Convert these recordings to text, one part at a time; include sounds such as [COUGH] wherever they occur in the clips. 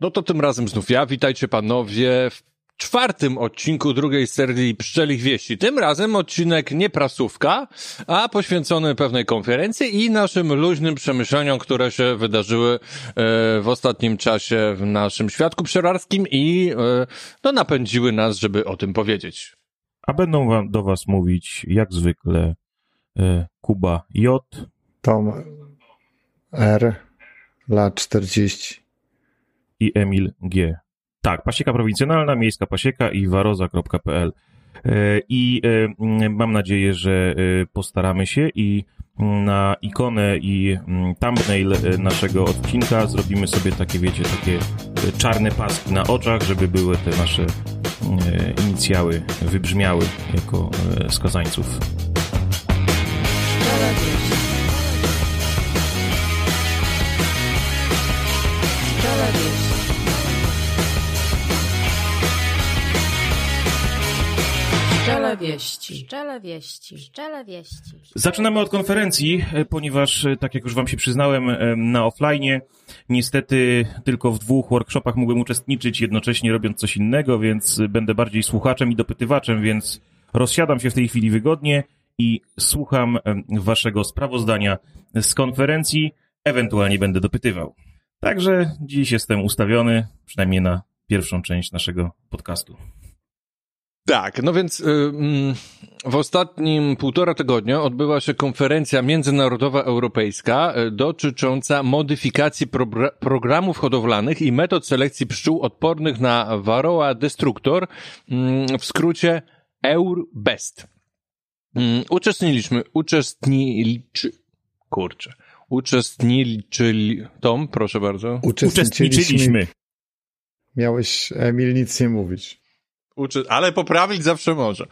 No to tym razem znów ja. Witajcie panowie w czwartym odcinku drugiej serii Pszczelich Wieści. Tym razem odcinek nie prasówka, a poświęcony pewnej konferencji i naszym luźnym przemyśleniom, które się wydarzyły e, w ostatnim czasie w naszym świadku pszczelarskim i e, no, napędziły nas, żeby o tym powiedzieć. A będą wam, do was mówić, jak zwykle, e, Kuba J. Tom R. lat 40. i Emil G. Tak, pasieka prowincjonalna, miejska pasieka i waroza.pl. E, I e, mm, mam nadzieję, że e, postaramy się i na ikonę i mm, thumbnail naszego odcinka zrobimy sobie takie, wiecie, takie czarne paski na oczach, żeby były te nasze inicjały wybrzmiały jako skazańców. Pszczela wieści. Pszczele wieści. Pszczele wieści. Zaczynamy od konferencji, e, ponieważ, e, tak jak już wam się przyznałem, e, na offline niestety tylko w dwóch workshopach mogłem uczestniczyć, jednocześnie robiąc coś innego, więc będę bardziej słuchaczem i dopytywaczem, więc rozsiadam się w tej chwili wygodnie i słucham waszego sprawozdania z konferencji, ewentualnie będę dopytywał. Także dziś jestem ustawiony, przynajmniej na pierwszą część naszego podcastu. Tak, no więc y, mm, w ostatnim półtora tygodnia odbyła się konferencja międzynarodowa europejska y, dotycząca modyfikacji probra- programów hodowlanych i metod selekcji pszczół odpornych na Varroa destructor, mm, w skrócie EURBEST. Mm, Uczestniliśmy, uczestniczy, kurczę, uczestniczyli, Tom, proszę bardzo. Uczestniczyliśmy. Miałeś, Emil, nic nie mówić. Uczy... Ale poprawić zawsze może.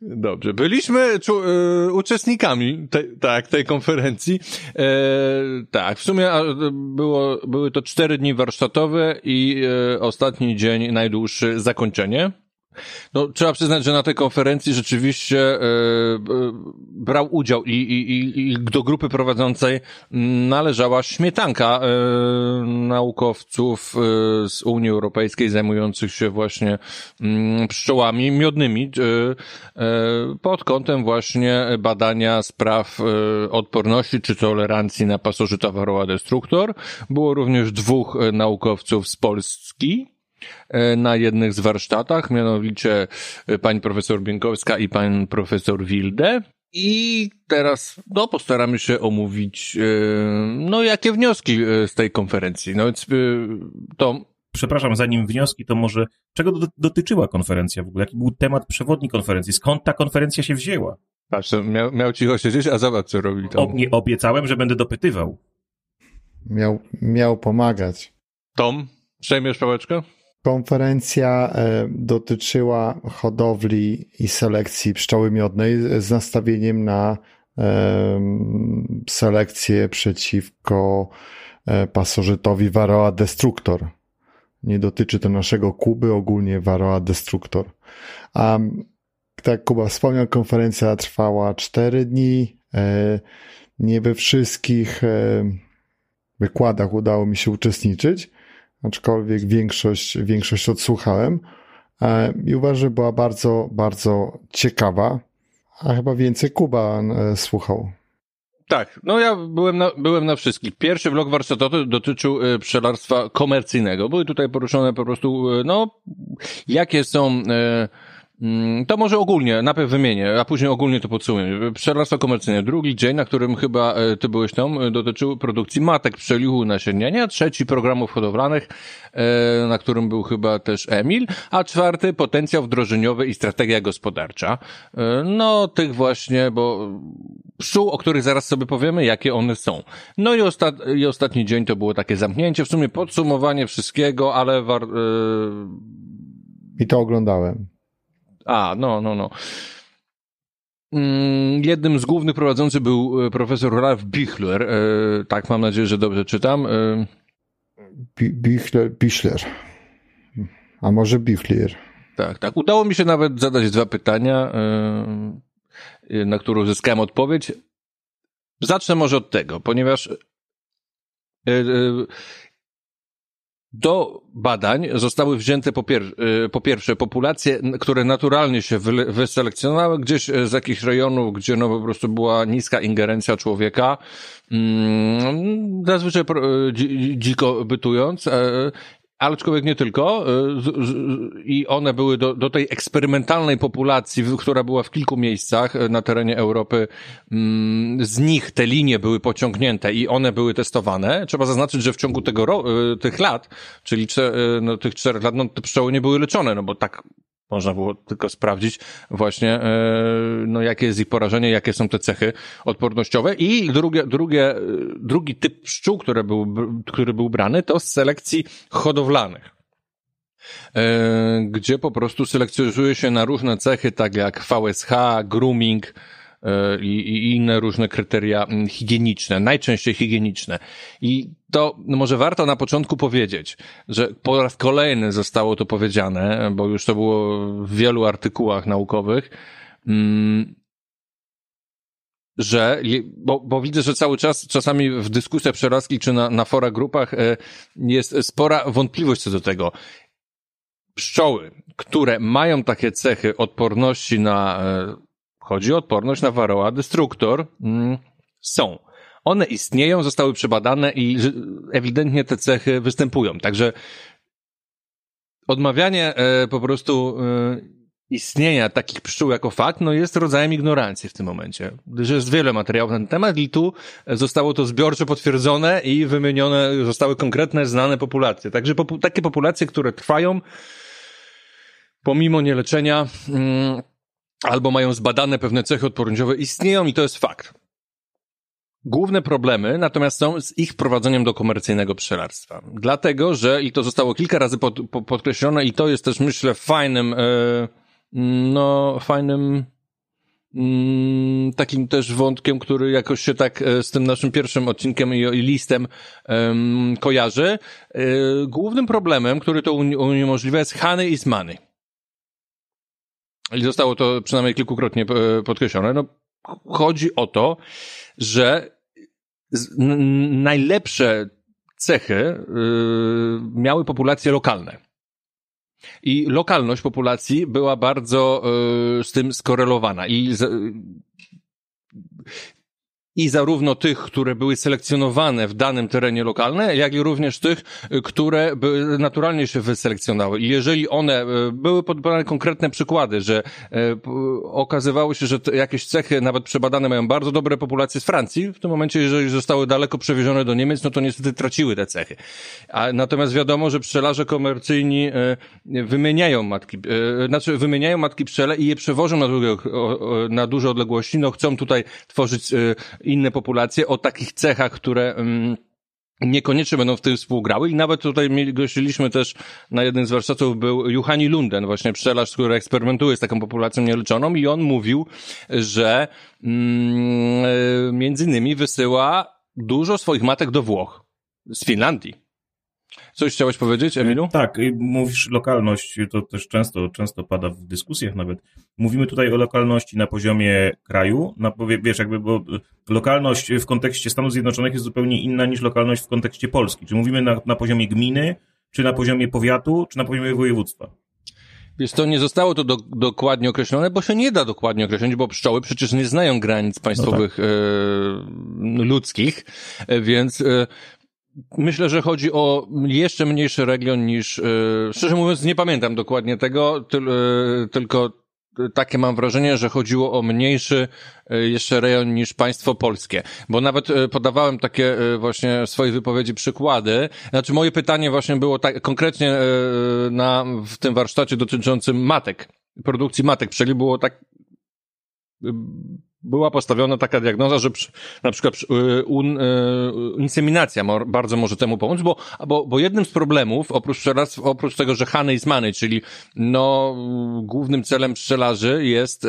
Dobrze. Byliśmy czu... e, uczestnikami te, tak, tej konferencji. E, tak, w sumie było, były to cztery dni warsztatowe i e, ostatni dzień najdłuższy zakończenie. No, trzeba przyznać, że na tej konferencji rzeczywiście e, e, brał udział i, i, i, do grupy prowadzącej należała śmietanka e, naukowców e, z Unii Europejskiej zajmujących się właśnie mm, pszczołami miodnymi e, e, pod kątem właśnie badania spraw e, odporności czy tolerancji na pasożyta Varroa destructor. Było również dwóch naukowców z Polski, na jednych z warsztatach, mianowicie e, pani profesor Bienkowska i pan profesor Wilde. I teraz, no, postaramy się omówić, e, no, jakie wnioski e, z tej konferencji. No więc, e, to, Przepraszam, zanim wnioski, to może czego do, dotyczyła konferencja w ogóle? Jaki był temat przewodni konferencji? Skąd ta konferencja się wzięła? patrz, miał, miał cicho siedzieć, a zobacz, co robi Tom. O, nie obiecałem, że będę dopytywał. Miał, miał pomagać. Tom, przejmiesz pałeczkę? Konferencja e, dotyczyła hodowli i selekcji pszczoły miodnej z nastawieniem na em, selekcję przeciwko e, pasożytowi Varroa destructor. Nie dotyczy to naszego Kuby, ogólnie Varroa destructor. A tak Kuba wspomniał, konferencja trwała cztery dni. E, Nie we wszystkich e, wykładach udało mi się uczestniczyć, aczkolwiek większość, większość odsłuchałem e, i uważam, że była bardzo, bardzo ciekawa, a chyba więcej Kuba e, słuchał. Tak, no ja byłem na, byłem na wszystkich. Pierwszy blok warsztatowy dotyczył e, pszczelarstwa komercyjnego. Były tutaj poruszone po prostu, no, jakie są, e, to może ogólnie, najpierw wymienię, a później ogólnie to podsumuję. Pszczelarstwo komercyjne. Drugi dzień, na którym chyba e, ty byłeś tam, e, dotyczył produkcji matek pszczelichu nasienniania. Trzeci programów hodowlanych, e, na którym był chyba też Emil. A czwarty potencjał wdrożeniowy i strategia gospodarcza. No, tych właśnie, bo pszczół, o których zaraz sobie powiemy, jakie one są. No i, osta- i ostatni dzień to było takie zamknięcie, w sumie podsumowanie wszystkiego, ale war, e, I to oglądałem. A, no, no, no. Mm, Jednym z głównych prowadzących był e, profesor Ralf Bichler. E, tak, mam nadzieję, że dobrze czytam. E, Bi- Bichler, Bichler. A może Bichler. Tak, tak. Udało mi się nawet zadać dwa pytania, na które uzyskałem odpowiedź. Zacznę może od tego, ponieważ do badań zostały wzięte po, pier y, po pierwsze populacje, które naturalnie się wy wyselekcjonowały gdzieś z jakichś rejonów, gdzie no po prostu była niska ingerencja człowieka, mm, zazwyczaj dziko bytując, e, aczkolwiek nie tylko. E, I one były do, do tej eksperymentalnej populacji, która była w kilku miejscach e, na terenie Europy, mm, z nich te linie były pociągnięte i one były testowane. Trzeba zaznaczyć, że w ciągu tego, e, tych lat, czyli no, tych czterech lat, no, te pszczoły nie były leczone, no bo tak można było tylko sprawdzić właśnie, e, no, jakie jest ich porażenie, jakie są te cechy odpornościowe. I drugie, drugie, drugi typ pszczół, który był, który był brany, to z selekcji hodowlanych e, gdzie po prostu selekcjonuje się na różne cechy, tak jak VSH, grooming, E, i, i inne różne kryteria higieniczne, najczęściej higieniczne. I to no może warto na początku powiedzieć, że po raz kolejny zostało to powiedziane, bo już to było w wielu artykułach naukowych, mm, że, bo, bo widzę, że cały czas, czasami w dyskusjach przeraskich czy na, na forach grupach e, jest spora wątpliwość co do tego. Pszczoły, które mają takie cechy odporności na e, Chodzi o odporność na Varroa destruktor. Mm, są. One istnieją, zostały przebadane i ewidentnie te cechy występują. Także odmawianie e, po prostu e, istnienia takich pszczół jako fakt, no jest rodzajem ignorancji w tym momencie. Gdyż jest wiele materiałów na ten temat i tu zostało to zbiorczo potwierdzone i wymienione zostały konkretne, znane populacje. Także popu takie populacje, które trwają pomimo nieleczenia, mm, albo mają zbadane pewne cechy odpornościowe, istnieją i to jest fakt. Główne problemy natomiast są z ich wprowadzeniem do komercyjnego pszczelarstwa. Dlatego, że, i to zostało kilka razy pod, podkreślone, i to jest też, myślę, fajnym, e, no, fajnym, mm, takim też wątkiem, który jakoś się tak e, z tym naszym pierwszym odcinkiem i, listem kojarzy. E, głównym problemem, który to uniemożliwia jest Hany i Zmany. I zostało to przynajmniej kilkukrotnie e, podkreślone. No, chodzi o to, że najlepsze cechy yy, miały populacje lokalne. I lokalność populacji była bardzo yy, z tym skorelowana. I i zarówno tych, które były selekcjonowane w danym terenie lokalne, jak i również tych, które były naturalnie się wyselekcjonowały. I jeżeli one, e, były podane konkretne przykłady, że e, okazywało się, że jakieś cechy nawet przebadane mają bardzo dobre populacje z Francji, w tym momencie, jeżeli zostały daleko przewiezione do Niemiec, no to niestety traciły te cechy. A, natomiast wiadomo, że pszczelarze komercyjni wymieniają matki, znaczy wymieniają matki pszczele i je przewożą na, na duże odległości, no chcą tutaj tworzyć inne populacje o takich cechach, które mm, niekoniecznie będą w tym współgrały. I nawet tutaj gościliśmy też na jednym z warsztatów był Juhani Lunden, właśnie pszczelarz, który eksperymentuje z taką populacją nieleczoną i on mówił, że mm, między innymi wysyła dużo swoich matek do Włoch, z Finlandii Coś chciałeś powiedzieć, Emilu? Tak, mówisz lokalność, to też często, często pada w dyskusjach nawet. Mówimy tutaj o lokalności na poziomie kraju, na, wiesz, jakby, bo lokalność w kontekście Stanów Zjednoczonych jest zupełnie inna niż lokalność w kontekście Polski. Czy mówimy na, na poziomie gminy, czy na poziomie powiatu, czy na poziomie województwa? Wiesz, to nie zostało to do, dokładnie określone, bo się nie da dokładnie określić, bo pszczoły przecież nie znają granic państwowych no tak. e, ludzkich, e, więc e, Myślę, że chodzi o jeszcze mniejszy region niż, e, szczerze mówiąc, nie pamiętam dokładnie tego, e, tylko takie mam wrażenie, że chodziło o mniejszy e, jeszcze rejon niż państwo polskie. Bo nawet podawałem takie właśnie w swojej wypowiedzi przykłady. Znaczy moje pytanie właśnie było tak konkretnie na, w tym warsztacie dotyczącym matek, produkcji matek, czyli było tak była postawiona taka diagnoza, że przy, na przykład y, un, y, inseminacja bardzo może temu pomóc, bo, bo, bo jednym z problemów, oprócz, oprócz tego, że Hany i Zmany, czyli no, głównym celem pszczelarzy jest y,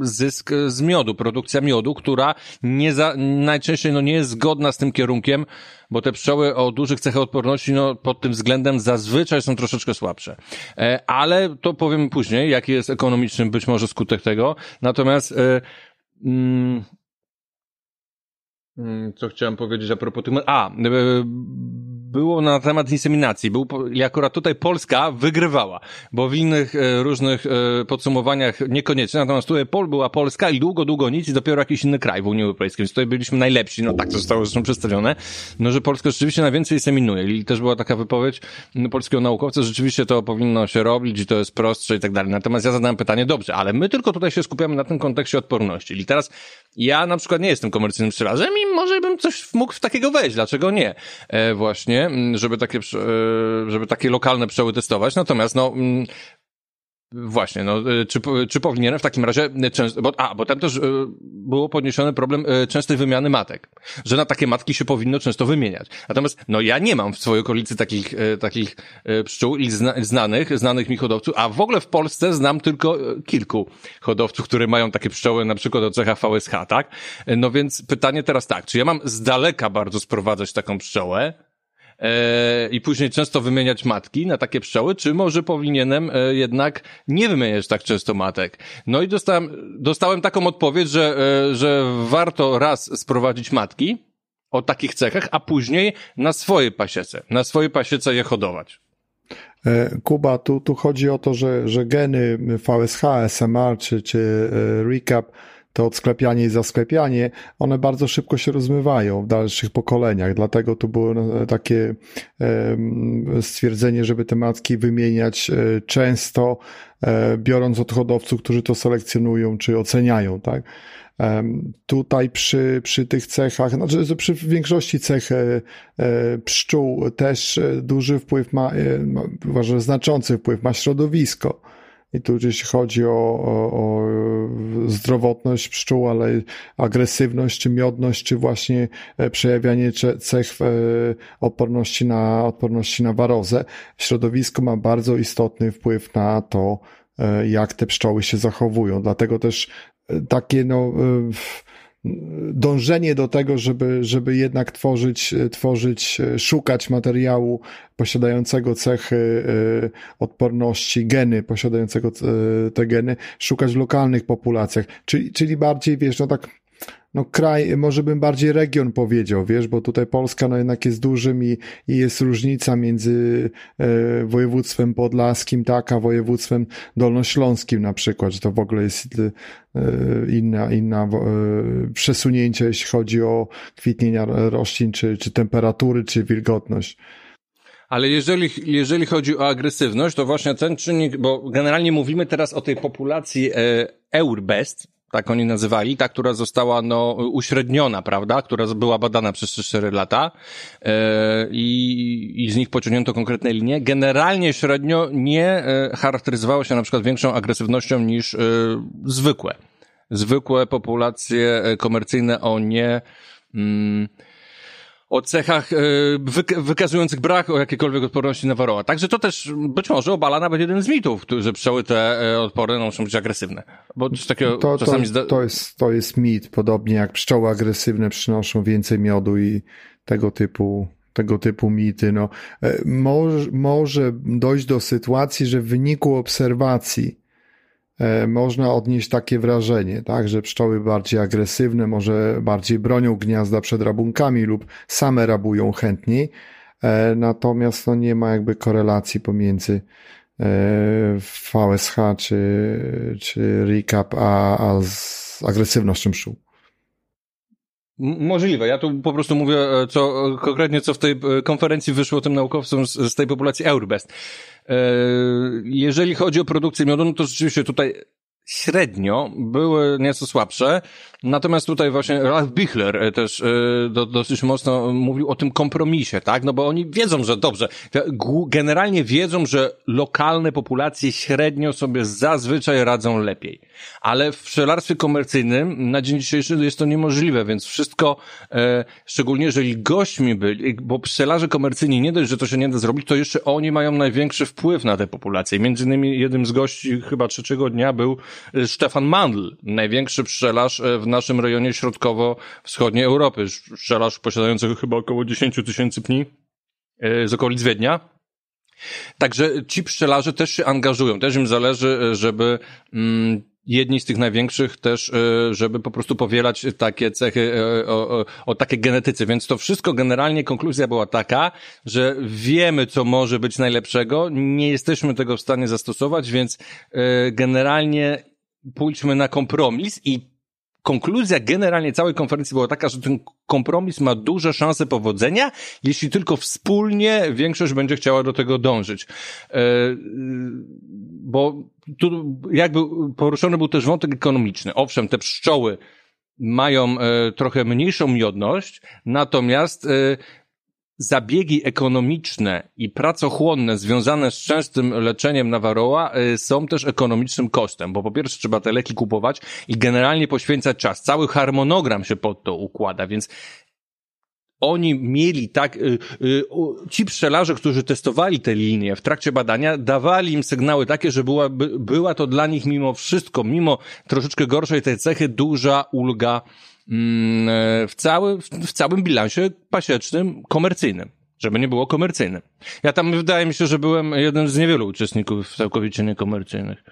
zysk z miodu, produkcja miodu, która nie za, najczęściej no, nie jest zgodna z tym kierunkiem, bo te pszczoły o dużych cechach odporności, no, pod tym względem zazwyczaj są troszeczkę słabsze. E, ale to powiem później, jaki jest ekonomiczny być może skutek tego. Natomiast e, co chciałem powiedzieć a propos tych... A, e, było na temat inseminacji. Był, i akurat tutaj Polska wygrywała, bo w innych e, różnych e, podsumowaniach niekoniecznie, natomiast tutaj Pol była Polska i długo, długo nic i dopiero jakiś inny kraj w Unii Europejskiej, więc tutaj byliśmy najlepsi, no tak to zostało zresztą przedstawione, no że Polska rzeczywiście najwięcej inseminuje i też była taka wypowiedź no, polskiego naukowca, że rzeczywiście to powinno się robić i to jest prostsze i tak dalej. Natomiast ja zadałem pytanie, dobrze, ale my tylko tutaj się skupiamy na tym kontekście odporności. I teraz ja na przykład nie jestem komercyjnym pszczelarzem i może bym coś mógł w takiego wejść, dlaczego nie? E, właśnie, żeby takie, e, żeby takie lokalne pszczoły testować. Natomiast no, Właśnie, no, y, czy, czy powinienem w takim razie y, często, bo, a, bo tam też było podniesiony problem częstej wymiany matek, że na takie matki się powinno często wymieniać. Natomiast, no, ja nie mam w swojej okolicy takich, takich pszczół i zna, znanych, znanych mi hodowców, a w ogóle w Polsce znam tylko kilku hodowców, które mają takie pszczoły, na przykład o cechach VSH, tak? No więc pytanie teraz tak, czy ja mam z daleka bardzo sprowadzać taką pszczołę, e, i później często wymieniać matki na takie pszczoły, czy może powinienem e, jednak nie wymieniać tak często matek? No i dostałem, dostałem taką odpowiedź, że, e, że warto raz sprowadzić matki o takich cechach, a później na swoje pasiece, na swoje pasiece je hodować. E, Kuba, tu, tu chodzi o to, że, że geny VSH, SMR czy, czy e, recap, to odsklepianie i zasklepianie, one bardzo szybko się rozmywają w dalszych pokoleniach, dlatego tu było no, takie stwierdzenie, żeby te matki wymieniać e, często, e, biorąc od hodowców, którzy to selekcjonują czy oceniają, tak? Tutaj przy, przy tych cechach, znaczy przy większości cech e, e, pszczół też e, duży wpływ e, ma uważam, znaczący wpływ ma środowisko. I tu jeśli chodzi o, o, o zdrowotność pszczół, ale agresywność, czy miodność, czy właśnie e, przejawianie cech e, odporności na, odporności na warozę. Środowisko ma bardzo istotny wpływ na to, e, jak te pszczoły się zachowują. Dlatego też takie no, dążenie do tego, żeby, żeby jednak tworzyć, tworzyć, szukać materiału posiadającego cechy e, odporności, geny posiadającego e, te geny, szukać w lokalnych populacjach, czyli, czyli bardziej, wiesz, no tak, no kraj, może bym bardziej region powiedział, wiesz, bo tutaj Polska no jednak jest dużym i, i jest różnica między e, województwem podlaskim, tak, a województwem dolnośląskim na przykład, że to w ogóle jest e, inna, inna e, przesunięcie, jeśli chodzi o kwitnienia roślin, czy, czy temperatury, czy wilgotność. Ale jeżeli, jeżeli chodzi o agresywność, to właśnie ten czynnik, bo generalnie mówimy teraz o tej populacji e, Eurbest, tak oni nazywali, ta, która została no, uśredniona, prawda, która była badana przez 4 lata e, i, z nich pociągnięto konkretne linie. Generalnie średnio nie e, charakteryzowało się na przykład większą agresywnością niż e, zwykłe. Zwykłe populacje komercyjne o nie... Mm, o cechach e, wyk- wykazujących brak o jakiejkolwiek odporności na waroła. Także to też być może obala nawet jeden z mitów, że pszczoły te e, odporne no, muszą być agresywne. Bo coś takiego To, to, czasami... zda- to, jest, to jest mit, podobnie jak pszczoły agresywne przynoszą więcej miodu i tego typu, tego typu mity. No, E, może, może dojść do sytuacji, że w wyniku obserwacji można odnieść takie wrażenie, tak, że pszczoły bardziej agresywne, może bardziej bronią gniazda przed rabunkami lub same rabują chętniej, e, natomiast no, nie ma jakby korelacji pomiędzy e, VSH czy, czy recap, a, a z agresywnością pszczół. Możliwe. Ja tu po prostu mówię, e, co e, konkretnie co w tej e, konferencji wyszło tym naukowcom z, z tej populacji Eurbest. Jeżeli chodzi o produkcję miodu, no to rzeczywiście tutaj średnio były nieco słabsze. Natomiast tutaj właśnie Ralph Bichler e, też e, do, dosyć mocno mówił o tym kompromisie, tak? No bo oni wiedzą, że dobrze, generalnie wiedzą, że lokalne populacje średnio sobie zazwyczaj radzą lepiej. Ale w pszczelarstwie komercyjnym na dzień dzisiejszy jest to niemożliwe, więc wszystko, e, szczególnie jeżeli gośćmi byli, bo pszczelarze komercyjni nie dość, że to się nie da zrobić, to jeszcze oni mają największy wpływ na te populacje. Między innymi jednym z gości chyba trzeciego dnia był Stefan Mandl, największy pszczelarz w naszym rejonie środkowo-wschodniej Europy. Pszczelarz posiadający chyba około 10 tysięcy pni e, z okolic Wiednia. Także ci pszczelarze też się angażują, też im zależy, e, żeby mm, jedni z tych największych też, e, żeby po prostu powielać takie cechy o, o, o takie genetyce. Więc to wszystko generalnie konkluzja była taka, że wiemy, co może być najlepszego, nie jesteśmy tego w stanie zastosować, więc generalnie pójdźmy na kompromis i konkluzja generalnie całej konferencji była taka, że ten kompromis ma duże szanse powodzenia, jeśli tylko wspólnie większość będzie chciała do tego dążyć. E, bo tu jakby poruszony był też wątek ekonomiczny. Owszem, te pszczoły mają e, trochę mniejszą miodność, natomiast e, zabiegi ekonomiczne i pracochłonne związane z częstym leczeniem nawaroła y, są też ekonomicznym kosztem, bo po pierwsze trzeba te leki kupować i generalnie poświęcać czas. Cały harmonogram się pod to układa, więc oni mieli tak, y, y, ci pszczelarze, którzy testowali te linie w trakcie badania, dawali im sygnały takie, że była, była to dla nich mimo wszystko, mimo troszeczkę gorszej tej cechy, duża ulga w, cały, w całym bilansie pasiecznym komercyjnym, żeby nie było komercyjnym. Ja tam wydaje mi się, że byłem jeden z niewielu uczestników całkowicie niekomercyjnych.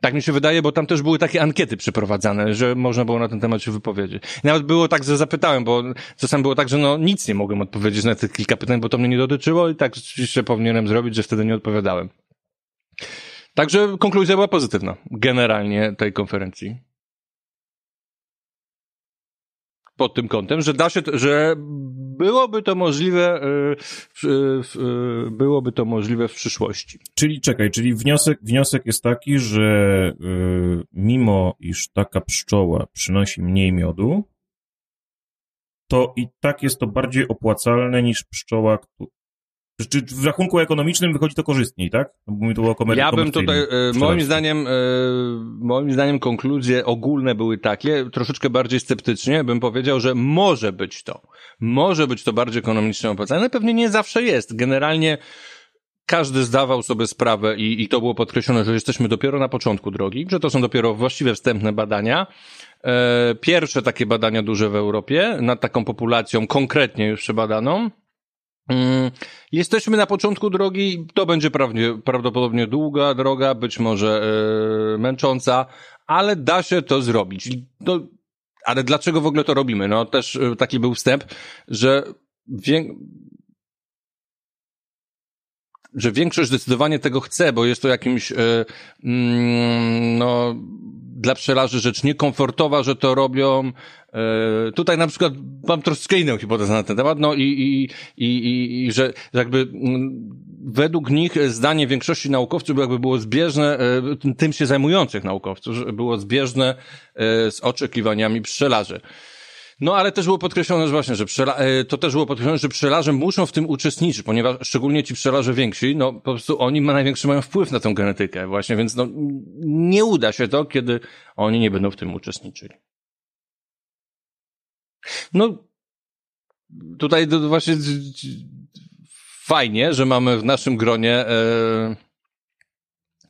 Tak mi się wydaje, bo tam też były takie ankiety przeprowadzane, że można było na ten temat się wypowiedzieć. Nawet było tak, że zapytałem, bo czasem było tak, że no nic nie mogłem odpowiedzieć na tych kilka pytań, bo to mnie nie dotyczyło i tak rzeczywiście powinienem zrobić, że wtedy nie odpowiadałem. Także konkluzja była pozytywna, generalnie tej konferencji. Pod tym kątem, że da się, że byłoby to możliwe, e, e, byłoby to możliwe w przyszłości. Czyli czekaj, czyli wniosek, wniosek jest taki, że e, mimo iż taka pszczoła przynosi mniej miodu, to i tak jest to bardziej opłacalne niż pszczoła, czy w rachunku ekonomicznym wychodzi to korzystniej, tak? Mówimy tu o komer- Ja bym tutaj, e, moim zdaniem, e, moim zdaniem konkluzje ogólne były takie, troszeczkę bardziej sceptycznie, bym powiedział, że może być to. Może być to bardziej ekonomicznie opłacalne, pewnie nie zawsze jest. Generalnie każdy zdawał sobie sprawę i, i to było podkreślone, że jesteśmy dopiero na początku drogi, że to są dopiero właściwie wstępne badania. E, pierwsze takie badania duże w Europie nad taką populacją konkretnie już przebadaną. Mm, jesteśmy na początku drogi, to będzie prawdopodobnie długa droga, być może yy, męcząca, ale da się to zrobić. To, ale dlaczego w ogóle to robimy? No też yy, taki był wstęp, że że większość zdecydowanie tego chce, bo jest to jakimś, yy, no, dla pszczelarzy rzecz niekomfortowa, że to robią. E, tutaj na przykład mam troszkę inną hipotezę na ten temat, no i, i, i, i że jakby mm, według nich zdanie większości naukowców jakby było zbieżne, e, tym się zajmujących naukowców, było zbieżne e, z oczekiwaniami pszczelarzy. No ale też było podkreślone, że właśnie, że pszczela, to też było podkreślone, że pszczelarze muszą w tym uczestniczyć, ponieważ szczególnie ci pszczelarze więksi, no po prostu oni ma największy mają wpływ na tę genetykę właśnie, więc no nie uda się to, kiedy oni nie będą w tym uczestniczyli. No tutaj to właśnie fajnie, że mamy w naszym gronie e,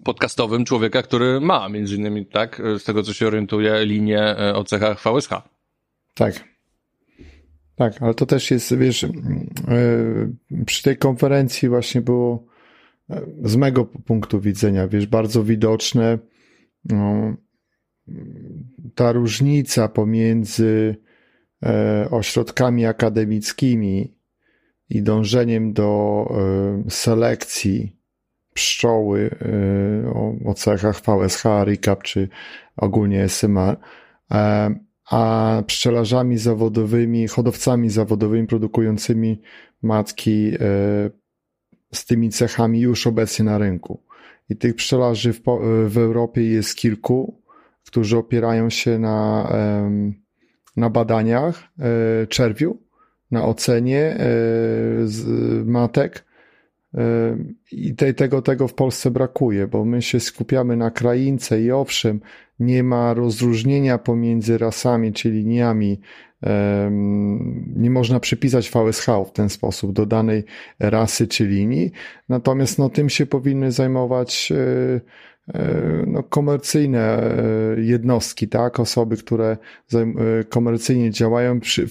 podcastowym człowieka, który ma między innymi, tak, z tego co się orientuje, linię e, o cechach VSH. Tak. Tak, ale to też jest, wiesz, e, przy tej konferencji właśnie było e, z mego punktu widzenia, wiesz, bardzo widoczne no, ta różnica pomiędzy e, ośrodkami akademickimi i dążeniem do selekcji pszczoły o, cechach VSH, RICAP czy ogólnie SMR, a pszczelarzami zawodowymi, hodowcami zawodowymi produkującymi matki e, z tymi cechami już obecnie na rynku. I tych pszczelarzy w, w Europie jest kilku, którzy opierają się na, na badaniach e, czerwiu, na ocenie e, matek. I tego, tego w Polsce brakuje, bo my się skupiamy na kraince i owszem, nie ma rozróżnienia pomiędzy rasami czy liniami. Nie można przypisać VSH w ten sposób do danej rasy czy linii. Natomiast no, tym się powinny zajmować e, e, no, komercyjne e, jednostki, tak? Osoby, które komercyjnie działają przy,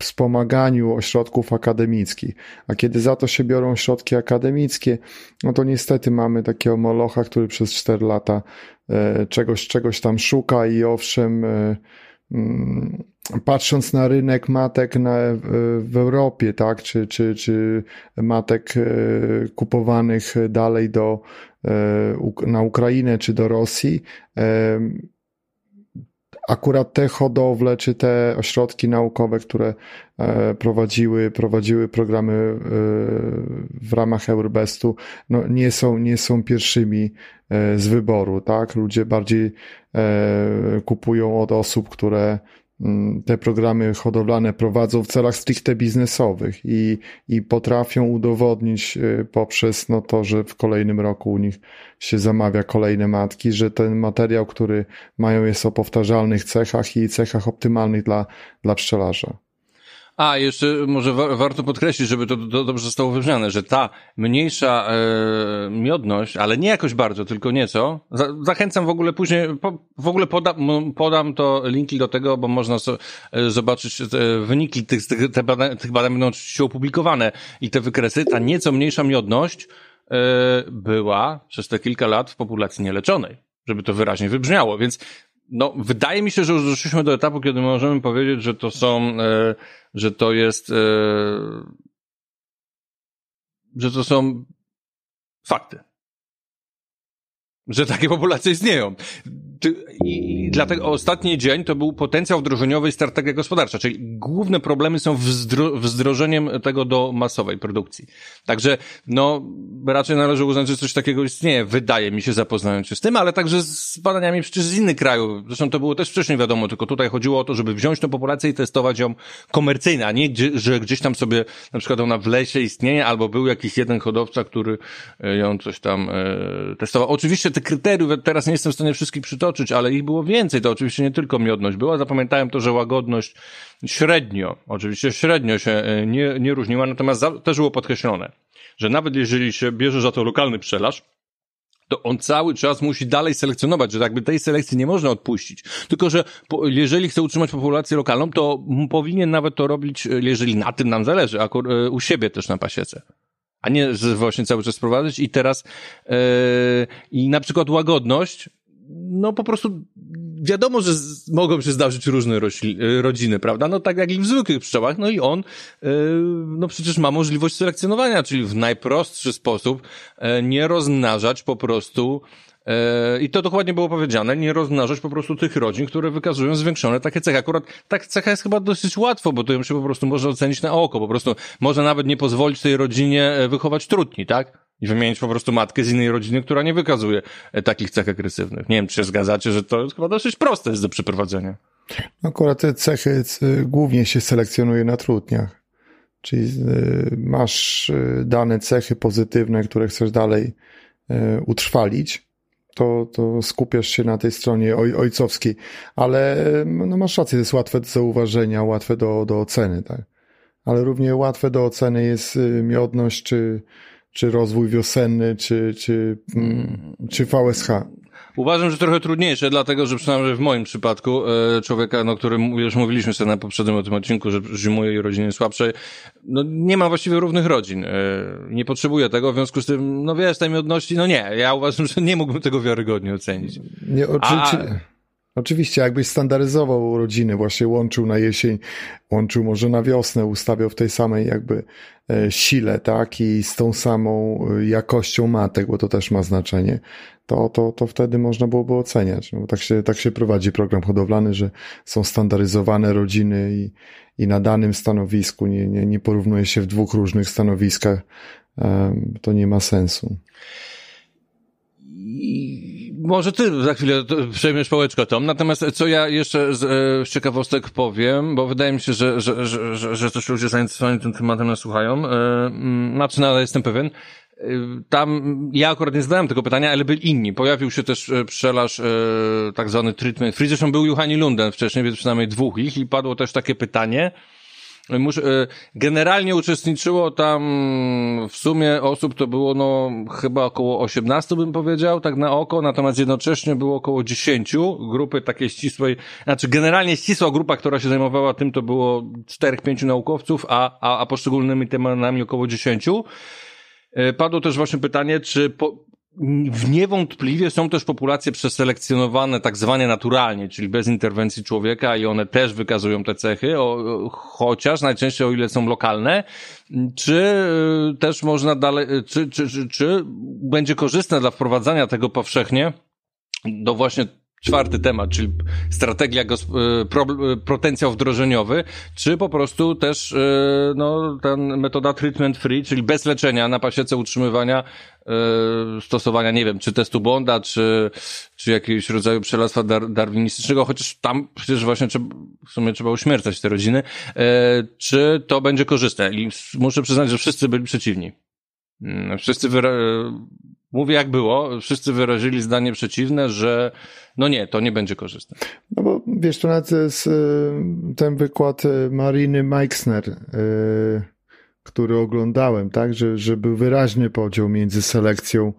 wspomaganiu ośrodków akademickich. A kiedy za to się biorą środki akademickie, no to niestety mamy takiego molocha, który przez 4 lata e, czegoś, czegoś tam szuka i owszem, e, mm, patrząc na rynek matek na, w Europie, tak, czy, czy, czy matek kupowanych dalej do, na Ukrainę czy do Rosji, akurat te hodowle, czy te ośrodki naukowe, które e, prowadziły, prowadziły programy e, w ramach Eurbestu, no nie są, nie są pierwszymi e, z wyboru, tak? Ludzie bardziej kupują od osób, które te programy hodowlane prowadzą w celach stricte biznesowych i, i potrafią udowodnić y, poprzez no to, że w kolejnym roku u nich się zamawia kolejne matki, że ten materiał, który mają jest o powtarzalnych cechach i cechach optymalnych dla, dla pszczelarza. A, jeszcze może wa warto podkreślić, żeby to, to dobrze zostało wybrzmiane, że ta mniejsza e, miodność, ale nie jakoś bardzo, tylko nieco, za zachęcam w ogóle później, po, w ogóle poda podam to linki do tego, bo można so, e, zobaczyć te wyniki tych, tych, te badań, tych badań będą oczywiście opublikowane. I te wykresy, ta nieco mniejsza miodność e, była przez te kilka lat w populacji nieleczonej żeby to wyraźnie wybrzmiało, więc no, wydaje mi się, że już doszliśmy do etapu, kiedy możemy powiedzieć, że to są, e, że to jest, e, że to są fakty. Że takie populacje istnieją. I dlatego ostatni dzień to był potencjał wdrożeniowy i strategia gospodarcza, czyli główne problemy są wzdrożeniem tego do masowej produkcji. Także, no, raczej należy uznać, że coś takiego istnieje. Wydaje mi się, zapoznając się z tym, ale także z badaniami przecież z innych krajów. Zresztą to było też wcześniej wiadomo, tylko tutaj chodziło o to, żeby wziąć tę populację i testować ją komercyjnie, a nie, że gdzieś tam sobie, na przykład ona w lesie istnieje, albo był jakiś jeden hodowca, który e, ją coś tam e, testował. Oczywiście te kryteriów, teraz nie jestem w stanie wszystkich przytoczyć, ale ich było więcej. To oczywiście nie tylko miodność była. Zapamiętałem to, że łagodność średnio, oczywiście średnio się e, nie, nie różniła, natomiast za, też było podkreślone, że nawet jeżeli się bierze za to lokalny pszczelarz, to on cały czas musi dalej selekcjonować, że jakby tej selekcji nie można odpuścić. Tylko, że po, jeżeli chce utrzymać populację lokalną, to powinien nawet to robić, e, jeżeli na tym nam zależy, akurat e, u siebie też na pasiece a nie właśnie cały czas prowadzić i teraz yy, i na przykład łagodność no po prostu wiadomo, że z, mogą się zdarzyć różne rośli, e, rodziny, prawda? No tak jak i w zwykłych pszczołach, no i on, yy, no przecież ma możliwość selekcjonowania, czyli w najprostszy sposób yy, nie rozmnażać po prostu i to dokładnie było powiedziane, nie rozmnażać po prostu tych rodzin, które wykazują zwiększone takie cechy. Akurat tak cecha jest chyba dosyć łatwo, bo to ją się po prostu może ocenić na oko. Po prostu może nawet nie pozwolić tej rodzinie wychować trudni, tak? I wymienić po prostu matkę z innej rodziny, która nie wykazuje e, takich cech agresywnych. Nie wiem, czy się zgadzacie, że to chyba dosyć proste jest do przeprowadzenia. Akurat te cechy głównie się selekcjonuje na trudniach. Czyli e, masz e, dane cechy pozytywne, które chcesz dalej utrwalić, to, to skupiasz się na tej stronie oj, ojcowskiej. Ale no masz rację, to jest łatwe do zauważenia, łatwe do, do oceny, tak? Ale równie łatwe do oceny jest miodność czy czy rozwój wiosenny, czy, czy, mm, czy VSH. Uważam, że trochę trudniejsze, dlatego że przynajmniej w moim przypadku e, człowieka, no którym już mówiliśmy sobie na poprzednim o tym odcinku, że zimuje i rodziny słabszej, no nie ma właściwie równych rodzin. E, nie potrzebuje tego, w związku z tym, no wiesz, tej miodności, no nie, ja uważam, że nie mógłbym tego wiarygodnie ocenić. Nie, oczywiście. A... Oczywiście, jakbyś standaryzował rodziny, właśnie łączył na jesień, łączył może na wiosnę, ustawiał w tej samej jakby e, sile, tak, i z tą samą e, jakością matek, bo to też ma znaczenie, to, to, to wtedy można byłoby oceniać. No, tak, się, tak się prowadzi program hodowlany, że są standaryzowane rodziny i, i na danym stanowisku nie, nie, nie porównuje się w dwóch różnych stanowiskach, to nie ma sensu. I może ty za chwilę przejmiesz pałeczkę Tom, natomiast co ja jeszcze z, e, z ciekawostek powiem, bo wydaje mi się, że, że, że, że, że też ludzie zainteresowani tym tematem nas słuchają, e, znaczy nadal jestem pewien, e, tam ja akurat nie zadałem tego pytania, ale byli inni. Pojawił się też pszczelarz tak zwany treatment. Free, zresztą był Juhani Lunden wcześniej, więc przynajmniej dwóch ich i padło też takie pytanie, e, generalnie uczestniczyło tam w sumie osób to było no chyba około 18 bym powiedział, tak na oko, natomiast jednocześnie było około 10 grupy takiej ścisłej, znaczy generalnie ścisła grupa, która się zajmowała tym to było 4-5 naukowców, a, a, a poszczególnymi tematami około 10. E, padło też właśnie pytanie, czy po, niewątpliwie są też populacje przeselekcjonowane tak zwane naturalnie, czyli bez interwencji człowieka i one też wykazują te cechy, o, chociaż najczęściej o ile są lokalne, czy y, też można dalej, czy, czy, czy, czy będzie korzystne dla wprowadzania tego powszechnie do właśnie czwarty temat, czyli strategia, e, pro, e, potencjał wdrożeniowy, czy po prostu też e, no, ten metoda treatment free, czyli bez leczenia na pasiece utrzymywania stosowania, nie wiem, czy testu Bonda, czy, czy jakiegoś rodzaju przelastwa dar, darwinistycznego, chociaż tam przecież właśnie trzeba, w sumie trzeba uśmiercać te rodziny, czy to będzie korzystne. I muszę przyznać, że wszyscy byli przeciwni. Mm, wszyscy mówię jak było, wszyscy wyrazili zdanie przeciwne, że no nie, to nie będzie korzystne. No bo wiesz, to nawet jest y, ten wykład y, Mariny Meixner, y, który oglądałem, tak, że, że był wyraźny podział między selekcją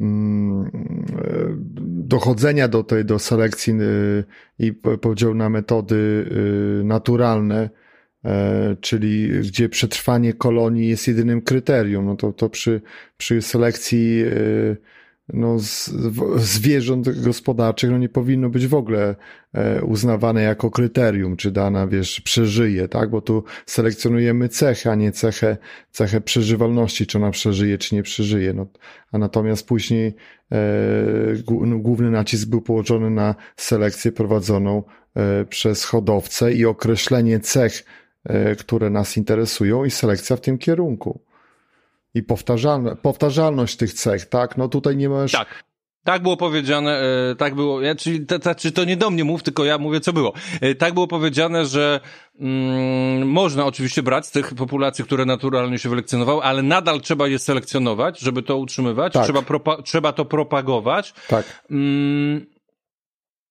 mm, dochodzenia do tej, do selekcji i podział na metody naturalne, czyli gdzie przetrwanie kolonii jest jedynym kryterium, no to, to przy, przy selekcji e, no, z, zwierząt gospodarczych no, nie powinno być w ogóle e, uznawane jako kryterium, czy dana, wiesz, przeżyje, tak? Bo tu selekcjonujemy cechę, a nie cechę, cechę przeżywalności, czy ona przeżyje, czy nie przeżyje. No, a natomiast później e, no, główny nacisk był położony na selekcję prowadzoną e, przez hodowcę i określenie cech E, które nas interesują i selekcja w tym kierunku. I powtarzalne, powtarzalność tych cech, tak? No tutaj nie masz... Tak. Tak było powiedziane, e, tak było, ja, czyli to, to, to nie do mnie mów, tylko ja mówię, co było. E, tak było powiedziane, że mm, można oczywiście brać z tych populacji, które naturalnie się wylekcjonowały, ale nadal trzeba je selekcjonować, żeby to utrzymywać, tak. trzeba, propa- trzeba to propagować. Tak. Mm,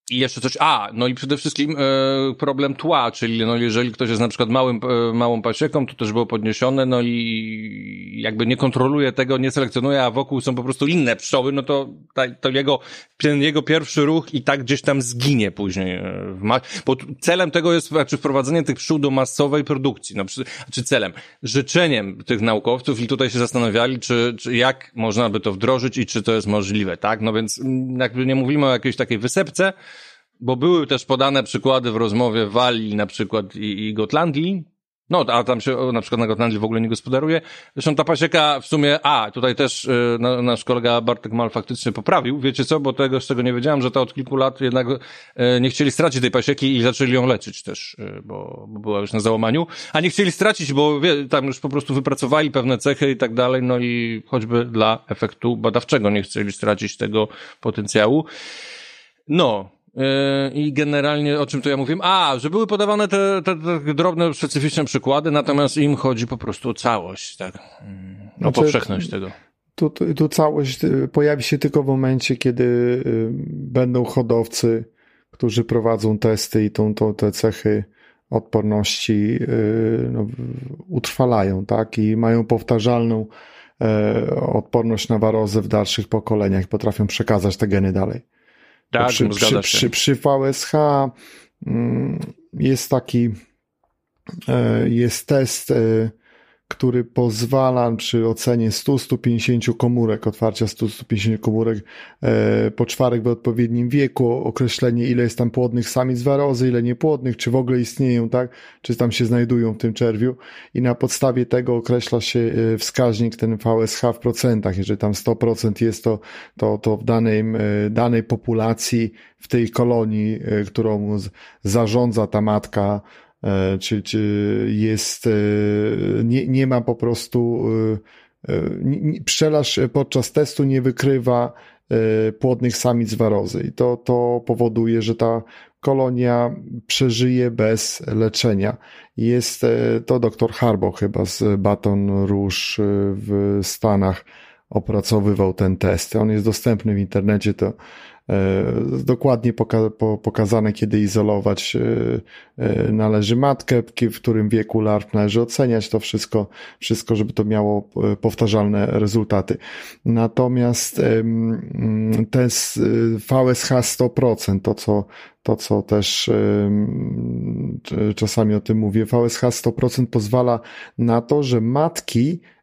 i jeszcze coś, a, no i przede wszystkim e, problem tła, czyli no jeżeli ktoś jest na przykład małym, e, małą pasieką, to też było podniesione, no i jakby nie kontroluje tego, nie selekcjonuje, a wokół są po prostu inne pszczoły, no to, ta, to jego, ten jego pierwszy ruch i tak gdzieś tam zginie później. E, w bo celem tego jest znaczy wprowadzenie tych pszczół do masowej produkcji, no, czy celem, życzeniem tych naukowców i tutaj się zastanawiali, czy, czy jak można by to wdrożyć i czy to jest możliwe, tak? No więc mm, jakby nie mówimy o jakiejś takiej wysepce, bo były też podane przykłady w rozmowie Walii na przykład i, i Gotlandii, no, a tam się na przykład na Gotlandii w ogóle nie gospodaruje. Zresztą ta pasieka w sumie, a tutaj też y, nasz kolega Bartek Mal faktycznie poprawił. Wiecie co, bo tego z czego nie wiedziałem, że to od kilku lat jednak y, nie chcieli stracić tej pasieki i zaczęli ją leczyć też, y, bo, bo była już na załamaniu. A nie chcieli stracić, bo wie, tam już po prostu wypracowali pewne cechy i tak dalej, no i choćby dla efektu badawczego nie chcieli stracić tego potencjału. No, I generalnie o czym tu ja mówiłem? A, że były podawane te, te, te drobne, specyficzne przykłady, natomiast im chodzi po prostu o całość, tak? O znaczy, powszechność tego. Tu, tu, tu całość y, pojawi się tylko w momencie, kiedy y, będą hodowcy, którzy prowadzą testy i tą, tą, te cechy odporności y, no, utrwalają, tak? I mają powtarzalną e, odporność na warozę w dalszych pokoleniach potrafią przekazać te geny dalej. Tak, przy, przy, przy, przy VSH mm, jest taki, e, jest test e, który pozwala przy ocenie 100-150 komórek, otwarcia 100-150 komórek e, poczwarek w odpowiednim wieku, określenie ile jest tam płodnych samic warozy, ile niepłodnych, czy w ogóle istnieją, tak, czy tam się znajdują w tym czerwiu. I na podstawie tego określa się e, wskaźnik ten VSH w procentach, jeżeli tam 100% jest to, to, to w danej, e, danej populacji, w tej kolonii, którą zarządza ta matka, E, czy, czy jest, e, nie, nie ma po prostu, e, pszczelarz podczas testu nie wykrywa płodnych samic warozy i to, to powoduje, że ta kolonia przeżyje bez leczenia. Jest to dr Harbo chyba z Baton Rouge w Stanach opracowywał ten test. On jest dostępny w internecie, to dokładnie poka po, pokazane, kiedy izolować należy matkę, w którym wieku larw należy oceniać to wszystko, wszystko, żeby to miało powtarzalne rezultaty. Natomiast ten VSH 100%, to co, to co też czasami o tym mówię, VSH 100% pozwala na to, że matki E,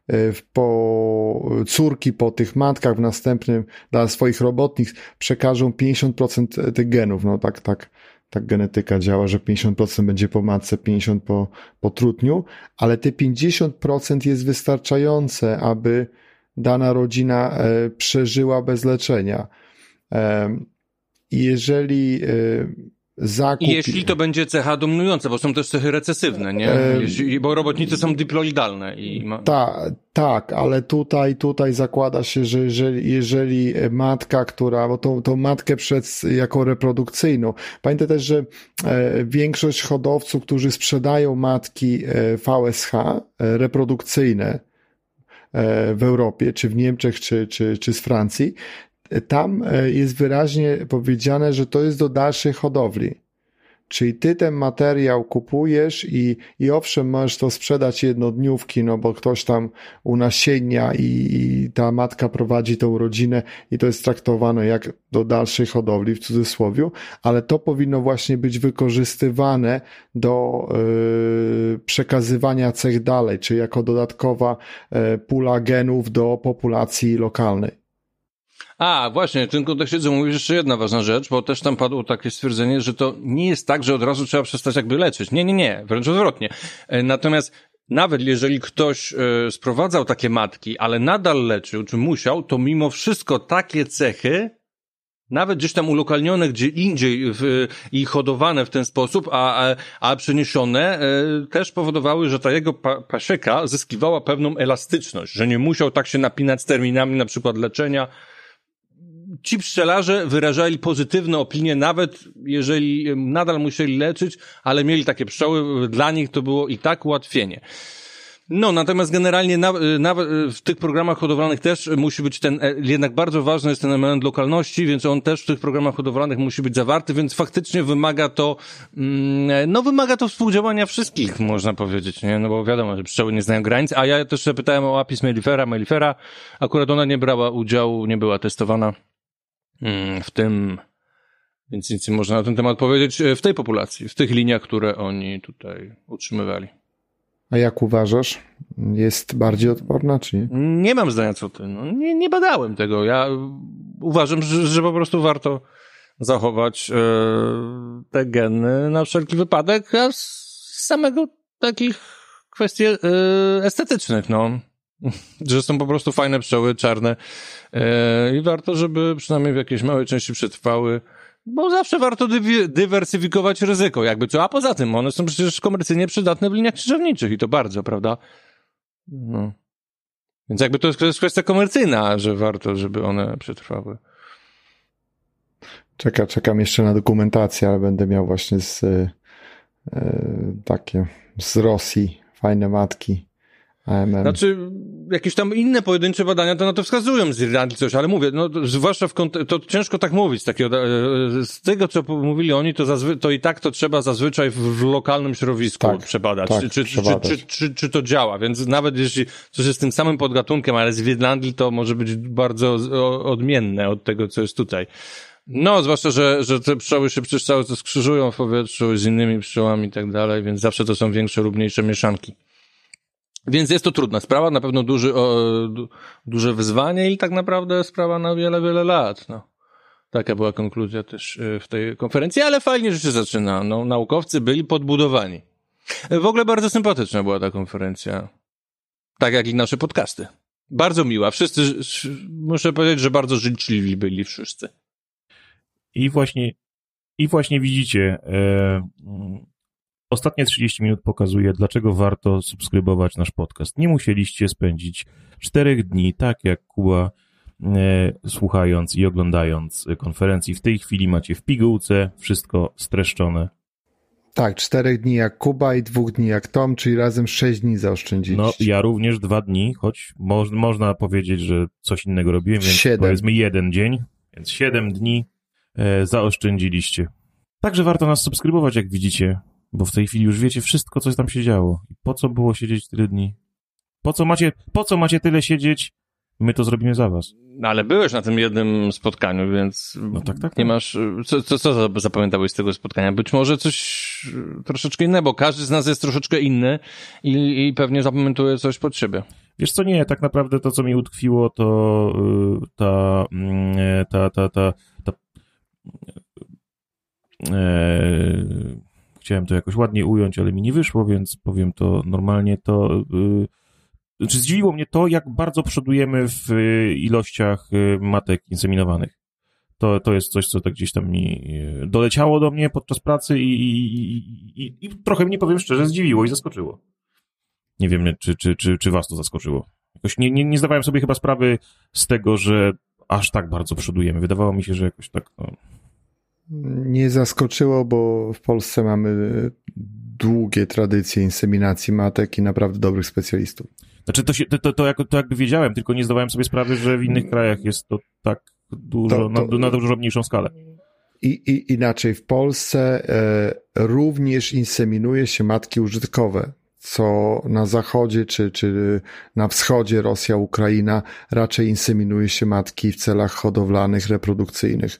po, córki po tych matkach w następnym dla swoich robotnic przekażą 50% tych genów. No tak, tak, tak genetyka działa, że 50% będzie po matce, 50% po, po trutniu, ale te 50% jest wystarczające, aby dana rodzina e, przeżyła bez leczenia. E, jeżeli zakup. I jeśli to będzie cecha dominująca, bo są też cechy recesywne, nie? Jeśli, bo robotnicy są diploidalne i ma... Ta, tak, ale tutaj, tutaj zakłada się, że jeżeli, jeżeli matka, która, bo tą, tą matkę przed, jako reprodukcyjną, pamiętaj też, że e, większość hodowców, którzy sprzedają matki e, VSH e, reprodukcyjne e, w Europie, czy w Niemczech, czy, czy, czy z Francji, tam e, jest wyraźnie powiedziane, że to jest do dalszej hodowli. Czyli ty ten materiał kupujesz i, i owszem, możesz to sprzedać jednodniówki, no bo ktoś tam unasienia i, i ta matka prowadzi tą rodzinę i to jest traktowane jak do dalszej hodowli w cudzysłowie, ale to powinno właśnie być wykorzystywane do yy, przekazywania cech dalej, czyli jako dodatkowa yy, pula genów do populacji lokalnej. A, właśnie, w tym kontekście mówić jeszcze jedna ważna rzecz, bo też tam padło takie stwierdzenie, że to nie jest tak, że od razu trzeba przestać jakby leczyć. Nie, nie, nie, wręcz odwrotnie. E, natomiast nawet jeżeli ktoś y, sprowadzał takie matki, ale nadal leczył, czy musiał, to mimo wszystko takie cechy, nawet gdzieś tam ulokalnione gdzie indziej w, i hodowane w ten sposób, a, a, a przeniesione, y, też powodowały, że ta jego pa, pasieka zyskiwała pewną elastyczność, że nie musiał tak się napinać z terminami na przykład leczenia, ci pszczelarze wyrażali pozytywne opinie, nawet jeżeli nadal musieli leczyć, ale mieli takie pszczoły, dla nich to było i tak ułatwienie. No, natomiast generalnie nawet w tych programach hodowlanych też musi być ten, e, jednak bardzo ważny jest ten element lokalności, więc on też w tych programach hodowlanych musi być zawarty, więc faktycznie wymaga to, mm, no wymaga to współdziałania wszystkich, można powiedzieć, nie? No bo wiadomo, że pszczoły nie znają granic, a ja też pytałem o apis mellifera, mellifera, akurat ona nie brała udziału, nie była testowana w tym, więc nic nie można na ten temat powiedzieć, e, w tej populacji, w tych liniach, które oni tutaj utrzymywali. A jak uważasz? Jest bardziej odporna, czy nie? Nie mam zdania co ty. No, nie, nie badałem tego. Ja uważam, że, że po prostu warto zachować e, te geny na wszelki wypadek, a z samego takich kwestii e, estetycznych, no. [LAUGHS] że są po prostu fajne pszczoły, czarne e, i warto, żeby przynajmniej w jakiejś małej części przetrwały, bo zawsze warto dy dywersyfikować ryzyko, jakby co, a poza tym one są przecież komercyjnie przydatne w liniach krzyżowniczych i to bardzo, prawda? No. Więc jakby to jest, kwestia komercyjna, że warto, żeby one przetrwały. Czeka, czekam jeszcze na dokumentację, ale będę miał właśnie z e, takie z Rosji fajne matki AMM. Znaczy, jakieś tam inne pojedyncze badania to na to wskazują z Irlandii coś, ale mówię, no, zwłaszcza w kont- to ciężko tak mówić, takiego, e, z tego, co mówili oni, to, zazwy- to i tak to trzeba zazwyczaj w, w lokalnym środowisku tak, przebadać, tak, czy, czy, przebadać. Czy, czy, czy, czy, to działa, więc nawet jeśli coś jest tym samym podgatunkiem, ale z Irlandii, to może być bardzo odmienne od tego, co jest tutaj. No, zwłaszcza, że, że te pszczoły się przecież cały czas skrzyżują w powietrzu z innymi pszczołami i tak dalej, więc zawsze to są większe lub mniejsze mieszanki. Więc jest to trudna sprawa, na pewno duży, o, du, duże wyzwanie i tak naprawdę sprawa na wiele, wiele lat. No. Taka była konkluzja też e, w tej konferencji, ale fajnie, się zaczyna. No, naukowcy byli podbudowani. W ogóle bardzo sympatyczna była ta konferencja. Tak jak i nasze podcasty. Bardzo miła. Wszyscy, muszę powiedzieć, że bardzo życzliwi byli wszyscy. I właśnie, i właśnie widzicie, e, Ostatnie 30 minut pokazuje, dlaczego warto subskrybować nasz podcast. Nie musieliście spędzić czterech dni, tak jak Kuba, e, słuchając i oglądając konferencji. W tej chwili macie w pigułce wszystko streszczone. Tak, czterech dni jak Kuba i dwóch dni jak Tom, czyli razem sześć dni zaoszczędziliście. No, ja również dwa dni, choć mo można powiedzieć, że coś innego robiłem, więc Siedem. powiedzmy jeden dzień, więc siedem dni e, zaoszczędziliście. Także warto nas subskrybować, jak widzicie, bo w tej chwili już wiecie wszystko, co tam się działo. I po co było siedzieć tyle dni? Po co macie, po co macie tyle siedzieć? My to zrobimy za was. No ale byłeś na tym jednym spotkaniu, więc No tak, tak, nie tak. masz... Co, co, co zapamiętałeś z tego spotkania? Być może coś troszeczkę innego, bo każdy z nas jest troszeczkę inny i, i pewnie zapamiętuje coś pod siebie. Wiesz co, nie, tak naprawdę to, co mi utkwiło, to y, ta, e, ta, ta, ta, ta e, chciałem to jakoś ładnie ująć, ale mi nie wyszło, więc powiem to normalnie, to y, znaczy zdziwiło mnie to, jak bardzo przodujemy w y, ilościach y, matek inseminowanych. To, to jest coś, co tak gdzieś tam mi y, doleciało do mnie podczas pracy i, i, i, i trochę mnie, powiem szczerze, zdziwiło i zaskoczyło. Nie wiem, czy, czy, czy, czy was to zaskoczyło. Jakoś nie, nie, nie zdawałem sobie chyba sprawy z tego, że aż tak bardzo przodujemy. Wydawało mi się, że jakoś tak. No, Nie zaskoczyło, bo w Polsce mamy długie tradycje inseminacji matek i naprawdę dobrych specjalistów. Znaczy, to, się, to, to, to, jak, to jakby wiedziałem, tylko nie zdawałem sobie sprawy, że w innych krajach jest to tak dużo, To- to- Na, na dużo mniejszą skalę. I, i inaczej, w Polsce e, również inseminuje się matki użytkowe, co na zachodzie czy, czy na wschodzie Rosja, Ukraina raczej inseminuje się matki w celach hodowlanych, reprodukcyjnych.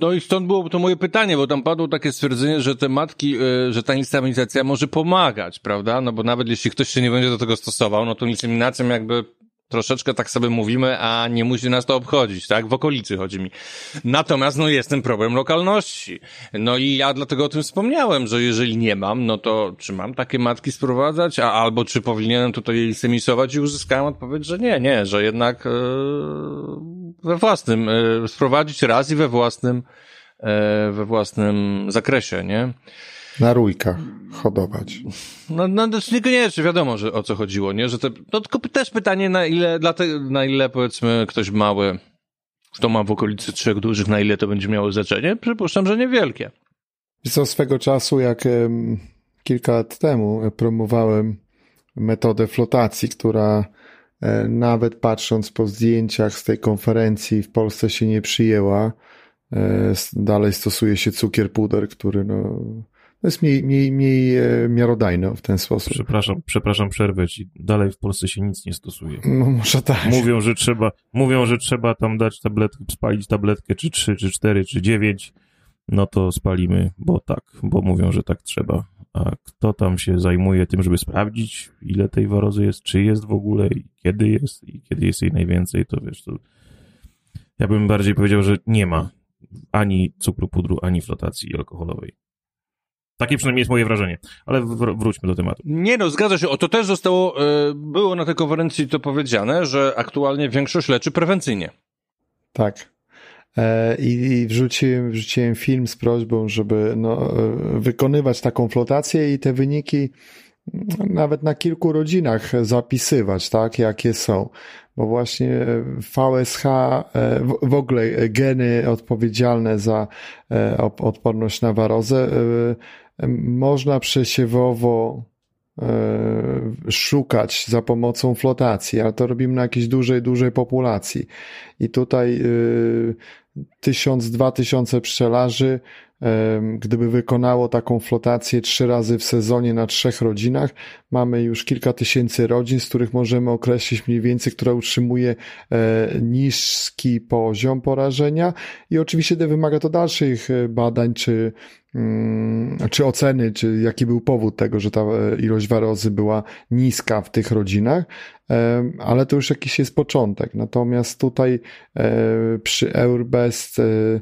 No i stąd było to moje pytanie, bo tam padło takie stwierdzenie, że te matki, y, że ta inseminacja może pomagać, prawda? No bo nawet jeśli ktoś się nie będzie do tego stosował, no to inseminacją jakby troszeczkę tak sobie mówimy, a nie musi nas to obchodzić, tak? W okolicy chodzi mi. Natomiast, no jest ten problem lokalności. No i ja dlatego o tym wspomniałem, że jeżeli nie mam, no to czy mam takie matki sprowadzać, a albo czy powinienem tutaj je insemisować i uzyskałem odpowiedź, że nie, nie, że jednak e, we własnym, e, sprowadzić raz i we własnym, e, we własnym zakresie, nie? Na rójkach hodować. No, no niekoniecznie wiadomo, że o co chodziło, nie? Że te, no tylko też pytanie, na ile, dla te, na ile powiedzmy ktoś mały, kto ma w okolicy trzech dużych, na ile to będzie miało znaczenie? Przypuszczam, że niewielkie. Co, swego czasu, jak em, kilka lat temu promowałem metodę flotacji, która nawet patrząc po zdjęciach z tej konferencji w Polsce się nie przyjęła. E, Dalej stosuje się cukier puder, który no, jest mniej, mniej, mniej e, miarodajny w ten sposób. Przepraszam, przepraszam, przerwę ci. Dalej w Polsce się nic nie stosuje. No może tak. Mówią, że trzeba, mówią, że trzeba tam dać tabletkę, spalić tabletkę, czy trzy, czy cztery, czy dziewięć. No to spalimy, bo tak, bo mówią, że tak trzeba. A kto tam się zajmuje tym, żeby sprawdzić, ile tej warozy jest, czy jest w ogóle, i kiedy jest, i kiedy jest jej najwięcej, to wiesz, to ja bym bardziej powiedział, że nie ma ani cukru pudru, ani flotacji alkoholowej. Takie przynajmniej jest moje wrażenie. Ale wr- wróćmy do tematu. Nie no, zgadza się. O to też zostało, e, było na tej konferencji to powiedziane, że aktualnie większość leczy prewencyjnie. Tak. E, I, wrzuciłem, wrzuciłem film z prośbą, żeby no, e, wykonywać taką flotację i te wyniki mm, nawet na kilku rodzinach zapisywać, tak, jakie są. Bo właśnie VSH, e, w- w ogóle geny odpowiedzialne za odporność na warozę, można przesiewowo szukać za pomocą flotacji, ale to robimy na jakiejś dużej, dużej populacji. I tutaj y, tysiąc, dwa tysiące pszczelarzy, em, gdyby wykonało taką flotację trzy razy w sezonie na trzech rodzinach, mamy już kilka tysięcy rodzin, z których możemy określić mniej więcej, która utrzymuje e, niski poziom porażenia i oczywiście wymaga to dalszych e, badań, czy czy oceny, czy jaki był powód tego, że ta e, ilość warozy była niska w tych rodzinach, Em, ale to już jakiś jest początek. Natomiast tutaj e, przy Eurbest e, e,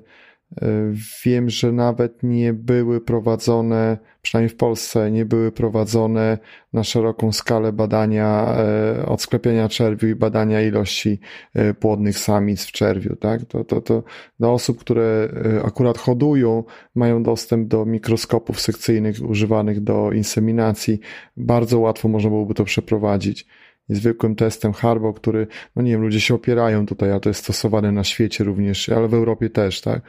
wiem, że nawet nie były prowadzone, przynajmniej w Polsce, nie były prowadzone na szeroką skalę badania e, odsklepienia czerwiu i badania ilości e, płodnych samic w czerwiu. Tak? To, to, to dla osób, które e, akurat hodują, mają dostęp do mikroskopów sekcyjnych używanych do inseminacji, bardzo łatwo można byłoby to przeprowadzić i zwykłym testem Harbo, który, no nie wiem, ludzie się opierają tutaj, a to jest stosowane na świecie również, ale w Europie też, tak?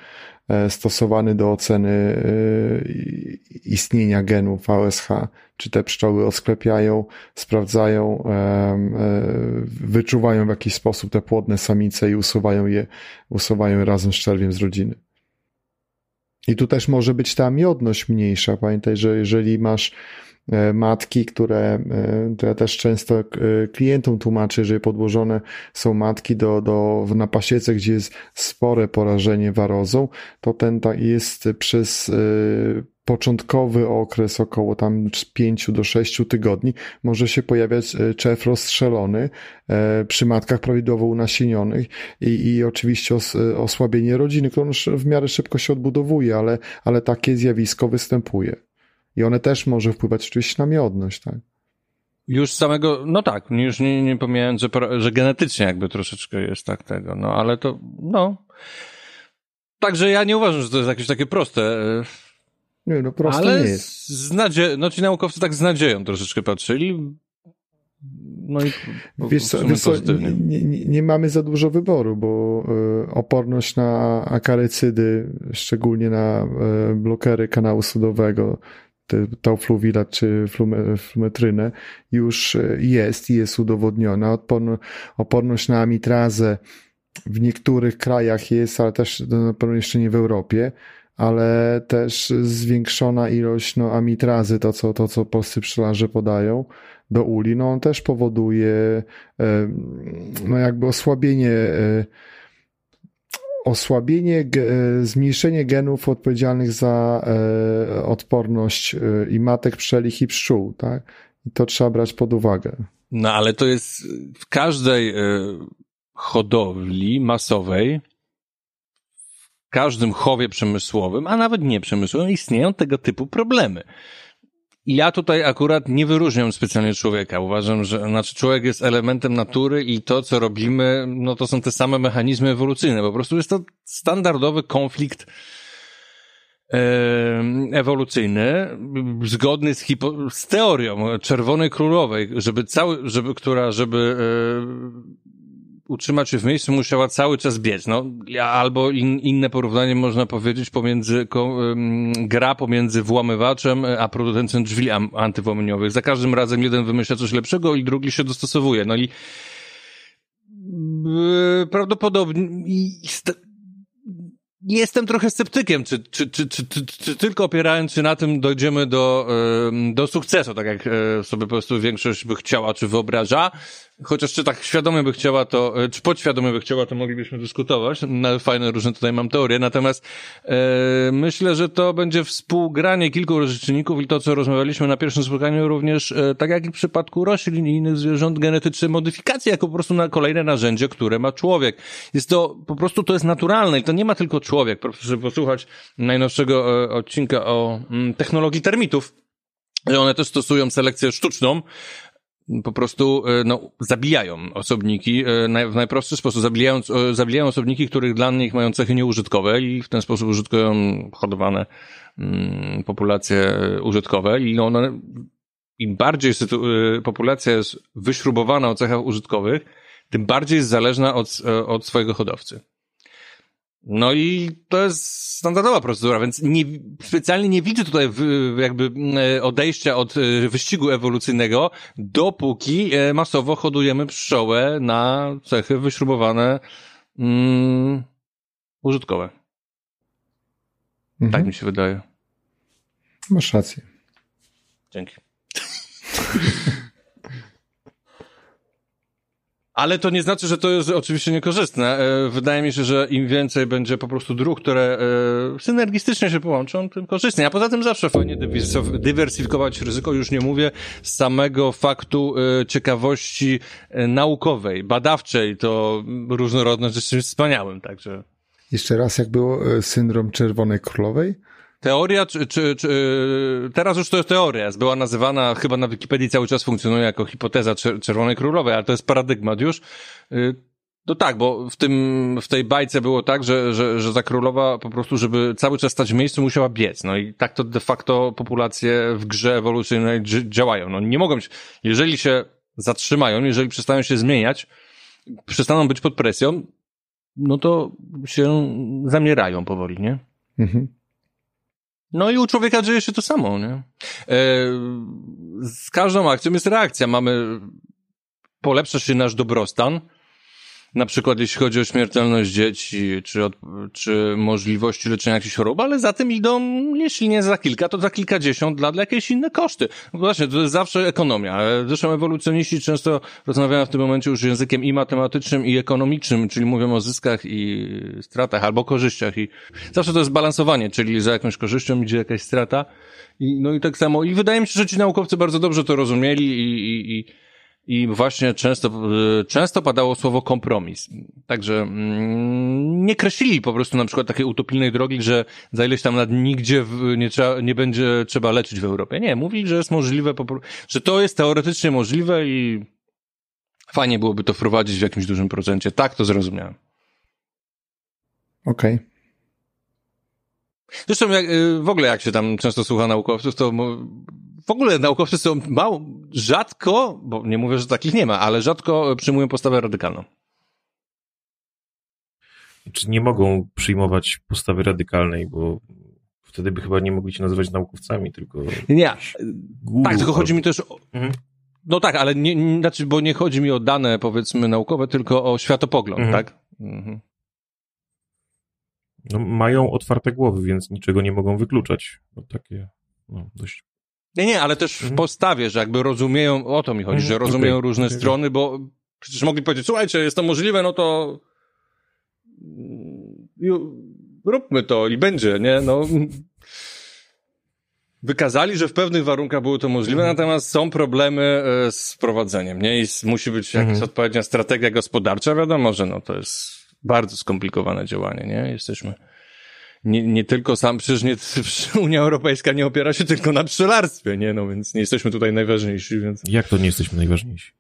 E, stosowany do oceny e, istnienia genów ASH, czy te pszczoły osklepiają, sprawdzają, e, wyczuwają w jakiś sposób te płodne samice i usuwają je, usuwają je razem z czerwiem z rodziny. I tu też może być ta miodność mniejsza. Pamiętaj, że jeżeli masz matki, które, e, ja też często e, klientom tłumaczę, że podłożone są matki do, do, na pasiece, gdzie jest spore porażenie warozą, to ten tak jest przez początkowy okres około tam 5 do 6 tygodni może się pojawiać czew rozstrzelony przy matkach prawidłowo unasienionych i, i oczywiście os, osłabienie rodziny, które w miarę szybko się odbudowuje, ale, ale takie zjawisko występuje. I one też może wpływać oczywiście na miodność, tak? Już samego, no tak, już nie, nie pomijając, że, że genetycznie jakby troszeczkę jest tak tego, no ale to, no. Także ja nie uważam, że to jest jakieś takie proste. E, nie, no proste ale nie jest. Z nadzie- no ci naukowcy tak z nadzieją troszeczkę patrzyli. No i wiesz co, wiesz co nie, nie, nie, mamy za dużo wyboru, bo y, oporność na akarycydy, szczególnie na y, blokery kanału sudowego, taufluwila czy flumetrynę już e, jest i jest udowodniona. Odporno, oporność na amitrazę w niektórych krajach jest, ale też na pewno jeszcze nie w Europie, ale też zwiększona ilość no, amitrazy, to co, to co polscy pszczelarze podają do uli, no on też powoduje no jakby osłabienie e, osłabienie, e, zmniejszenie genów odpowiedzialnych za e, odporność e, i matek pszczelich i pszczół, tak? I to trzeba brać pod uwagę. No ale to jest w każdej hodowli masowej, w każdym chowie przemysłowym, a nawet nieprzemysłowym istnieją tego typu problemy ja tutaj akurat nie wyróżniam specjalnie człowieka. Uważam, że znaczy człowiek jest elementem natury i to, co robimy, no to są te same mechanizmy ewolucyjne. Po prostu jest to standardowy konflikt ewolucyjny, zgodny z, hipo- z teorią Czerwonej Królowej, żeby cały, żeby, która, żeby utrzymać się w miejscu, musiała cały czas biec. No, albo in, inne porównanie można powiedzieć pomiędzy, ko, gra pomiędzy włamywaczem a producentem drzwi antywłamaniowych. Za każdym razem jeden wymyśla coś lepszego i drugi się dostosowuje. No i yy, prawdopodobnie i, jestem trochę sceptykiem, czy, czy, czy, czy, czy, czy tylko opierając się na tym dojdziemy do, do sukcesu, tak jak e, sobie po prostu większość by chciała, czy wyobraża, chociaż czy tak świadomie by chciała to, e, czy podświadomie by chciała, to moglibyśmy dyskutować. No, fajne różne tutaj mam teorie. Natomiast e, myślę, że to będzie współgranie kilku czynników i to, co rozmawialiśmy na pierwszym spotkaniu, również e, tak jak i w przypadku roślin i innych zwierząt, genetyczne modyfikacje jako po prostu na kolejne narzędzie, które ma człowiek. Jest to, po prostu to jest naturalne i to nie ma tylko człowiek. Proszę posłuchać najnowszego e, odcinka o mm, technologii termitów, że one też stosują selekcję sztuczną, po prostu e, no, zabijają osobniki e, w najprostszy sposób. Zabijają, e, zabijają osobniki, których dla nich mają cechy nieużytkowe i w ten sposób użytkują hodowane mm, populacje użytkowe i one im bardziej populacja jest wyśrubowana o cechach użytkowych, tym bardziej jest zależna od, od swojego hodowcy. No i to jest standardowa procedura, więc nie, specjalnie nie widzę tutaj jakby e, odejścia od e, wyścigu ewolucyjnego, dopóki e, masowo hodujemy pszczołę na cechy wyśrubowane mm, użytkowe. Mhm. Tak mi się wydaje. Masz rację. Dzięki. [LAUGHS] Ale to nie znaczy, że to jest oczywiście niekorzystne. E, wydaje mi się, że im więcej będzie po prostu dróg, które e, synergistycznie się połączą, tym korzystnie. A poza tym zawsze fajnie dywersyfikować ryzyko, już nie mówię z samego faktu e, ciekawości naukowej, badawczej, to różnorodność jest czymś wspaniałym, także. Jeszcze raz, jak było syndrom czerwonej królowej? Teoria, czy, czy, czy, teraz już to jest teoria, była nazywana, chyba na Wikipedii cały czas funkcjonuje jako hipoteza Czerwonej Królowej, ale to jest paradygmat już. Y, no tak, bo w tym, w tej bajce było tak, że, że, że ta królowa po prostu, żeby cały czas stać w miejscu, musiała biec. No i tak to de facto populacje w grze ewolucyjnej działają. No nie mogą jeżeli się zatrzymają, jeżeli przestają się zmieniać, przestaną być pod presją, no to się zamierają powoli, nie? Mhm. No i u człowieka dzieje się to samo, nie? E, z każdą akcją jest reakcja. Mamy, polepsza się nasz dobrostan, na przykład jeśli chodzi o śmiertelność dzieci, czy, od, czy możliwości leczenia jakichś chorób, ale za tym idą, jeśli nie za kilka, to za kilkadziesiąt lat dla jakieś inne koszty. No właśnie, to jest zawsze ekonomia. Zresztą ewolucjoniści często rozmawiają w tym momencie już językiem i matematycznym, i ekonomicznym, czyli mówią o zyskach i stratach, albo korzyściach i zawsze to jest balansowanie, czyli za jakąś korzyścią idzie jakaś strata. I, no i tak samo. I wydaje mi się, że ci naukowcy bardzo dobrze to rozumieli i, i, i i właśnie często, y, często padało słowo kompromis. Także mm, nie kreślili po prostu na przykład takiej utopijnej drogi, że za ileś tam lat nigdzie nie, trzeba, nie będzie trzeba leczyć w Europie. Nie, mówili, że jest możliwe, że to jest teoretycznie możliwe i fajnie byłoby to wprowadzić w jakimś dużym procencie. Tak to zrozumiałem. Okej. Okay. Zresztą jak, y, w ogóle jak się tam często słucha naukowców, to w ogóle naukowcy są mało, rzadko, bo nie mówię, że takich nie ma, ale rzadko przyjmują postawę radykalną. Czy nie mogą przyjmować postawy radykalnej, bo wtedy by chyba nie mogli się nazywać naukowcami, tylko... Nie, tak, tylko chodzi mi też o... Mhm. No tak, ale nie, nie, znaczy, bo nie chodzi mi o dane, powiedzmy, naukowe, tylko o światopogląd, mhm. tak? Mhm. No, mają otwarte głowy, więc niczego nie mogą wykluczać. No, takie no, dość nie, nie, ale też w mhm. postawie, że jakby rozumieją, o to mi chodzi, że mhm. rozumieją okay. różne okay. strony, bo przecież mogli powiedzieć, słuchajcie, jest to możliwe, no to róbmy to i będzie, nie? No. Wykazali, że w pewnych warunkach było to możliwe, mhm. natomiast są problemy e, z prowadzeniem, nie? I musi być jakaś odpowiednia strategia gospodarcza, wiadomo, że no to jest bardzo skomplikowane działanie, nie? Jesteśmy nie, nie tylko sam, przecież nie, [LAUGHS] Unia Europejska nie opiera się tylko na pszczelarstwie, nie? No więc nie jesteśmy tutaj najważniejsi, więc... Jak to nie jesteśmy najważniejsi?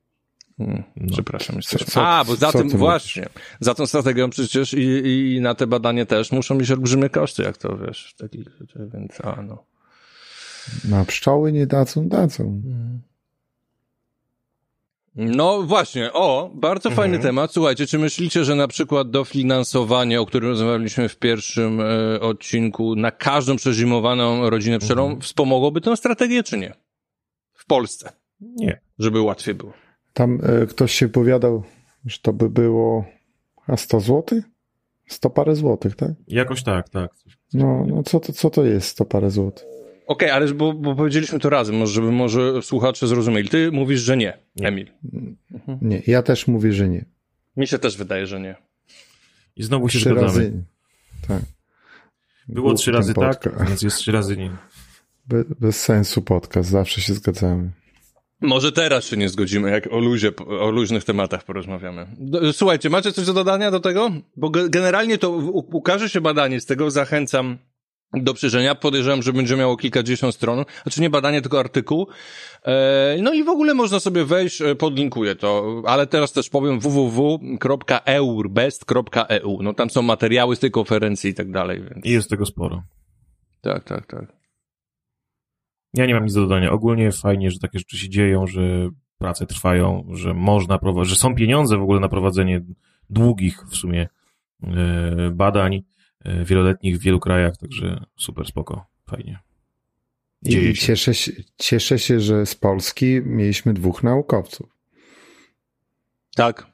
Hmm, no. Przepraszam, jesteśmy. Co, A, bo za tym właśnie, mówisz? za tą strategią przecież i, i na te badanie też muszą mieć olbrzymie koszty, jak to wiesz, takich rzeczy, więc a no. Na pszczoły nie dadzą, dadzą. Hmm. No właśnie, o, bardzo mhm. fajny temat. Słuchajcie, czy myślicie, że na przykład dofinansowanie, o którym rozmawialiśmy w pierwszym e, odcinku, na każdą przezimowaną rodzinę pszczelą mhm. wspomogłoby tę strategię, czy nie? W Polsce. Nie. Żeby łatwiej było. Tam e, ktoś się powiadał, że to by było a 100 złotych? 100 parę złotych, tak? Jakoś tak, tak. No, no co, to, co to jest 100 parę złotych? Okej, okay, ale bo, bo powiedzieliśmy to razem, może, żeby może słuchacze zrozumieli. Ty mówisz, że nie, nie. Emil. Mhm. Nie, ja też mówię, że nie. Mi się też wydaje, że nie. I znowu się trzy zgadzamy. Razy, tak. Było trzy razy tak, więc jest trzy razy nie. Be, bez sensu podcast, zawsze się zgadzamy. Może teraz się nie zgodzimy, jak o luzie, o luźnych tematach porozmawiamy. Słuchajcie, macie coś do dodania do tego? Bo generalnie to ukaże się badanie, z tego zachęcam do przejrzenia. Podejrzewam, że będzie miało kilkadziesiąt stron. Znaczy nie badanie, tylko artykuł. E, no i w ogóle można sobie wejść, e, podlinkuję to, ale teraz też powiem www.eurbest.eu. No tam są materiały z tej konferencji i tak dalej. Więc... I jest tego sporo. Tak, tak, tak. Ja nie mam nic do dodania. Ogólnie fajnie, że takie rzeczy się dzieją, że prace trwają, że można prowadzić, że są pieniądze w ogóle na prowadzenie długich w sumie e, badań wieloletnich w wielu krajach, także super spoko, fajnie. Dzieje I się. Cieszę, się, cieszę się, że z Polski mieliśmy dwóch naukowców. Tak.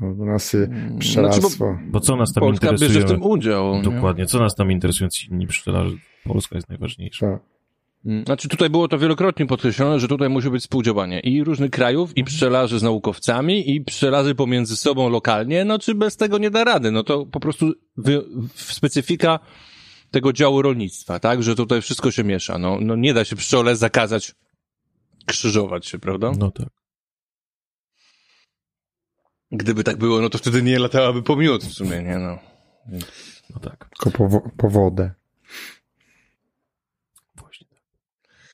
U nas mm, pszczelarstwo. Znaczy, bo, bo, co nas tam Polska interesuje? bierze w tym udział. Dokładnie. Nie? Co nas tam interesuje inni pszczelarze? Polska jest najważniejsza. Tak. Mm, znaczy tutaj było to wielokrotnie podkreślone, że tutaj musi być współdziałanie i różnych krajów, i pszczelarzy z naukowcami, i pszczelarzy pomiędzy sobą lokalnie, no czy bez tego nie da rady, no to po prostu wy, specyfika tego działu rolnictwa, tak, że tutaj wszystko się miesza, no, no nie da się pszczole zakazać krzyżować się, prawda? No tak. Gdyby tak było, no to wtedy nie latałaby po miód w sumie, nie no. No tak. Tylko po, po wodę.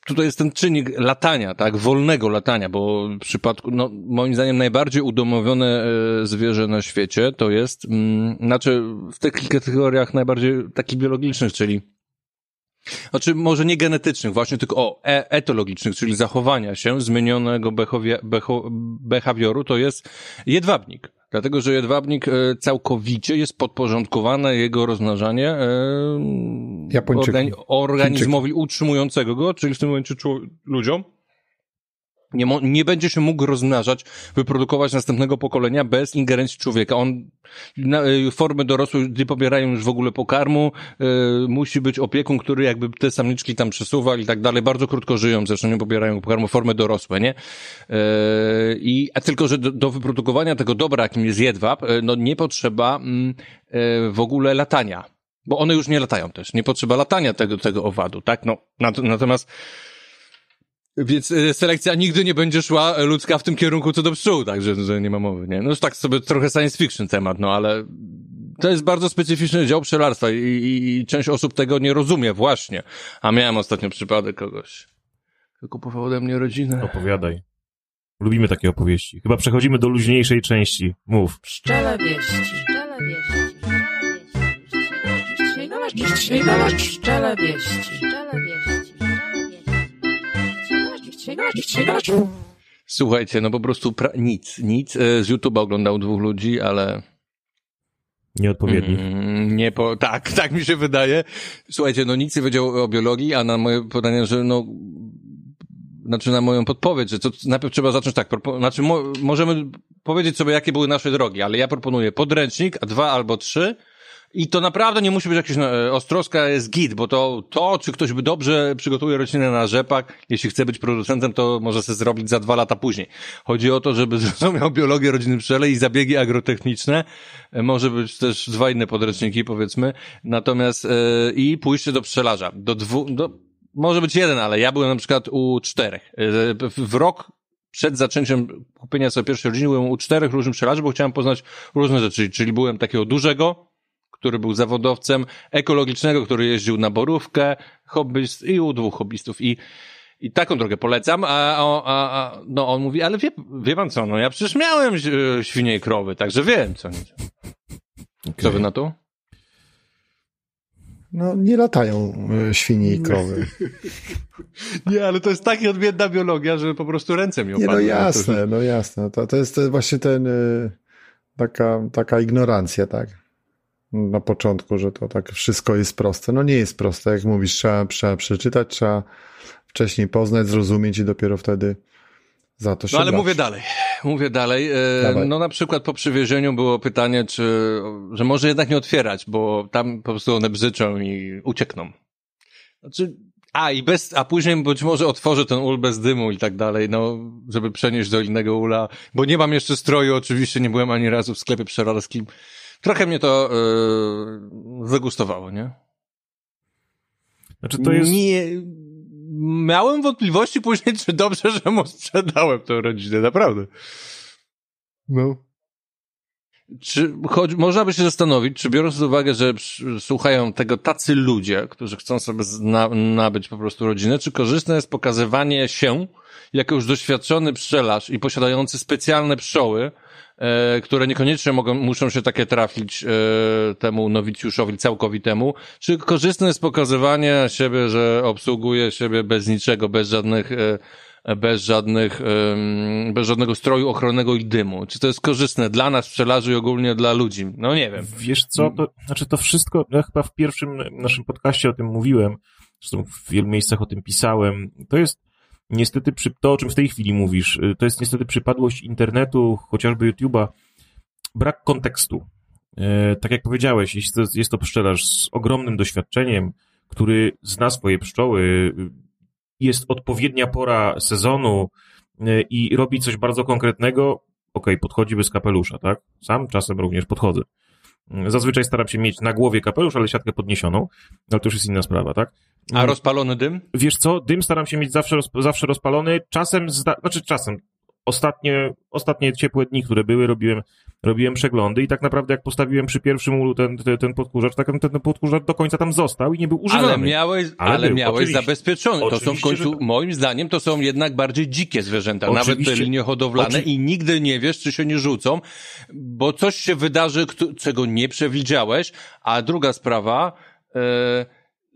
Tutaj jest ten czynnik latania, tak, wolnego latania, bo w przypadku, no, moim zdaniem najbardziej udomowione e, zwierzę na świecie to jest, mm, znaczy w tych kategoriach najbardziej takich biologicznych, czyli Znaczy, może nie genetycznych, właśnie, tylko o, e etologicznych, czyli zachowania się zmienionego behawioru, to jest jedwabnik. Dlatego, że jedwabnik e, całkowicie jest podporządkowane jego rozmnażanie e, Japończykom. organizmowi utrzymującego go, czyli w tym momencie ludziom. Nie, mo- nie będzie się mógł rozmnażać, wyprodukować następnego pokolenia bez ingerencji człowieka. On, na, y, formy dorosłe, gdy pobierają już w ogóle pokarmu, y, musi być opiekun, który jakby te samiczki tam przesuwał i tak dalej. Bardzo krótko żyją, zresztą nie pobierają pokarmu, formy dorosłe, nie? Y, I, a tylko, że do, do wyprodukowania tego dobra, jakim jest jedwab, y, no nie potrzeba mm, y, w ogóle latania. Bo one już nie latają też. Nie potrzeba latania tego, tego owadu, tak? No, nat- natomiast więc e, selekcja nigdy nie będzie szła e, ludzka w tym kierunku co do pszczół, także że nie ma mowy, nie? No już tak sobie trochę science fiction temat, no ale to jest bardzo specyficzny dział pszczelarstwa i, i, i część osób tego nie rozumie właśnie. A miałem ostatnio przypadek kogoś, kto kupował ode mnie rodzinę. Opowiadaj. Lubimy takie opowieści. Chyba przechodzimy do luźniejszej części. Mów. Pszczele wieści. Pszczele wieści. Pszczele wieści. Dzisiaj na pszczele wieści. Pszczele wieści. Słuchajcie, no po prostu pra- nic, nic. E, Z YouTube'a oglądał dwóch ludzi, ale Nieodpowiedni. Mm, Nie po, tak, tak mi się wydaje. Słuchajcie, no nic nie wiedział o biologii, a na moje podanie, że no, znaczy na moją podpowiedź, że to najpierw trzeba zacząć tak, propo, znaczy mo, możemy powiedzieć sobie, jakie były nasze drogi, ale ja proponuję podręcznik, a dwa albo trzy, i to naprawdę nie musi być jakieś no, e, ostrożka jest git, bo to, to, czy ktoś by dobrze przygotuje roślinę na rzepak, jeśli chce być producentem, to może sobie zrobić za dwa lata później. Chodzi o to, żeby [LAUGHS] zrozumiał biologię rodziny pszczele i zabiegi agrotechniczne. E, Może być też dwa inne podręczniki, powiedzmy. Natomiast, e, i pójście do pszczelarza. Do dwu, do, może być jeden, ale ja byłem na przykład u czterech. W rok przed zaczęciem kupienia sobie pierwszej rodziny byłem u czterech różnych pszczelarzy, bo chciałem poznać różne rzeczy. Czyli byłem takiego dużego, który był zawodowcem, ekologicznego, który jeździł na borówkę, hobbyst i u dwóch hobbystów. I, i taką drogę polecam, a, a, a, no on mówi, ale wie, wie pan co, no ja przecież miałem e, świnie i krowy, także wiem co. Co wy na to? No, nie latają e, świnie i krowy. [LAUGHS] Nie, ale to jest taka odmienna biologia, że po prostu ręce mi Nie, opadły. no jasne, no jasne. To, to jest właśnie ten, y, taka, taka ignorancja, tak? Na początku, że to tak wszystko jest proste. No nie jest proste, jak mówisz, trzeba, trzeba przeczytać, trzeba wcześniej poznać, zrozumieć i dopiero wtedy za to się No ale brać. mówię dalej, mówię dalej. E, Dawaj. no na przykład po przywiezieniu było pytanie, czy, że może jednak nie otwierać, bo tam po prostu one bzyczą i uciekną. Znaczy, a i bez, a później być może otworzę ten ul bez dymu i tak dalej, no, żeby przenieść do innego ula, bo nie mam jeszcze stroju, oczywiście nie byłem ani razu w sklepie pszczelarskim. Trochę mnie to e, zagustowało, nie? Znaczy to jest... Nie, miałem wątpliwości później, czy dobrze, że mu sprzedałem tę rodzinę, naprawdę. No. Czy choć, można by się zastanowić, czy biorąc pod uwagę, że słuchają tego tacy ludzie, którzy chcą sobie zna, nabyć po prostu rodzinę, czy korzystne jest pokazywanie się jako już doświadczony pszczelarz i posiadający specjalne pszczoły, które niekoniecznie mogą, muszą się takie trafić e, temu nowicjuszowi całkowitemu, czy korzystne jest pokazywanie siebie, że obsługuje siebie bez niczego, bez żadnych e, bez żadnych, bez żadnego stroju ochronnego i dymu. Czy to jest korzystne dla nas, pszczelarzy i ogólnie dla ludzi? No nie wiem. Wiesz co, to znaczy to wszystko, ja chyba w pierwszym naszym podcaście o tym mówiłem, zresztą w wielu miejscach o tym pisałem, to jest niestety przy, to, o czym w tej chwili mówisz, y, to jest niestety przypadłość internetu, chociażby YouTube'a, brak kontekstu. E, tak jak powiedziałeś, jest to, jest to pszczelarz z ogromnym doświadczeniem, który zna swoje pszczoły, y, jest odpowiednia pora sezonu y, i robi coś bardzo konkretnego, okej, podchodzi bez kapelusza, tak? Sam czasem również podchodzę. Zazwyczaj staram się mieć na głowie kapelusz, ale siatkę podniesioną, ale to już jest inna sprawa, tak? A rozpalony dym? Wiesz co, dym staram się mieć zawsze, zawsze rozpalony, czasem, zda, znaczy czasem, ostatnie, ostatnie ciepłe dni, które były, robiłem, robiłem przeglądy i tak naprawdę jak postawiłem przy pierwszym ulu ten, ten, ten podkurzacz, tak ten, ten podkurzacz do końca tam został i nie był używany. Ale miałeś, ale, Ale był, miałeś oczywiście. zabezpieczony. To są w końcu, tak. moim zdaniem, to są jednak bardziej dzikie zwierzęta, nawet Oczywiście. te linie hodowlane Oczy- i nigdy nie wiesz, czy się nie rzucą, bo coś się wydarzy, czego nie przewidziałeś, a druga sprawa, e,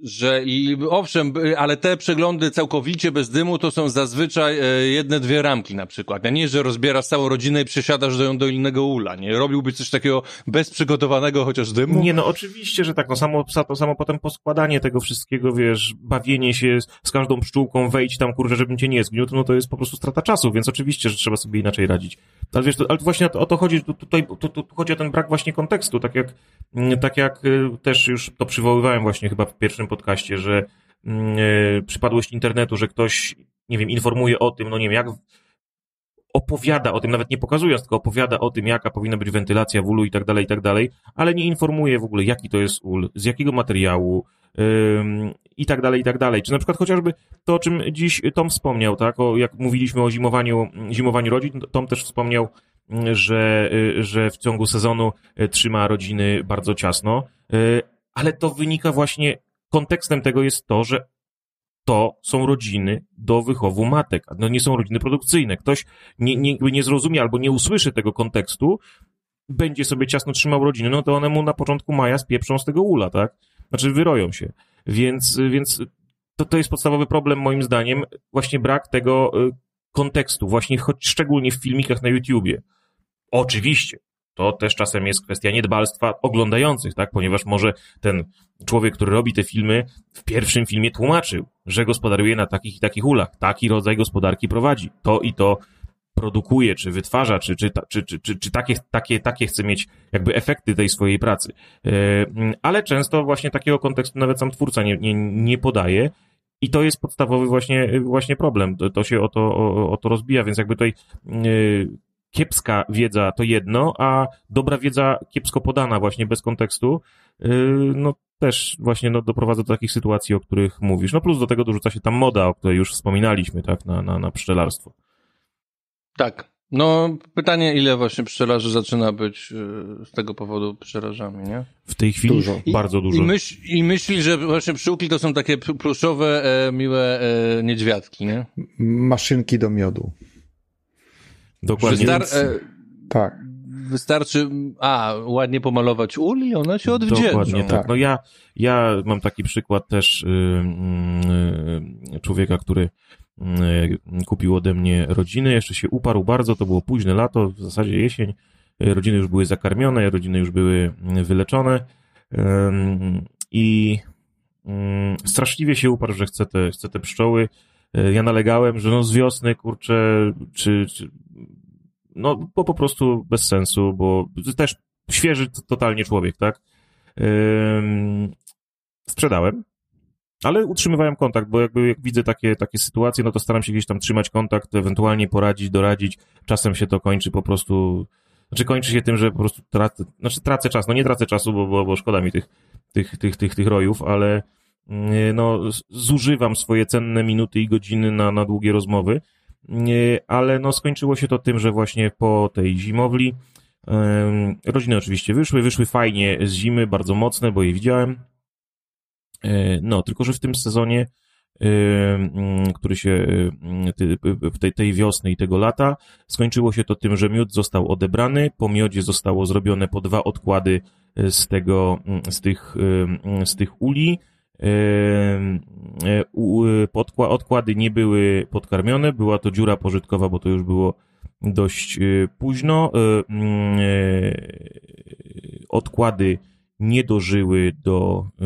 że i owszem, ale te przeglądy całkowicie bez dymu to są zazwyczaj e, jedne, dwie ramki na przykład. A nie, że rozbierasz całą rodzinę i przesiadasz do ją do innego ula, nie? Robiłbyś coś takiego bez przygotowanego chociaż dymu? Nie, no oczywiście, że tak, no samo, to samo potem poskładanie tego wszystkiego, wiesz, bawienie się z, każdą pszczółką, wejdź tam, kurczę, żebym cię nie zgniótł, no to jest po prostu strata czasu, więc oczywiście, że trzeba sobie inaczej radzić. Ale wiesz, to, ale właśnie o to chodzi, tu- tutaj, tu, tu, tu chodzi o ten brak właśnie kontekstu, tak jak, mm, tak jak y, też już to przywoływałem właśnie chyba w pierwszym podcaście, że mm, y, przypadłość internetu, że ktoś, nie wiem, informuje o tym, no nie wiem, jak opowiada o tym, nawet nie pokazując, tylko opowiada o tym, jaka powinna być wentylacja w ulu i tak dalej, i tak dalej, ale nie informuje w ogóle, jaki to jest ul, z jakiego materiału i tak dalej, i tak dalej. Czy na przykład chociażby to, o czym dziś Tom wspomniał, tak, o, jak mówiliśmy o zimowaniu, zimowaniu rodzin, Tom też wspomniał, mm, że, y, że w ciągu sezonu y, trzyma rodziny bardzo ciasno, y, ale to wynika właśnie, kontekstem tego jest to, że to są rodziny do wychowu matek. No nie są rodziny produkcyjne. Ktoś nie, nie, nie zrozumie albo nie usłyszy tego kontekstu, będzie sobie ciasno trzymał rodziny, no to one mu na początku maja spieprzą z tego ula, tak? Znaczy wyroją się. Więc, więc to, to jest podstawowy problem moim zdaniem, właśnie brak tego y, kontekstu, właśnie choć szczególnie w filmikach na YouTubie. Oczywiście, to też czasem jest kwestia niedbalstwa oglądających, tak? Ponieważ może ten człowiek, który robi te filmy, w pierwszym filmie tłumaczył, że gospodaruje na takich i takich ulach, taki rodzaj gospodarki prowadzi, to i to produkuje, czy wytwarza, czy, czy, czy, czy, czy, czy takie, takie, takie chce mieć jakby efekty tej swojej pracy. E, mm, Ale często właśnie takiego kontekstu nawet sam twórca nie, nie, nie podaje i to jest podstawowy właśnie, właśnie problem. To, to się o to, o, o to rozbija, więc jakby tutaj e, kiepska wiedza to jedno, a dobra wiedza kiepsko podana właśnie bez kontekstu, e, no też właśnie no, doprowadza do takich sytuacji, o których mówisz. No plus do tego dorzuca się tam moda, o której już wspominaliśmy, tak, na, na, na pszczelarstwo. Tak. No, pytanie, ile właśnie pszczelarzy zaczyna być y, z tego powodu pszczelarzami, nie? W tej chwili Dużo. bardzo dużo. I, myśl, I myśli, że właśnie pszczółki to są takie pl- pluszowe, e, miłe e, niedźwiadki, nie? Maszynki do miodu. Dokładnie. Wystar- e, Tak. wystarczy, a, ładnie pomalować ul i one się odwdzięczą. Dokładnie tak. Tak. No ja, ja mam taki przykład też y, y, człowieka, który kupił ode mnie rodziny, jeszcze się uparł bardzo, to było późne lato, w zasadzie jesień, Y, rodziny już były zakarmione, rodziny już były y, wyleczone i ym, straszliwie się uparł, że chce te, chce te pszczoły. Y, Ja nalegałem, że no z wiosny, kurczę, czy, czy no bo po prostu bez sensu, bo też świeży totalnie człowiek, tak? Sprzedałem, ale utrzymywałem kontakt, bo jakby jak widzę takie, takie sytuacje, no to staram się gdzieś tam trzymać kontakt, ewentualnie poradzić, doradzić. Czasem się to kończy po prostu, znaczy kończy się tym, że po prostu tracę, znaczy tracę czas, no nie tracę czasu, bo, bo, bo szkoda mi tych, tych, tych, tych, tych rojów, ale mm, no zużywam swoje cenne minuty i godziny na, na długie rozmowy. Nie, ale no skończyło się to tym, że właśnie po tej zimowli rodziny oczywiście wyszły, wyszły fajnie z zimy, bardzo mocne, bo je widziałem. E, No, tylko że w tym sezonie, e, mm, który się e, tej, tej wiosny i tego lata, skończyło się to tym, że miód został odebrany, po miodzie zostało zrobione po dwa odkłady z tego, mm, z tych, e, z tych uli. Podkła- Odkłady nie były podkarmione, była to dziura pożytkowa, bo to już było dość późno. Mm, Odkłady nie dożyły do e,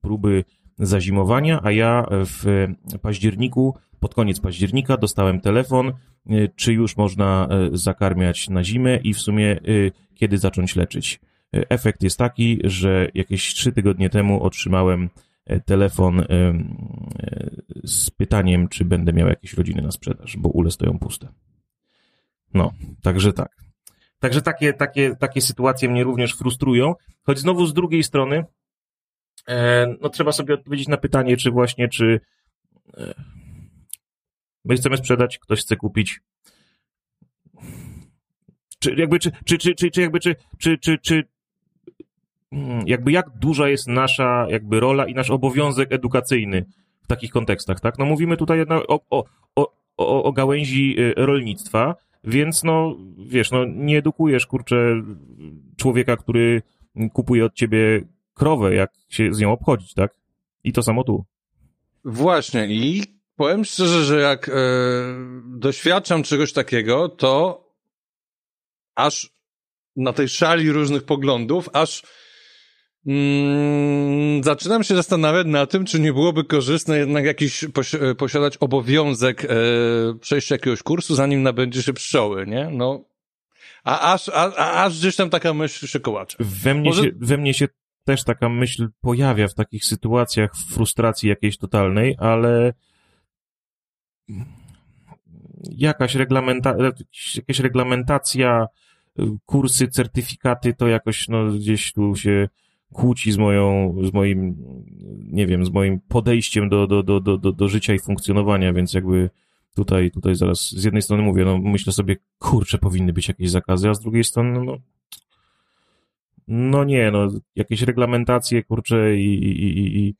próby zazimowania, a ja w październiku, pod koniec października dostałem telefon, e, czy już można e, zakarmiać na zimę i w sumie kiedy zacząć leczyć. Efekt jest taki, że jakieś trzy tygodnie temu otrzymałem telefon z pytaniem, czy będę miał jakieś rodziny na sprzedaż, bo ule stoją puste. No, także tak. Także takie, takie, takie sytuacje mnie również frustrują, choć znowu z drugiej strony, e, no trzeba sobie odpowiedzieć na pytanie, czy właśnie, czy e, my chcemy sprzedać, ktoś chce kupić. Czy jakby, czy, czy, czy, czy, czy jakby, czy, czy, czy, czy mm, jakby jak duża jest nasza jakby rola i nasz obowiązek edukacyjny w takich kontekstach, tak? No mówimy tutaj o, o, o, o, gałęzi y, rolnictwa, więc no, wiesz, no nie edukujesz, kurczę, człowieka, który kupuje od ciebie krowę, jak się z nią obchodzić, tak? I to samo tu. Właśnie i powiem szczerze, że jak e, doświadczam czegoś takiego, to aż na tej szali różnych poglądów, aż mm, zaczynam się zastanawiać na tym, czy nie byłoby korzystne jednak jakiś posi posiadać obowiązek e, przejścia jakiegoś kursu, zanim nabędzie się pszczoły, nie? No, a aż, a, a, aż gdzieś tam taka myśl się kołacze. We mnie, Może- się, we mnie się też taka myśl pojawia w takich sytuacjach frustracji jakiejś totalnej, ale jakaś reglamenta, jakaś reglamentacja, kursy, certyfikaty, to jakoś no, gdzieś tu się kłóci z moją, z moim, nie wiem, z moim podejściem do, do, do, do, do, życia i funkcjonowania, więc jakby tutaj, tutaj zaraz z jednej strony mówię, no myślę sobie, kurczę, powinny być jakieś zakazy, a z drugiej strony, no no nie, no jakieś reglamentacje, kurczę, i, i, i, i,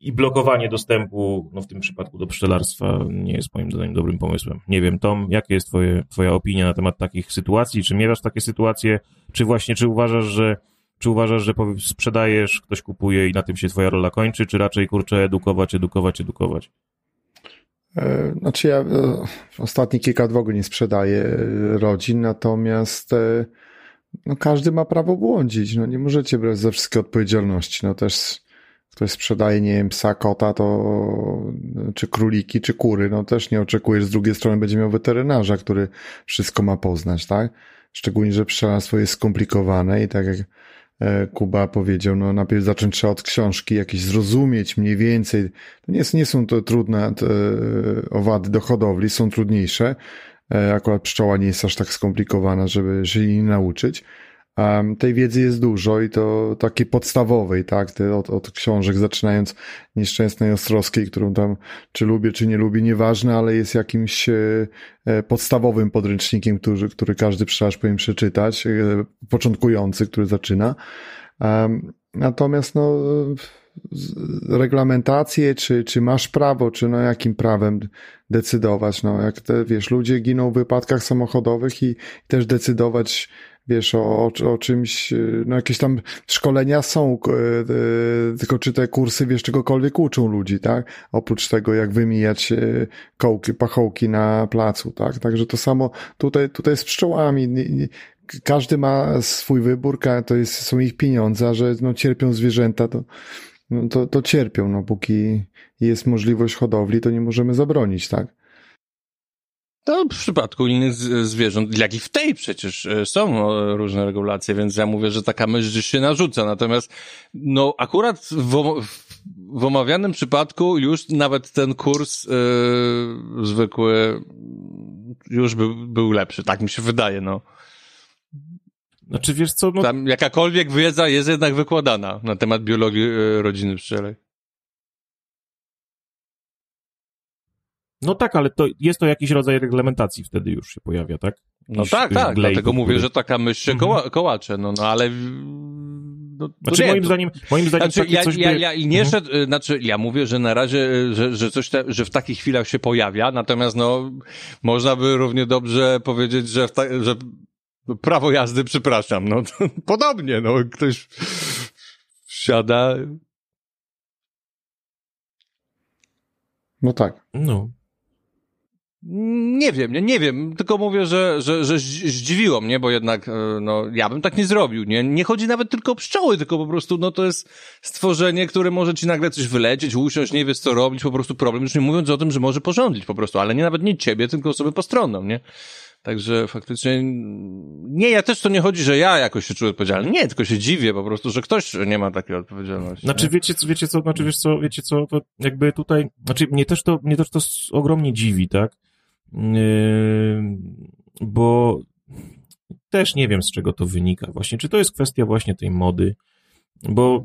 i blokowanie dostępu, no w tym przypadku do pszczelarstwa nie jest moim zdaniem dobrym pomysłem. Nie wiem, Tom, jaka jest twoje, twoja opinia na temat takich sytuacji? Czy miewasz takie sytuacje? Czy właśnie, czy uważasz, że czy uważasz, że sprzedajesz, ktoś kupuje i na tym się twoja rola kończy, czy raczej, kurczę, edukować, edukować, edukować? E, Znaczy ja e, ostatnie kilka ogóle nie sprzedaję e, rodzin, natomiast no każdy ma prawo błądzić. No nie możecie brać za wszystkie odpowiedzialności. No też ktoś sprzedaje, nie wiem, psa, kota, to czy króliki, czy kury, no też nie oczekujesz, z drugiej strony będzie miał weterynarza, który wszystko ma poznać, tak? Szczególnie, że pszczelarstwo jest skomplikowane i tak jak Kuba powiedział, no najpierw zacząć trzeba od książki, jakieś zrozumieć mniej więcej. Nie, nie są to trudne te, owady do hodowli, są trudniejsze. E, Akurat pszczoła nie jest aż tak skomplikowana, żeby się jej nauczyć. Tej wiedzy jest dużo i to takiej podstawowej, tak, od, od książek, zaczynając Nieszczęsnej Ostrowskiej, którą tam czy lubię, czy nie lubię, nieważne, ale jest jakimś e, e, podstawowym podręcznikiem, który, który każdy pszczelarz powinien przeczytać, e, początkujący, który zaczyna. Natomiast no, reglamentacje, czy, czy masz prawo, czy no jakim prawem decydować, no jak te, wiesz, ludzie giną w wypadkach samochodowych i, i też decydować, wiesz, o, o, o czymś, y, no jakieś tam szkolenia są, k- y, tylko czy te kursy, wiesz, czegokolwiek uczą ludzi, tak? Oprócz tego, jak wymijać y, kołki, pachołki na placu, tak? Także to samo tutaj, tutaj z pszczołami, każdy ma swój wybór, to jest, są ich pieniądze, a że no, cierpią zwierzęta, to, no, to, to cierpią, no póki jest możliwość hodowli, to nie możemy zabronić, tak? To w przypadku innych zwierząt, jak i w tej przecież e, są e, różne regulacje, więc ja mówię, że taka myśl się narzuca. Natomiast, no, akurat w, w omawianym przypadku już nawet ten kurs e, zwykły już był, był lepszy, tak mi się wydaje, no. Znaczy, wiesz co, no Tam jakakolwiek wiedza jest jednak wykładana na temat biologii e, rodziny pszczelej. No tak, ale to jest to jakiś rodzaj reglamentacji wtedy już się pojawia, tak? No tak, tak, glejt, dlatego mówię, który- że taka myśl się Mhm. koła, kołacze, no, no ale... No, to Znaczy, nie, moim to- zdaniem, moim zdaniem Znaczy, ja, coś ja, by... ja i nie szedł, y, znaczy, ja mówię, że na razie, y, że, że coś, te, że w takich chwilach się pojawia, natomiast no, można by równie dobrze powiedzieć, że, w ta, że prawo jazdy, przepraszam, no, to, [LAUGHS] podobnie, no, ktoś wsiada, No tak. No. Nie wiem, nie, nie wiem, tylko mówię, że, że, że zdzi- zdziwiło mnie, bo jednak, y, no, ja bym tak nie zrobił, nie, nie chodzi nawet tylko o pszczoły, tylko po prostu, no, to jest stworzenie, które może ci nagle coś wylecieć, usiąść, nie wiesz co robić, po prostu problem, już nie mówiąc o tym, że może porządzić po prostu, ale nie nawet nie ciebie, tylko osobę postronną, nie? Także faktycznie, nie, ja też to nie chodzi, że ja jakoś się czuję odpowiedzialny, nie, tylko się dziwię po prostu, że ktoś nie ma takiej odpowiedzialności. Znaczy, wiecie, co- wiecie co, znaczy, wiesz co, wiecie co, to jakby tutaj, znaczy, mnie też to, mnie też to ogromnie dziwi, tak? Yy, bo też nie wiem, z czego to wynika właśnie. Czy to jest kwestia właśnie tej mody? Bo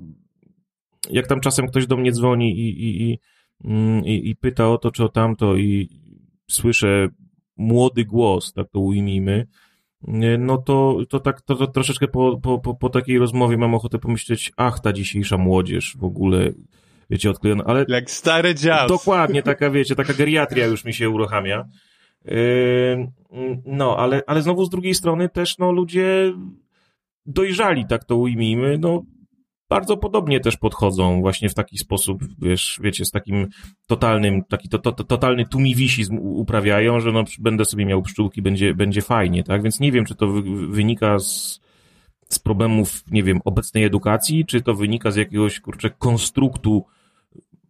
jak tam czasem ktoś do mnie dzwoni i, i, i, mm, i, pyta o to, czy o tamto i słyszę młody głos, tak to ujmijmy, yy, no to, to tak to, to troszeczkę po, po, po, po takiej rozmowie mam ochotę pomyśleć, ach, ta dzisiejsza młodzież w ogóle, wiecie, odklejona, ale Jak stary dziad. Dokładnie, taka wiecie, taka geriatria już mi się uruchamia. Yy, No, ale, ale znowu z drugiej strony też, no, ludzie dojrzali, tak to ujmijmy, no, bardzo podobnie też podchodzą właśnie w taki sposób, wiesz, wiecie, z takim totalnym, taki to, to, to, totalny tumiwisizm uprawiają, że no będę sobie miał pszczółki, będzie, będzie fajnie, tak? Więc nie wiem, czy to wy, wynika z, z problemów, nie wiem, obecnej edukacji, czy to wynika z jakiegoś, kurczę, konstruktu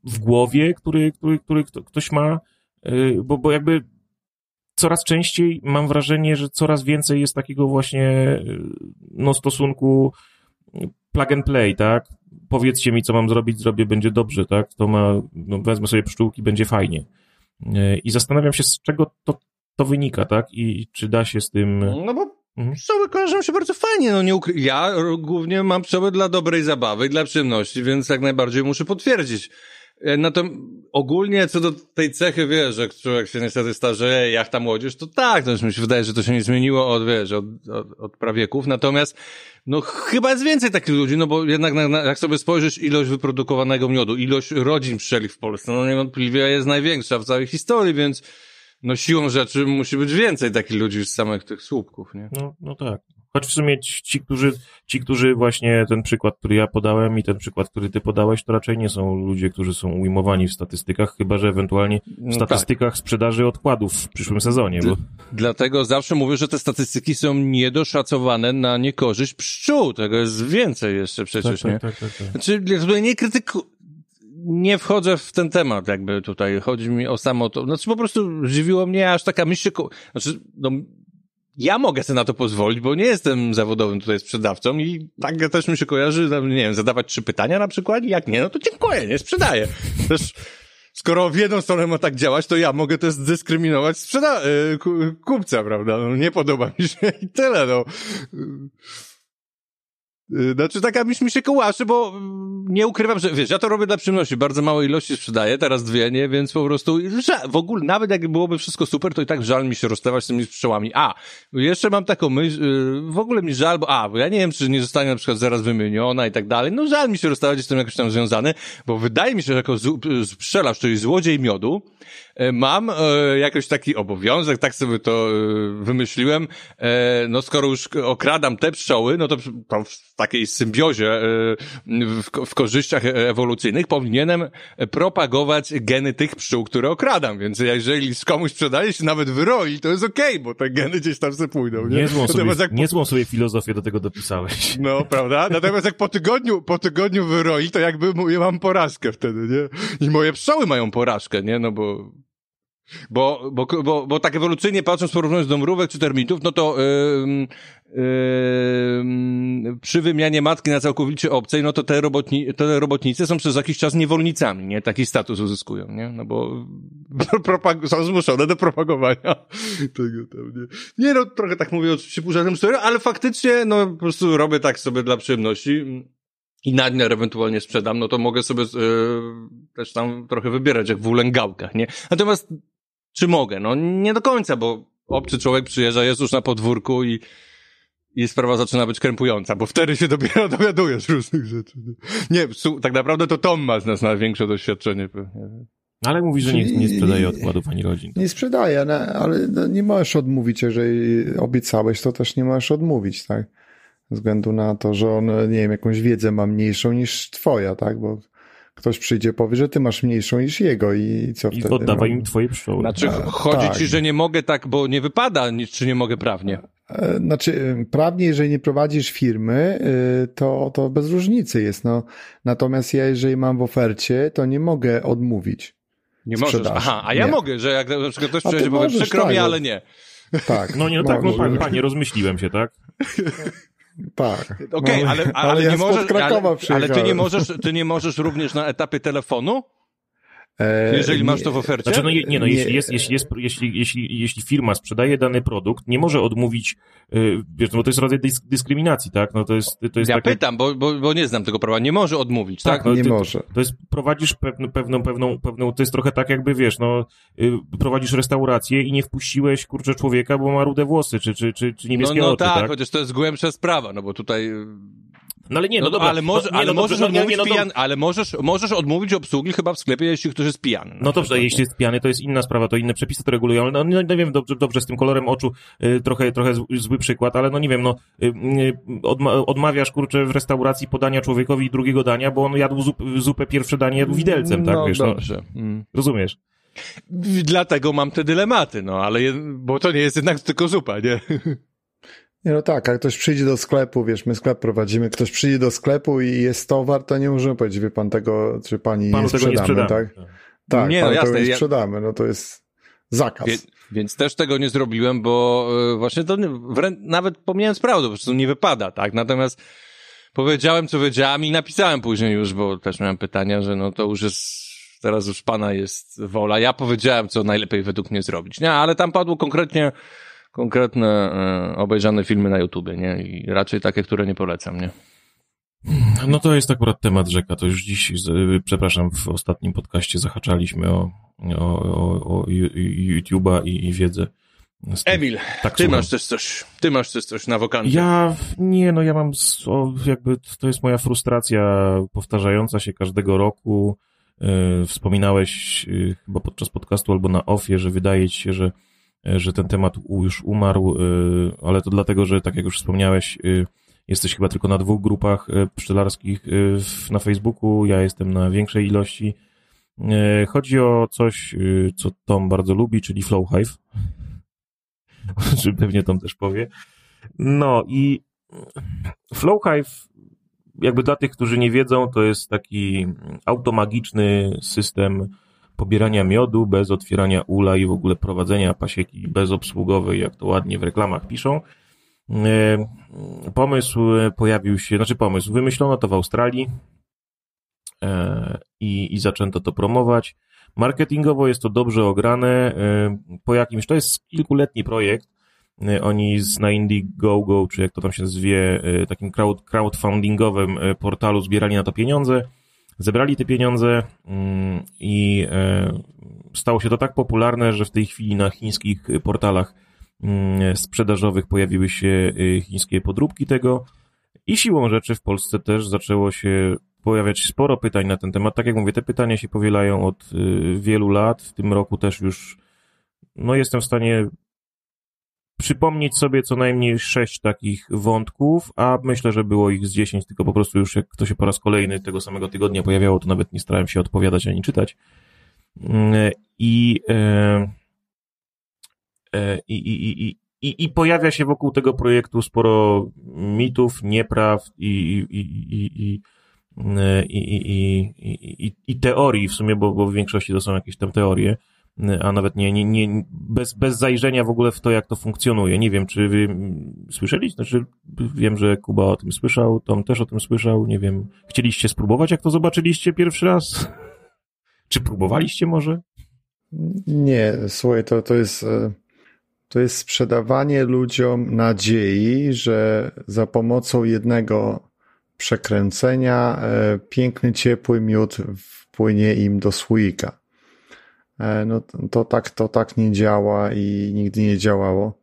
w głowie, który, który, który kto- ktoś ma, yy, bo, bo jakby coraz częściej mam wrażenie, że coraz więcej jest takiego właśnie, yy, no, stosunku plug and play, tak? Powiedzcie mi, co mam zrobić, zrobię, będzie dobrze, tak? To ma, no, wezmę sobie pszczółki, będzie fajnie. Yy, I zastanawiam się, z czego to, to wynika, tak? I, i czy da się z tym... No bo Mhm. pszczoły kojarzą się bardzo fajnie, no nie ukry... Ja głównie mam pszczoły dla dobrej zabawy i dla przyjemności, więc jak najbardziej muszę potwierdzić. E, No to ogólnie co do tej cechy, wiesz, że człowiek się niestety starzeje, jak ta młodzież, to tak, to mi się wydaje, że to się nie zmieniło od, wiesz, od, od, od prawieków, natomiast no chyba jest więcej takich ludzi, no bo jednak na, na, jak sobie spojrzysz ilość wyprodukowanego miodu, ilość rodzin pszczeli w Polsce, no niewątpliwie jest największa w całej historii, więc no siłą rzeczy musi być więcej takich ludzi z samych tych słupków, nie? No, no tak. Choć w sumie ci, którzy, ci, którzy właśnie ten przykład, który ja podałem i ten przykład, który ty podałeś, to raczej nie są ludzie, którzy są ujmowani w statystykach, chyba że ewentualnie w No tak. statystykach sprzedaży odkładów w przyszłym sezonie, bo Dlatego zawsze mówię, że te statystyki są niedoszacowane na niekorzyść pszczół. Tego jest więcej jeszcze przecież, nie? tak, tak, tak. Znaczy, ja tutaj nie krytyku... Nie wchodzę w ten temat, jakby tutaj. Chodzi mi o samo to. Znaczy, po prostu zdziwiło mnie aż taka myśl, znaczy, no, ja mogę sobie na to pozwolić, bo nie jestem zawodowym tutaj sprzedawcą i tak też mi się kojarzy, nie wiem, zadawać trzy pytania na przykład jak nie, no to dziękuję, nie sprzedaję. Też, skoro w jedną stronę ma tak działać, to ja mogę też zdyskryminować sprzeda- y, ku- kupca, prawda? No, nie podoba mi się i tyle, no. Y, Znaczy taka myśl mi się kołaczy, bo mm, nie ukrywam, że wiesz, ja to robię dla przyjemności, bardzo małej ilości sprzedaję, teraz dwie, nie, więc po prostu, że w ogóle, nawet jak byłoby wszystko super, to i tak żal mi się rozstawać z tymi pszczołami. A, jeszcze mam taką myśl, y, w ogóle mi żal, bo a, bo ja nie wiem, czy nie zostanie na przykład zaraz wymieniona i tak dalej, no żal mi się rozstawać, jestem jakoś tam związany, bo wydaje mi się, że jako z- z- pszczelarz, czyli złodziej miodu, mam e, jakoś taki obowiązek, tak sobie to e, wymyśliłem, e, no skoro już okradam te pszczoły, no to, w takiej symbiozie, e, w, w korzyściach e- ewolucyjnych powinienem propagować geny tych pszczół, które okradam, więc jeżeli z komuś sprzedaje się nawet wyroi, to jest okej, bo te geny gdzieś tam se pójdą, nie? Niezłą sobie, jak niezłą sobie filozofię do tego dopisałeś. no, prawda? Natomiast jak po tygodniu, po tygodniu wyroi, to jakby ja mam porażkę wtedy, nie? I moje pszczoły mają porażkę, nie? No bo... Bo, bo, bo, bo tak ewolucyjnie patrząc, porównując do mrówek czy termitów, no to ym, ym, przy wymianie matki na całkowicie obcej, no to te, robotni, te robotnice są przez jakiś czas niewolnicami, nie? Taki status uzyskują, nie? No bo [LAUGHS] propag- są zmuszone do propagowania [LAUGHS] tego tam, nie? Nie no, trochę tak mówię oczywiście pół żartem story, ale faktycznie, no po prostu robię tak sobie dla przyjemności i nadmiar ewentualnie sprzedam, no to mogę sobie e, też tam trochę wybierać, jak w ulęgałkach, nie? Natomiast czy mogę? No nie do końca, bo obcy człowiek przyjeżdża, jest już na podwórku i i sprawa zaczyna być krępująca, bo wtedy się dopiero [LAUGHS] dowiadujesz różnych rzeczy. Nie, tak naprawdę to Tom ma z nas największe doświadczenie pewnie. Ale mówi, że nie, nie sprzedaje odkładów ani rodzin. Nie sprzedaję, no, ale no, nie możesz odmówić, jeżeli obiecałeś, to też nie możesz odmówić, tak? Ze względu na to, że on, nie wiem, jakąś wiedzę ma mniejszą niż twoja, tak? Bo ktoś przyjdzie, powie, że ty masz mniejszą niż jego i co I wtedy? oddawaj no? im twoje pszczoły. Znaczy, A, chodzi tak. ci, że nie mogę tak, bo nie wypada, czy nie mogę prawnie? E, Znaczy, prawnie, jeżeli nie prowadzisz firmy, e, to, to bez różnicy jest. No. Natomiast ja, jeżeli mam w ofercie, to nie mogę odmówić. Nie możesz. Aha, a ja Nie. mogę, że jak na przykład ktoś A ty przyjedzie i powie, możesz, przykro mi, tak, ale nie. Tak. No nie, no tak, no panie, rozmyśliłem się, tak? [LAUGHS] Tak. Okej, No, ale, ale, ale, ja nie spod możesz, ale, ale ty nie możesz, ty nie możesz również na etapie telefonu, jeżeli masz to w ofercie? Znaczy, no, nie, no, Nie. jeśli, jest, jeśli, jest, jeśli, jeśli, jeśli firma sprzedaje dany produkt, nie może odmówić, yy, wiesz, no bo to jest rodzaj dysk, dyskryminacji, tak? No to jest, to jest ja pytam, bo, bo, bo nie znam tego prawa. Nie może odmówić, tak? Tak, no, nie ty- może. To jest, prowadzisz pewną, pewną, pewną, pewną, to jest trochę tak jakby, wiesz, no, y, prowadzisz restaurację i nie wpuściłeś, kurczę, człowieka, bo ma rude włosy, czy, czy, czy, czy No, niebieskie no oczy, tak, tak? chociaż to jest głębsza sprawa, no bo tutaj... No ale nie, no, No, dobra. ale, może, no, nie, ale, no możesz dobrze, no, nie, odmówić nie, no, pijan, ale możesz, możesz odmówić obsługi chyba w sklepie, jeśli ktoś jest pijany. No dobrze, przykład, jeśli nie? jest pijany, to jest inna sprawa, to inne przepisy to regulują, no, no, no wiem, dobrze, dobrze, z tym kolorem oczu y, trochę, trochę zły, przykład, ale no nie wiem, no y, y, odma odmawiasz, kurczę, w restauracji podania człowiekowi drugiego dania, bo on jadł zup, zupę pierwsze danie, jadł widelcem, tak, no, wiesz, no, dobrze. Mm. rozumiesz? Dlatego mam te dylematy, no, ale, bo to nie jest jednak tylko zupa, nie? Nie, no tak, jak ktoś przyjdzie do sklepu, wiesz, my sklep prowadzimy, ktoś przyjdzie do sklepu i jest towar, to nie możemy powiedzieć, wie pan tego, czy pani Panu nie tego nie sprzedamy, sprzedamy. tak? Tak, Nie, nie, no jasne, tego nie sprzedamy, no to jest zakaz. Wie, więc też tego nie zrobiłem, bo y, właśnie to wrę- nawet pomijając prawdę, po prostu nie wypada, tak? Natomiast powiedziałem, co wiedziałem i napisałem później już, bo też miałem pytania, że no to już jest, teraz już pana jest wola. Ja powiedziałem, co najlepiej według mnie zrobić, nie? Ale tam padło konkretnie, konkretne y, obejrzane filmy na YouTubie, nie? I raczej takie, które nie polecam, nie? No to jest akurat temat rzeka. To już dziś, z- przepraszam, w ostatnim podcaście zahaczaliśmy o, o, o, o Ju- Ju- YouTube'a i, i wiedzę. Emil, tak, ty słucham. masz też coś, ty masz też coś na wokancie. Ja, nie, no ja mam, jakby, to jest moja frustracja powtarzająca się każdego roku. Yy, Wspominałeś yy, chyba podczas podcastu albo na offie, że wydaje ci się, że, yy, że ten temat już umarł, yy, ale to dlatego, że tak jak już wspomniałeś, yy, jesteś chyba tylko na dwóch grupach pszczelarskich na Facebooku, ja jestem na większej ilości. Chodzi o coś, co Tom bardzo lubi, czyli Flowhive. [LAUGHS] Czy pewnie Tom też powie. No i Flowhive, jakby dla tych, którzy nie wiedzą, to jest taki automagiczny system pobierania miodu bez otwierania ula i w ogóle prowadzenia pasieki bezobsługowej, jak to ładnie w reklamach piszą. E, Pomysł e, pojawił się, znaczy pomysł, wymyślono to w Australii e, i, i zaczęto to promować. Marketingowo jest to dobrze ograne. Po jakimś, to jest kilkuletni projekt. Oni z na Indiegogo, czy jak to tam się zwie, takim crowd, crowdfundingowym portalu zbierali na to pieniądze. Zebrali te pieniądze mm, i e, stało się to tak popularne, że w tej chwili na chińskich e, portalach mm, sprzedażowych pojawiły się e, chińskie podróbki tego i siłą rzeczy w Polsce też zaczęło się pojawiać sporo pytań na ten temat. Tak jak mówię, te pytania się powielają od y, wielu lat. W tym roku też już, no jestem w stanie przypomnieć sobie co najmniej sześć takich wątków, a myślę, że było ich z dziesięć, tylko po prostu już jak to się po raz kolejny tego samego tygodnia pojawiało, to nawet nie starałem się odpowiadać ani czytać. I, i, i, i, i, i pojawia się wokół tego projektu sporo mitów, niepraw i, i, i, i i, i, i, i, i teorii w sumie, bo, bo w większości to są jakieś tam teorie, a nawet nie, nie, nie bez, bez zajrzenia w ogóle w to, jak to funkcjonuje. Nie wiem, czy wy mm, słyszeli? Znaczy, wiem, że Kuba o tym słyszał, Tom też o tym słyszał, nie wiem. Chcieliście spróbować, jak to zobaczyliście pierwszy raz? Czy próbowaliście może? Nie, słuchaj, to, to jest, e, to jest sprzedawanie ludziom nadziei, że za pomocą jednego przekręcenia e, piękny, ciepły miód wpłynie im do słoika. E, No to, tak, to tak nie działa i nigdy nie działało.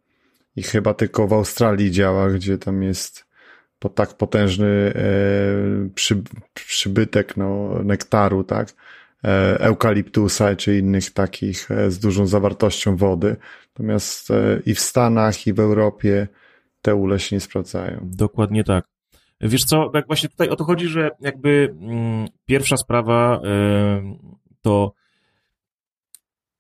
I chyba tylko w Australii działa, gdzie tam jest po tak potężny e, przy, przybytek no, nektaru, tak? E, eukaliptusa czy innych takich z dużą zawartością wody. Natomiast i w Stanach, i w Europie te ule się nie sprawdzają. Dokładnie tak. Wiesz co, jak właśnie tutaj o to chodzi, że jakby mm, pierwsza sprawa y, to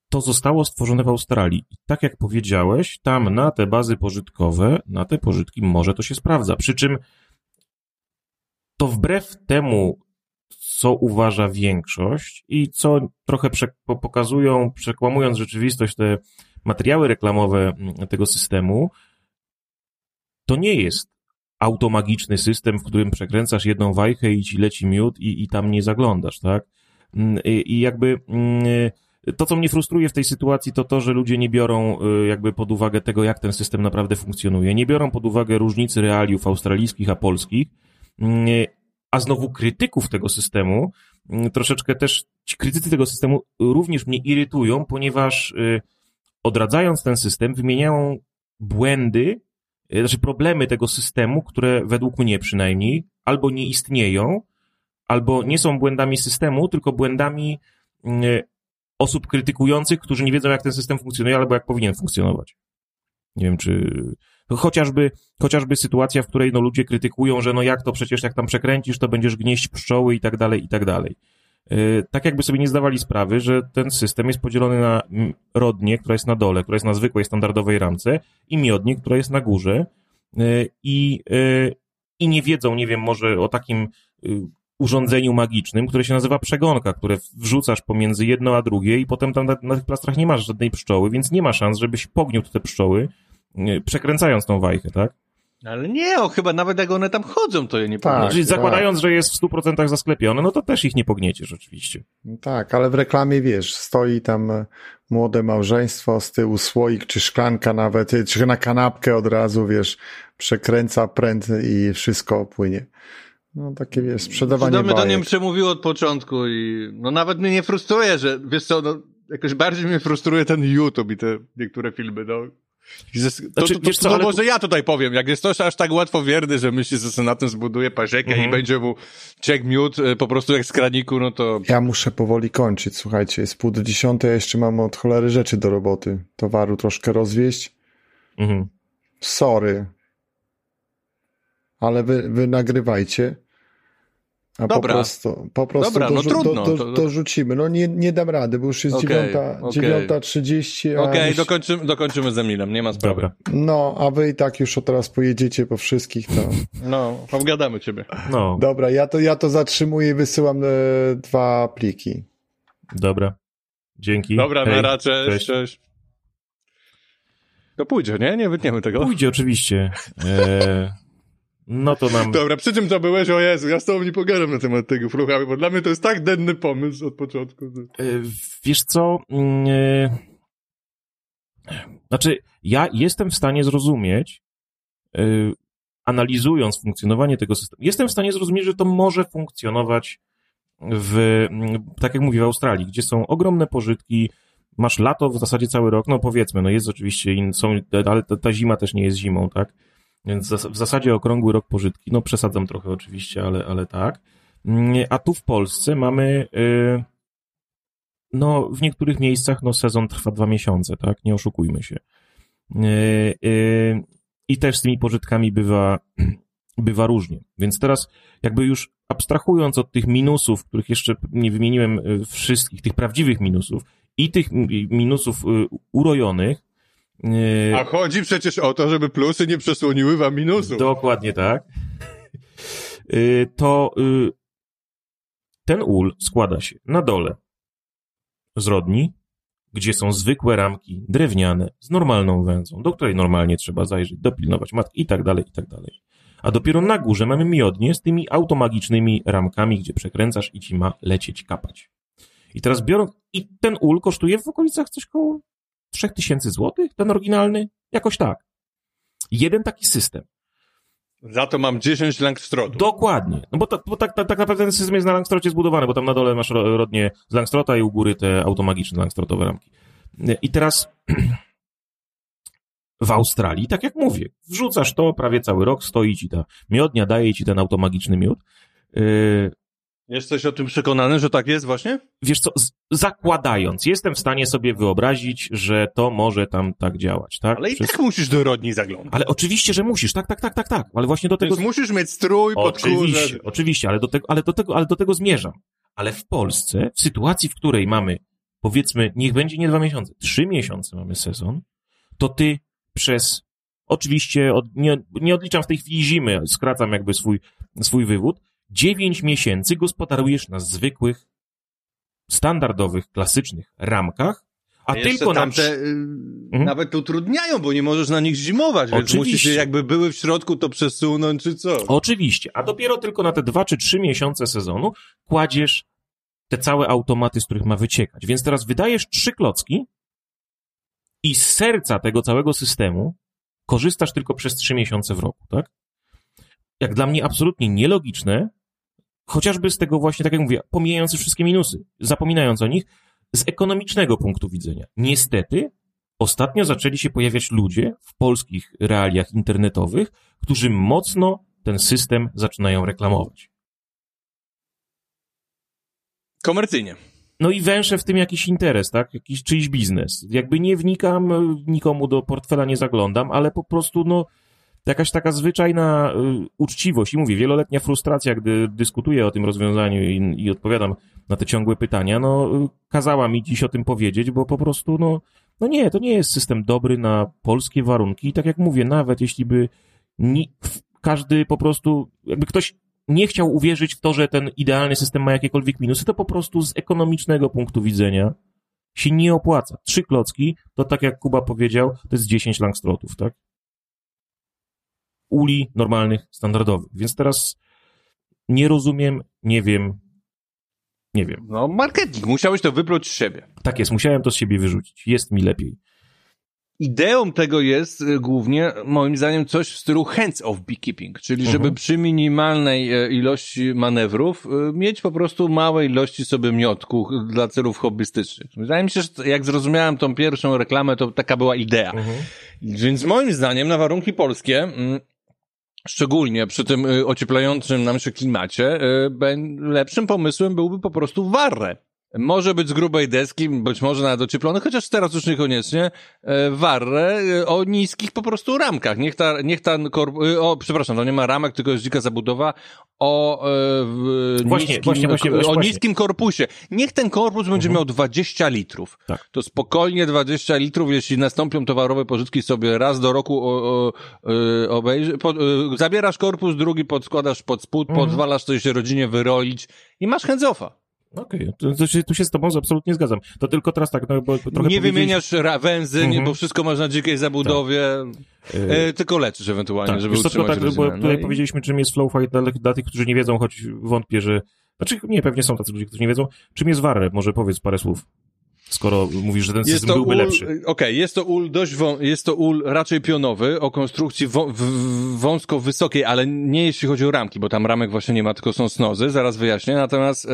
to zostało stworzone w Australii. I tak jak powiedziałeś, tam na te bazy pożytkowe, na te pożytki może to się sprawdza. Przy czym to wbrew temu, co uważa większość i co trochę pokazują, przekłamując rzeczywistość, te materiały reklamowe tego systemu, to nie jest automagiczny system, w którym przekręcasz jedną wajchę i ci leci miód i, i tam nie zaglądasz, tak? Mm, I, i jakby mm, to, co mnie frustruje w tej sytuacji, to to, że ludzie nie biorą y, jakby pod uwagę tego, jak ten system naprawdę funkcjonuje. Nie biorą pod uwagę różnicy realiów australijskich a polskich, Mm, a znowu krytyków tego systemu, mm, troszeczkę też ci krytycy tego systemu również mnie irytują, ponieważ y, odradzając ten system, wymieniają błędy, y, znaczy problemy tego systemu, które według mnie przynajmniej albo nie istnieją, albo nie są błędami systemu, tylko błędami osób krytykujących, którzy nie wiedzą, jak ten system funkcjonuje, albo jak powinien funkcjonować. Nie wiem, czy chociażby, chociażby sytuacja, w której no, ludzie krytykują, że no jak to przecież, jak tam przekręcisz, to będziesz gnieść pszczoły i tak dalej, i tak dalej. Yy, Tak jakby sobie nie zdawali sprawy, że ten system jest podzielony na rodnię, która jest na dole, która jest na zwykłej, standardowej ramce i miodnię, która jest na górze Yy, i, yy, i nie wiedzą, nie wiem, może o takim yy, urządzeniu magicznym, które się nazywa przegonka, które wrzucasz pomiędzy jedno a drugie i potem tam na, na tych plastrach nie masz żadnej pszczoły, więc nie ma szans, żebyś pogniótł te pszczoły, przekręcając tą wajchę, tak? Ale nie, o, chyba nawet jak one tam chodzą, to je nie Tak. powinno. Czyli zakładając, że jest w 100% zasklepione, no to też ich nie pognieciesz oczywiście. Tak, ale w reklamie wiesz, stoi tam e, młode małżeństwo, z tyłu słoik czy szklanka nawet, e, czy na kanapkę od razu, wiesz, przekręca pręt i wszystko płynie. No takie wiesz, sprzedawanie Do mnie to nie bajek. przemówiło od początku i no nawet mnie nie frustruje, że wiesz co, no jakoś bardziej mnie frustruje ten YouTube i te niektóre filmy, no. Zes- To, Znaczy, to, to, co, ale może ja tutaj powiem, jak jest ktoś aż tak łatwowierny, że myśli, że sobie na tym zbuduje parzekę Mhm. i będzie mu ciek miód e, po prostu jak z kraniku, no to Ja muszę powoli kończyć, słuchajcie, jest pół do dziesiątej, ja jeszcze mam od cholery rzeczy do roboty. Towaru troszkę rozwieść. Mhm. Sorry. Ale wy, wy nagrywajcie. A Dobra. po prostu, po prostu Dobra, no trudno, do, to- do, dorzucimy. No nie, nie dam rady, bo już jest Okej, dziewiąta, okej. dziewiąta trzydzieści. a okej, już- dokończymy, dokończymy z Emilem, nie ma sprawy. Dobra. No, a wy i tak już od teraz pojedziecie po wszystkich, to... No, obgadamy ciebie. No, Dobra, ja to, ja to zatrzymuję i wysyłam e, dwa pliki. dobra. Dzięki. Dobra, Hej. na razie, cześć, Cześć. cześć. To pójdzie, nie? Nie wytniemy tego. Pójdzie oczywiście. E, no to nam... Dobra, przy czym to byłeś? O Jezu, ja z tobą nie pogadam na temat tego fluchawy, bo dla mnie to jest tak denny pomysł od początku. E, Wiesz co? mm, e, Znaczy, ja jestem w stanie zrozumieć, e, analizując funkcjonowanie tego systemu, jestem w stanie zrozumieć, że to może funkcjonować w, mm, tak jak mówię, w Australii, gdzie są ogromne pożytki, masz lato w zasadzie cały rok, no powiedzmy, no jest oczywiście, in, są, ale ta zima też nie jest zimą, tak? Więc w zasadzie okrągły rok pożytki, no przesadzam trochę oczywiście, ale, ale tak. Mm, A tu w Polsce mamy, y, no w niektórych miejscach no sezon trwa dwa miesiące, tak? Nie oszukujmy się. Y, y, I też z tymi pożytkami bywa, [CLEARS THROAT] bywa różnie. Więc teraz jakby już abstrahując od tych minusów, których jeszcze nie wymieniłem wszystkich, tych prawdziwych minusów i tych mi- minusów urojonych, A chodzi przecież o to, żeby plusy nie przesłoniły wam minusów. Dokładnie tak. Y, To y, ten ul składa się na dole z rodni, gdzie są zwykłe ramki drewniane z normalną węzą, do której normalnie trzeba zajrzeć, dopilnować matki i tak dalej, i tak dalej. A dopiero na górze mamy miodnie z tymi automagicznymi ramkami, gdzie przekręcasz i ci ma lecieć, kapać. I teraz biorąc, i ten ul kosztuje w okolicach coś koło 3000 złotych, ten oryginalny, jakoś tak. Jeden taki system. Za to mam 10 langstrotów. Dokładnie. No bo, to, bo tak, tak, tak naprawdę ten system jest na Langstrocie zbudowany, bo tam na dole masz ro- rodnie z Langstrota i u góry te automagiczne Langstrotowe ramki. I teraz [CLEARS THROAT] w Australii, tak jak mówię, wrzucasz to, prawie cały rok stoi ci ta miodnia, daje ci ten automagiczny miód. Jesteś o tym przekonany, że tak jest właśnie? wiesz co, zakładając, jestem w stanie sobie wyobrazić, że to może tam tak działać, tak? Ale i Przez- tak musisz do rodni zaglądać. ale oczywiście, że musisz, tak, tak, tak, tak, tak, ale właśnie do tego... Więc musisz mieć strój, podkórze. Oczywiście, oczywiście, ale do tego, ale do tego, ale do tego zmierzam. Ale w Polsce, w sytuacji, w której mamy, powiedzmy, niech będzie nie dwa miesiące, trzy miesiące mamy sezon, to ty przez, oczywiście, od, nie, nie odliczam w tej chwili zimy, skracam jakby swój, swój wywód, dziewięć miesięcy gospodarujesz na zwykłych, standardowych, klasycznych ramkach, a Jeszcze tylko na tamte y, nawet utrudniają, bo nie możesz na nich zimować, więc Oczywiście. musisz je jakby były w środku to przesunąć czy co. Oczywiście, a dopiero tylko na te dwa czy trzy miesiące sezonu kładziesz te całe automaty, z których ma wyciekać. Więc teraz wydajesz trzy klocki i z serca tego całego systemu korzystasz tylko przez trzy miesiące w roku, tak? Jak dla mnie absolutnie nielogiczne, chociażby z tego właśnie, tak jak mówię, pomijając wszystkie minusy, zapominając o nich, z ekonomicznego punktu widzenia. Niestety, ostatnio zaczęli się pojawiać ludzie w polskich realiach internetowych, którzy mocno ten system zaczynają reklamować. Komercyjnie. No i węszę w tym jakiś interes, tak? Jakiś czyjś biznes. Jakby nie wnikam, nikomu do portfela nie zaglądam, ale po prostu, no, jakaś taka zwyczajna y, uczciwość. I mówię, wieloletnia frustracja, gdy dyskutuję o tym rozwiązaniu i, i odpowiadam na te ciągłe pytania, no, y, kazała mi dziś o tym powiedzieć, bo po prostu, no, no nie, to nie jest system dobry na polskie warunki. I tak jak mówię, nawet jeśli by ni, każdy po prostu, jakby ktoś nie chciał uwierzyć w to, że ten idealny system ma jakiekolwiek minusy, to po prostu z ekonomicznego punktu widzenia się nie opłaca. Trzy klocki, to tak jak Kuba powiedział, to jest 10 langstrotów, tak? Uli normalnych, standardowych. Więc teraz nie rozumiem, nie wiem, nie wiem. No, marketing. Musiałeś to wypluć z siebie. Tak jest, musiałem to z siebie wyrzucić. Jest mi lepiej. Ideą tego jest y, głównie, moim zdaniem, coś w stylu hands-off beekeeping, czyli żeby Mhm. przy minimalnej e, ilości manewrów y, mieć po prostu małe ilości sobie miotku dla celów hobbystycznych. Wydaje mi się, że jak zrozumiałem tą pierwszą reklamę, to taka była idea. Więc moim zdaniem na warunki polskie, mm, szczególnie przy tym y, ocieplającym nam się klimacie, y, lepszym pomysłem byłby po prostu warre. Może być z grubej deski, być może nawet ocieplony, chociaż teraz już niekoniecznie, e, warre e, o niskich po prostu ramkach. Niech ta, niech ta e, o, przepraszam, to nie ma ramek, tylko jest dzika zabudowa o, e, w, Właśnie, niskim, właśnie, właśnie, o właśnie. Mhm. niskim korpusie. Niech ten korpus będzie miał 20 litrów. Tak. To spokojnie 20 litrów, jeśli nastąpią towarowe pożytki sobie raz do roku o, o, obejrzy, po, zabierasz korpus, drugi podskładasz pod spód, Mhm. pozwalasz coś rodzinie wyroić i masz hands-offa. Okej, się, tu się z tobą absolutnie zgadzam. To tylko teraz tak, no bo trochę nie wymieniasz węzy, Mhm. nie, bo wszystko masz na dzikiej zabudowie, Y, e, tylko leczysz ewentualnie, tak, żeby wiesz utrzymać to tak, rodzinę. bo tutaj No powiedzieliśmy, czym jest flow fight dla, dla tych, którzy nie wiedzą, choć wątpię, że... Znaczy, nie, pewnie są tacy ludzie, którzy nie wiedzą. Czym jest warre? Może powiedz parę słów. Skoro mówisz, że ten Jest system to byłby ul, lepszy. Okej, jest to ul dość wą, jest to ul raczej pionowy, o konstrukcji wą, w, wąsko wysokiej, ale nie jeśli chodzi o ramki, bo tam ramek właśnie nie ma, tylko są snozy, zaraz wyjaśnię. Natomiast e,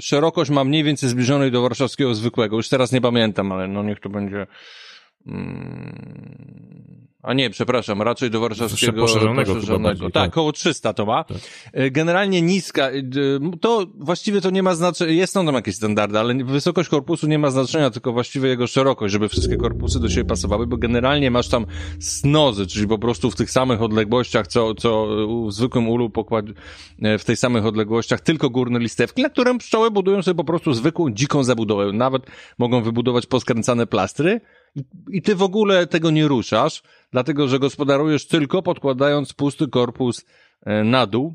szerokość ma mniej więcej zbliżonej do warszawskiego zwykłego. Już teraz nie pamiętam, ale no niech to będzie... Mm, a nie, przepraszam, raczej do warszawskiego poszerzonego bardziej, tak, tak. około 300 to ma. Tak. E, Generalnie niska, e, to właściwie to nie ma znaczenia, jest tam jakieś standardy, ale wysokość korpusu nie ma znaczenia, tylko właściwie jego szerokość, żeby wszystkie korpusy do siebie pasowały, bo generalnie masz tam snozy, czyli po prostu w tych samych odległościach, co, co w zwykłym ulu pokład, e, w tej samych odległościach, tylko górne listewki, na którym pszczoły budują sobie po prostu zwykłą, dziką zabudowę. Nawet mogą wybudować poskręcane plastry i ty w ogóle tego nie ruszasz, dlatego, że gospodarujesz tylko podkładając pusty korpus e, na dół,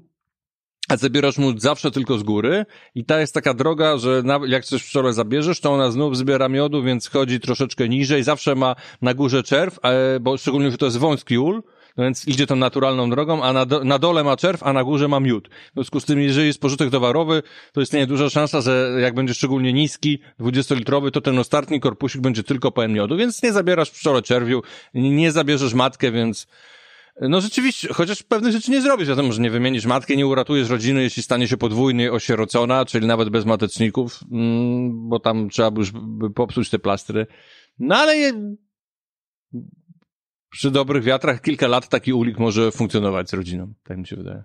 a zabierasz mu zawsze tylko z góry. I ta jest taka droga, że jak coś pszczołę zabierzesz, to ona znów zbiera miodu, więc chodzi troszeczkę niżej, zawsze ma na górze czerw, e, bo szczególnie, że to jest wąski ul, no więc idzie tą naturalną drogą, a na, do, na dole ma czerw, a na górze ma miód. W związku z tym, jeżeli jest pożytek towarowy, to istnieje duża szansa, że jak będzie szczególnie niski, 20-litrowy, to ten ostatni korpusik będzie tylko pełen miodu, więc nie zabierasz pszczole czerwiu, nie zabierzesz matkę, więc no rzeczywiście, chociaż pewnych rzeczy nie zrobisz. Wiadomo, że nie wymienisz matkę, nie uratujesz rodziny, jeśli stanie się podwójnie osierocona, czyli nawet bez mateczników, mm, bo tam trzeba by już popsuć te plastry. No ale. Przy dobrych wiatrach kilka lat taki ulik może funkcjonować z rodziną, tak mi się wydaje.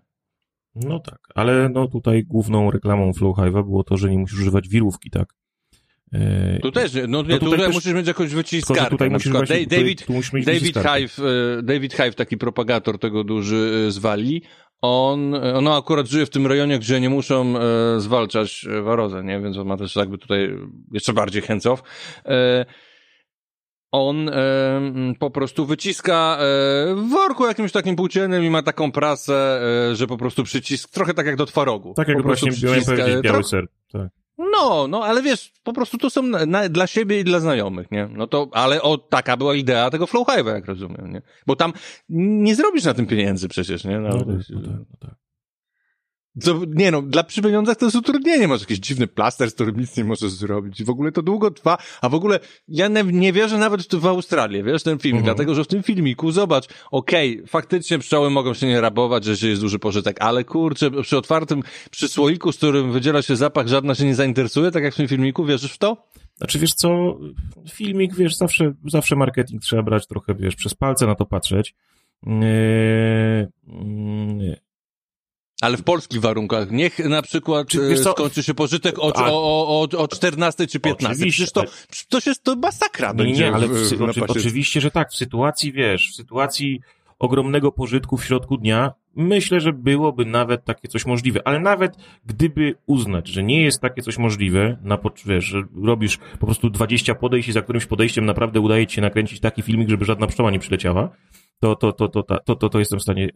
No tak, ale no tutaj główną reklamą Flow Hive'a było to, że nie musisz używać wirówki, tak? E, Tu też, nie, no nie, No tutaj tutaj też- musisz mieć jakąś tylko, wyciskarkę. tutaj na musisz przykład właśnie, Da- David, tutaj, tu musisz mieć David. Hive, e, David Hive, taki propagator tego duży e, z Walii, on, e, on akurat żyje w tym rejonie, gdzie nie muszą e, zwalczać warozę, nie? Więc on ma też jakby tutaj jeszcze bardziej hands off. E, on e, m, po prostu wyciska e, w worku jakimś takim płóciennym i ma taką prasę, e, że po prostu przycisk, trochę tak jak do twarogu. Tak jak właśnie miałem powiedzieć, biały ser. Tak. no, no, ale wiesz, po prostu to są na, na, dla siebie i dla znajomych, nie? No to, ale o, taka była idea tego Flow Hive'a, jak rozumiem, nie? Bo tam nie zrobisz na tym pieniędzy przecież, nie? No, No, tak, no tak, no tak. To, nie no, dla przy pieniądzach to jest utrudnienie, masz jakiś dziwny plaster, z którym nic nie możesz zrobić i w ogóle to długo trwa, a w ogóle ja nie, nie wierzę nawet w, to w Australię, wiesz, ten film, Mhm. dlatego, że w tym filmiku, zobacz, okej, faktycznie pszczoły mogą się nie rabować, że się jest duży pożytek, ale kurczę, przy otwartym, przy słoiku, z którym wydziela się zapach, żadna się nie zainteresuje, tak jak w tym filmiku, wierzysz w to? Znaczy, wiesz co, filmik, wiesz, zawsze, zawsze marketing trzeba brać trochę, wiesz, przez palce na to patrzeć. Yy, yy, Ale w polskich warunkach. Niech na przykład Czy, e, skończy się pożytek o, A- o, o, o 14 czy 15. Oczywiście, to, ale- to się to masakra Nie, będzie. nie, ale w, w, oczywiście, że tak. W sytuacji, wiesz, w sytuacji ogromnego pożytku w środku dnia, myślę, że byłoby nawet takie coś możliwe. Ale nawet gdyby uznać, że nie jest takie coś możliwe, na, wiesz, że robisz po prostu 20 podejść i za którymś podejściem naprawdę udaje ci się nakręcić taki filmik, żeby żadna pszczoła nie przyleciała, to, to, to, to, to, to, to, to jestem w stanie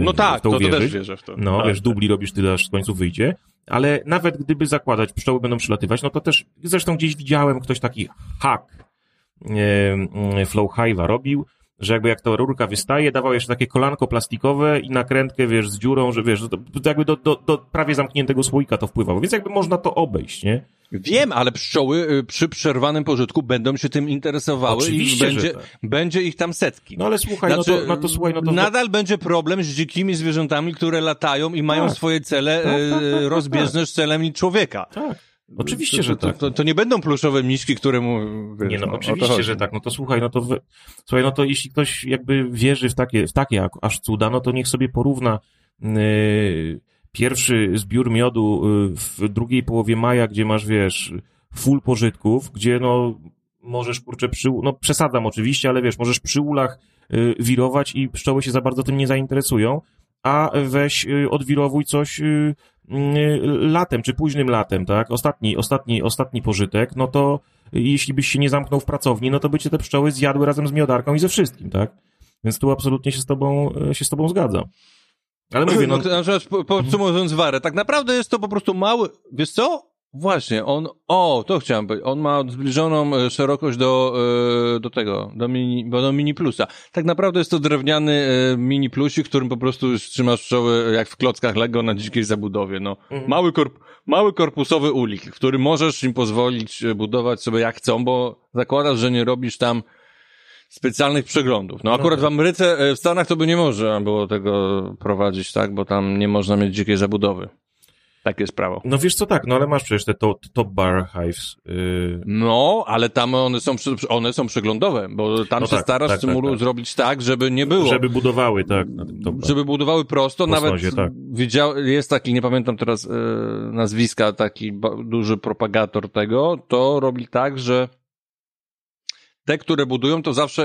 No tak, w to to, to uwierzyć. też wierzę w to. No, tak, wiesz, dubli robisz tyle, aż w końcu wyjdzie. Ale nawet gdyby zakładać, pszczoły będą przylatywać, no to też, zresztą gdzieś widziałem, ktoś taki hack Flow Hive'a robił, że jakby jak ta rurka wystaje, dawał jeszcze takie kolanko plastikowe i nakrętkę, wiesz, z dziurą, że wiesz, to, to jakby do, do, do prawie zamkniętego słoika to wpływało, więc jakby można to obejść, nie? Wiem, ale pszczoły y, przy przerwanym pożytku będą się tym interesowały Oczywiście, i będzie, tak. będzie ich tam setki. No ale słuchaj, no, to, no to słuchaj, no to... Nadal będzie problem z dzikimi zwierzętami, które latają i mają Tak. swoje cele Tak, tak, tak, tak, tak. rozbieżne z celem człowieka. Tak, oczywiście, to, że tak. To, to nie będą pluszowe miśki, które mu... Wiesz, Nie no, o to oczywiście, że tak. No to słuchaj, no to w... słuchaj, no to jeśli ktoś jakby wierzy w takie, w takie ak- aż cuda, no to niech sobie porówna yy, pierwszy zbiór miodu yy, w drugiej połowie maja, gdzie masz, wiesz, full pożytków, gdzie no możesz, kurczę, przy, no przesadzam oczywiście, ale wiesz, możesz przy ulach yy, wirować i pszczoły się za bardzo tym nie zainteresują, a weź yy, odwirowuj coś yy, latem, czy późnym latem, tak? Ostatni, ostatni, ostatni pożytek, no to jeśli byś się nie zamknął w pracowni, no to by cię te pszczoły zjadły razem z miodarką i ze wszystkim, tak? Więc tu absolutnie się z tobą, e, się z tobą zgadzam. Ale mówię, no, [CLEARS THROAT] No, przykład, po- podsumowując warę, tak naprawdę jest to po prostu mały, wiesz co? Właśnie, on, o, to chciałem powiedzieć, on ma zbliżoną e, szerokość do, e, do tego, do mini, do mini plusa. Tak naprawdę jest to drewniany e, mini plusik, którym po prostu trzymasz pszczoły jak w klockach Lego na dzikiej zabudowie, no. Mhm. Mały, korp, mały korpusowy ulik, który możesz im pozwolić budować sobie jak chcą, bo zakładasz, że nie robisz tam specjalnych przeglądów. No akurat w Ameryce, w Stanach to by nie można było tego prowadzić, tak, bo tam nie można mieć dzikiej zabudowy. Takie jest prawo. no wiesz co, tak, no ale masz przecież te to, top bar hives. Yy, No, ale tam one są, one są przeglądowe, bo tam No się tak, starasz tak, tak, tak. zrobić tak, żeby nie było. żeby budowały, tak, top żeby budowały prosto, nawet tak. widział, jest taki, nie pamiętam teraz e, nazwiska, taki duży propagator tego, to robi tak, że te, które budują, to zawsze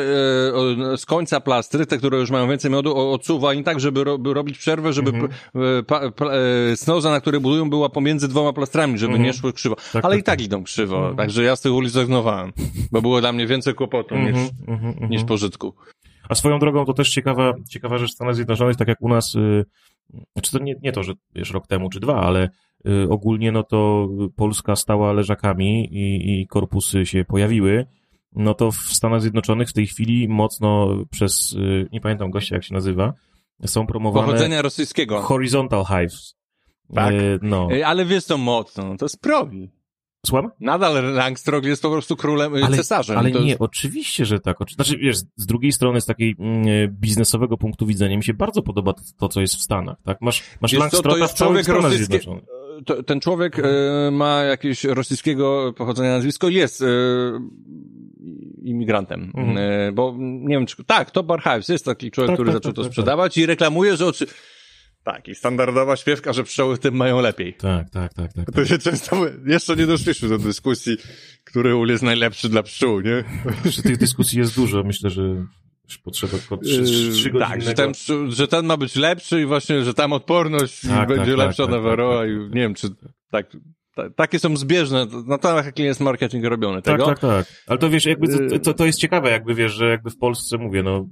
e, z końca plastry, te, które już mają więcej miodu, odsuwa i tak, żeby, ro, robić przerwę, żeby Mhm. e, pa, pa, e, snoza, na której budują, była pomiędzy dwoma plastrami, żeby Mhm. nie szły krzywo. Tak, Ale tak, i tak tak. idą krzywo, Mhm. także ja z tych ulic zrezygnowałem, bo było dla mnie więcej kłopotu niż, mhm, niż pożytku. A swoją drogą to też ciekawa, ciekawa rzecz w Stanach Zjednoczonych, tak jak u nas, y, znaczy to nie, nie to, że wiesz, rok temu czy dwa, ale y, ogólnie no to Polska stała leżakami i, i korpusy się pojawiły, no to w Stanach Zjednoczonych w tej chwili mocno przez, y, nie pamiętam gościa jak się nazywa, są promowane Pochodzenia rosyjskiego. horizontal hives. Tak. Y, No. Ej, Ale wiesz co mocno, no to jest progi. Słucham? Nadal Langstrog jest po prostu królem, ale, cesarzem. Ale to nie, jest- oczywiście, że tak. Znaczy, wiesz, z drugiej strony, z takiej mm, biznesowego punktu widzenia, mi się bardzo podoba to, to co jest w Stanach, tak? Masz, masz to jest w całych człowiek Stanach rosyjski. Zjednoczonych. To, ten człowiek e, ma jakieś rosyjskiego pochodzenia nazwisko, jest e, imigrantem. Mhm. E, bo nie wiem, czy. Tak, to Barhives jest taki człowiek, Tak, który tak, zaczął tak, to tak, sprzedawać i reklamuje, że oczy. Tak, i standardowa śpiewka, że pszczoły w tym mają lepiej. Tak, tak, tak, tak. To się często. Jeszcze nie doszliśmy do dyskusji, który ul jest najlepszy dla pszczół, nie? Przy tych dyskusji jest dużo, myślę, że potrzeba tylko trzy, trzy, Yy. Tak, że ten, że ten ma być lepszy i właśnie, że tam odporność Tak, będzie tak, lepsza tak, na tak, Varroa tak, i tak, nie wiem, czy tak, ta, takie są zbieżne, na to jaki jest marketing robiony Tak, tego. tak, tak. Ale to wiesz, jakby Yy. to, to, jest ciekawe, jakby wiesz, że jakby w Polsce, mówię, no,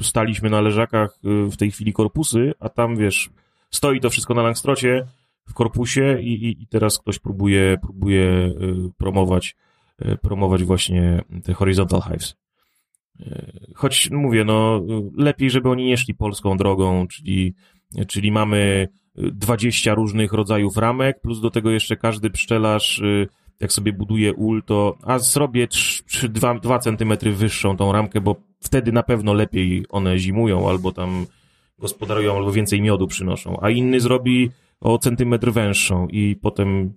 staliśmy na leżakach y, w tej chwili korpusy, a tam wiesz, stoi to wszystko na Langstrocie w korpusie i, i, i teraz ktoś próbuje, próbuje y, promować, y, promować właśnie te horizontal hives. Choć mówię, no, lepiej, żeby oni nie szli polską drogą, czyli, czyli mamy y, 20 różnych rodzajów ramek, plus do tego jeszcze każdy pszczelarz, y, jak sobie buduje ul, to a zrobię 2 centymetry wyższą tą ramkę, bo wtedy na pewno lepiej one zimują, albo tam gospodarują, albo więcej miodu przynoszą, a inny zrobi o centymetr węższą i potem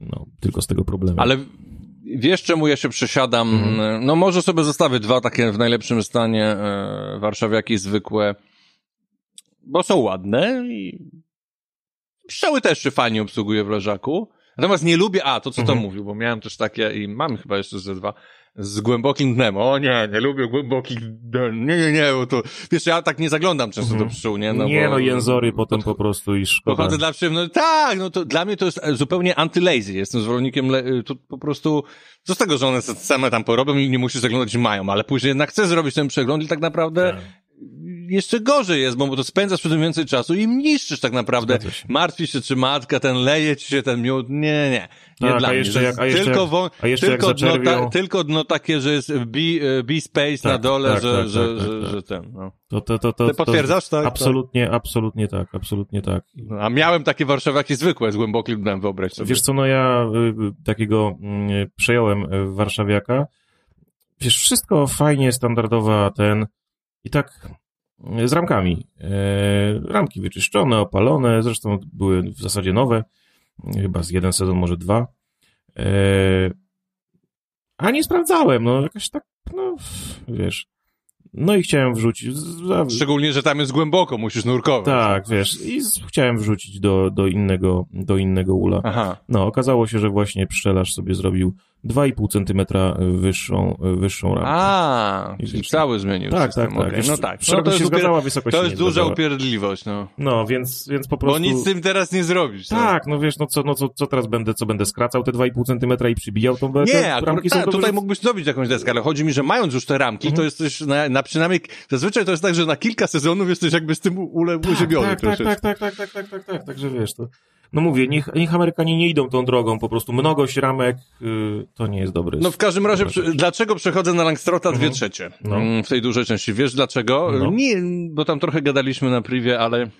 no, tylko z tego problemu. Ale wiesz, czemu ja się przesiadam? Mhm. No może sobie zostawię dwa takie w najlepszym stanie e, warszawiaki zwykłe. bo są ładne i pszczoły też się fajnie obsługuje w leżaku. Natomiast nie lubię, a to co to Mhm. mówił, bo miałem też takie i mam chyba jeszcze ze dwa, z głębokim dnem. O nie, nie lubię głębokich dnem. Nie, nie, nie, bo to, wiesz, ja tak nie zaglądam często Mhm. do pszczół, nie? No, nie bo, no, jęzory potem po prostu i szkoda. Pochodzę dla przyjemności. Tak, no to dla mnie to jest zupełnie anty-lazy. Jestem zwolennikiem, le- to po prostu, co z tego, że one same tam porobią i nie musisz zaglądać, mają, ale później jednak chcę zrobić ten przegląd i tak naprawdę Tak. Jeszcze gorzej jest, bo to spędzasz przy tym więcej czasu i niszczysz tak naprawdę. Martwisz się, czy matka, ten leje ci się ten miód. Nie, nie, nie. Nie Tak, dla a mnie. jeszcze jak- a jeszcze tylko jak- a jeszcze jak tylko, dno, zaczerwią- ta, tylko dno takie, że jest B, B space na Tak, dole, tak, że, tak, że, tak, tak, że, tak. że ten, no. To, to, to, to, Ty potwierdzasz, tak? Absolutnie, absolutnie tak, absolutnie tak. No, A miałem takie warszawiaki zwykłe z głębokim dnem, wyobraź sobie. Wiesz co, no ja y, y, takiego y, przejąłem warszawiaka. Wiesz, wszystko fajnie, standardowa ten i tak z ramkami. E, ramki wyczyszczone, opalone, zresztą były w zasadzie nowe, chyba z jeden sezon, może dwa. E, a nie sprawdzałem, no jakoś tak, no wiesz. No i chciałem wrzucić. Szczególnie, że tam jest głęboko, musisz nurkować. Tak, wiesz, i chciałem wrzucić do, do innego, do innego ula. Aha. No, okazało się, że właśnie pszczelarz sobie zrobił 2,5 centymetra wyższą, wyższą ramkę. A, czyli cały zmienił tak, system. tak, tak. Wiesz, No tak. No, to jest, upier... wysokość to jest duża upierdliwość, no. No, więc, więc po prostu... Bo nic z tym teraz nie zrobisz. no. Tak, no wiesz, no co, no co, co teraz będę, co będę skracał te 2,5 centymetra i przybijał tą belkę? Nie, ramki są tak, dobrze... tutaj mógłbyś zrobić jakąś deskę, ale chodzi mi, że mając już te ramki, Mhm. to jesteś na, na przynajmniej, zazwyczaj to jest tak, że na kilka sezonów jesteś jakby z tym ulem tak, uziemiony tak, tak, troszeczkę. tak, tak, tak, tak, tak, tak, tak, także wiesz, to... No mówię, niech, niech Amerykanie nie idą tą drogą, po prostu mnogość ramek y, to nie jest dobry. No w każdym razie, dlaczego przechodzę na Langstrota dwie Mhm. trzecie No. mm, w tej dużej części? Wiesz dlaczego? No. Nie, bo tam trochę gadaliśmy na privie, ale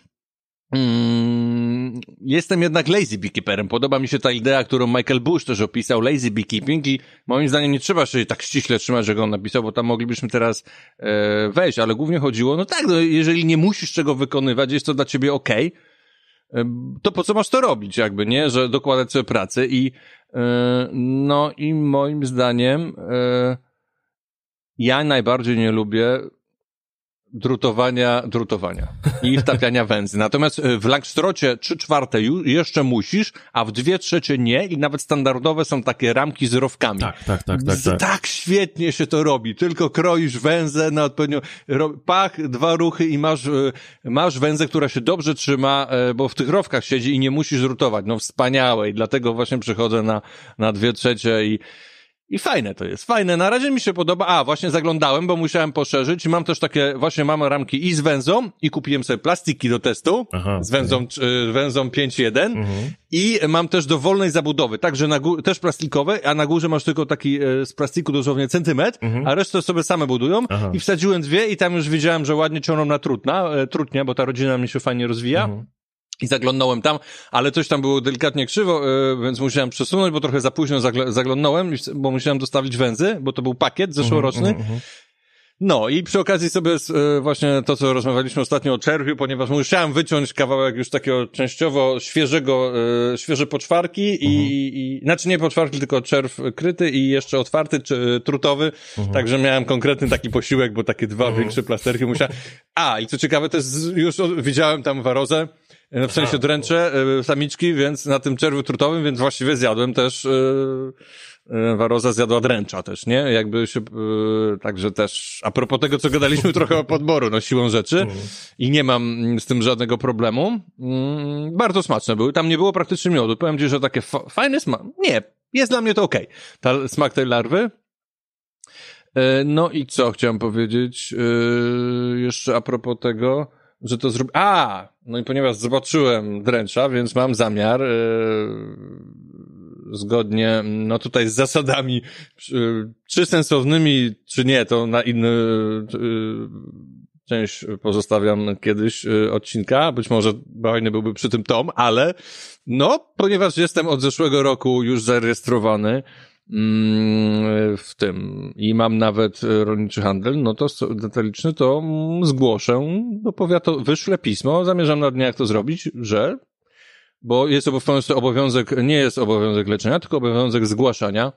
mm, jestem jednak lazy beekeeperem. Podoba mi się ta idea, którą Michael Bush też opisał, lazy beekeeping i moim zdaniem nie trzeba się tak ściśle trzymać, że go on napisał, bo tam moglibyśmy teraz e, wejść, ale głównie chodziło, no tak, no, jeżeli nie musisz czego wykonywać, jest to dla ciebie okej, e, to po co masz to robić, jakby, nie? Że dokładać sobie pracy i e, no i moim zdaniem e, ja najbardziej nie lubię drutowania, drutowania i wtapiania [LAUGHS] węzy. Natomiast e, w Langstrocie trzy czwarte ju- jeszcze musisz, a w dwie trzecie nie i nawet standardowe są takie ramki z rowkami. Tak, tak, tak, tak, tak. tak świetnie się to robi. Tylko kroisz węzę na odpowiednio, pach, dwa ruchy i masz, e, masz węzę, która się dobrze trzyma, e, bo w tych rowkach siedzi i nie musisz rutować. No wspaniałe i dlatego właśnie przychodzę na, na dwie trzecie i, i fajne to jest, fajne. Na razie mi się podoba. A, właśnie zaglądałem, bo musiałem poszerzyć mam też takie, właśnie mam ramki i z węzą i kupiłem sobie plastiki do testu Aha, z węzą, y, węzą 5.1 Mhm. i mam też dowolnej zabudowy, także na gó- też plastikowe, a na górze masz tylko taki e, z plastiku dosłownie centymetr, Mhm. a resztę sobie same budują Aha. i wsadziłem dwie i tam już widziałem, że ładnie ciągną na trutna, e, trutnia, bo ta rodzina mi się fajnie rozwija. Mhm. I zaglądnąłem tam, ale coś tam było delikatnie krzywo, e, więc musiałem przesunąć, bo trochę za późno zagl- zaglądnąłem, i bo musiałem dostawić węzy, bo to był pakiet zeszłoroczny. Mhm, mhm. No i przy okazji sobie e, właśnie to, co rozmawialiśmy ostatnio o czerwiu, ponieważ musiałem wyciąć kawałek już takiego częściowo świeżego, e, świeże poczwarki i, Mhm. i, znaczy nie poczwarki, tylko czerw kryty i jeszcze otwarty, czy, trutowy, Mhm. także miałem konkretny taki posiłek, bo takie dwa większe plasterki musiałem. A, i co ciekawe, to jest, już widziałem tam warozę, e, w sensie Aha. dręcze, e, samiczki, więc na tym czerwiu trutowym, więc właściwie zjadłem też, e, Waroza zjadła dręcza też, nie? Jakby się, e, także też, a propos tego, co gadaliśmy [LAUGHS] trochę o podboru, no siłą rzeczy Mhm. i nie mam z tym żadnego problemu. Mm, bardzo smaczne były, tam nie było praktycznie miodu, powiem ci, że takie fa- fajny smak, nie, jest dla mnie to okej. Ta smak tej larwy. No i co chciałem powiedzieć, jeszcze a propos tego, że to zrobi... A! No i ponieważ zobaczyłem dręcza, więc mam zamiar e, zgodnie, no tutaj z zasadami e, czy sensownymi, czy nie, to na inny e, część pozostawiam kiedyś e, odcinka, być może fajny byłby przy tym Tom, ale no, ponieważ jestem od zeszłego roku już zarejestrowany w tym. I mam nawet e, rolniczy handel, no to detaliczny, to mm, zgłoszę do powiatu, wyszlę pismo, zamierzam na dniach to zrobić, że bo jest obowiązek, obowiązek, nie jest obowiązek leczenia, tylko obowiązek zgłaszania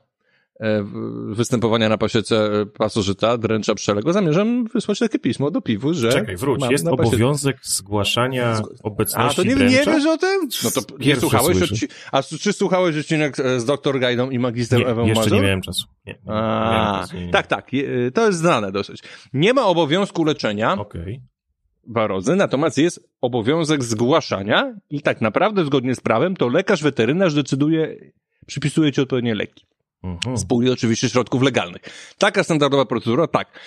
występowania na pasiece e, pasożyta, dręcza pszczelego, zamierzam wysłać takie pismo do piwu, że... Czekaj, wróć. Jest pasiece- obowiązek zgłaszania A, obecności to nie, nie wiesz o tym? No to nie słuchałeś odci- A czy słuchałeś odcinek e, z doktor Gajdą i magister Nie, Ewą jeszcze Mazur? nie miałem czasu. Nie, nie, nie miałem A, czasu, nie, nie. tak, tak. je- To jest znane dosyć. Nie ma obowiązku leczenia Okej. warozy, natomiast jest obowiązek zgłaszania i tak naprawdę zgodnie z prawem to lekarz weterynarz decyduje, przypisuje ci odpowiednie leki. Mhm. z puli oczywiście środków legalnych. Taka standardowa procedura, tak.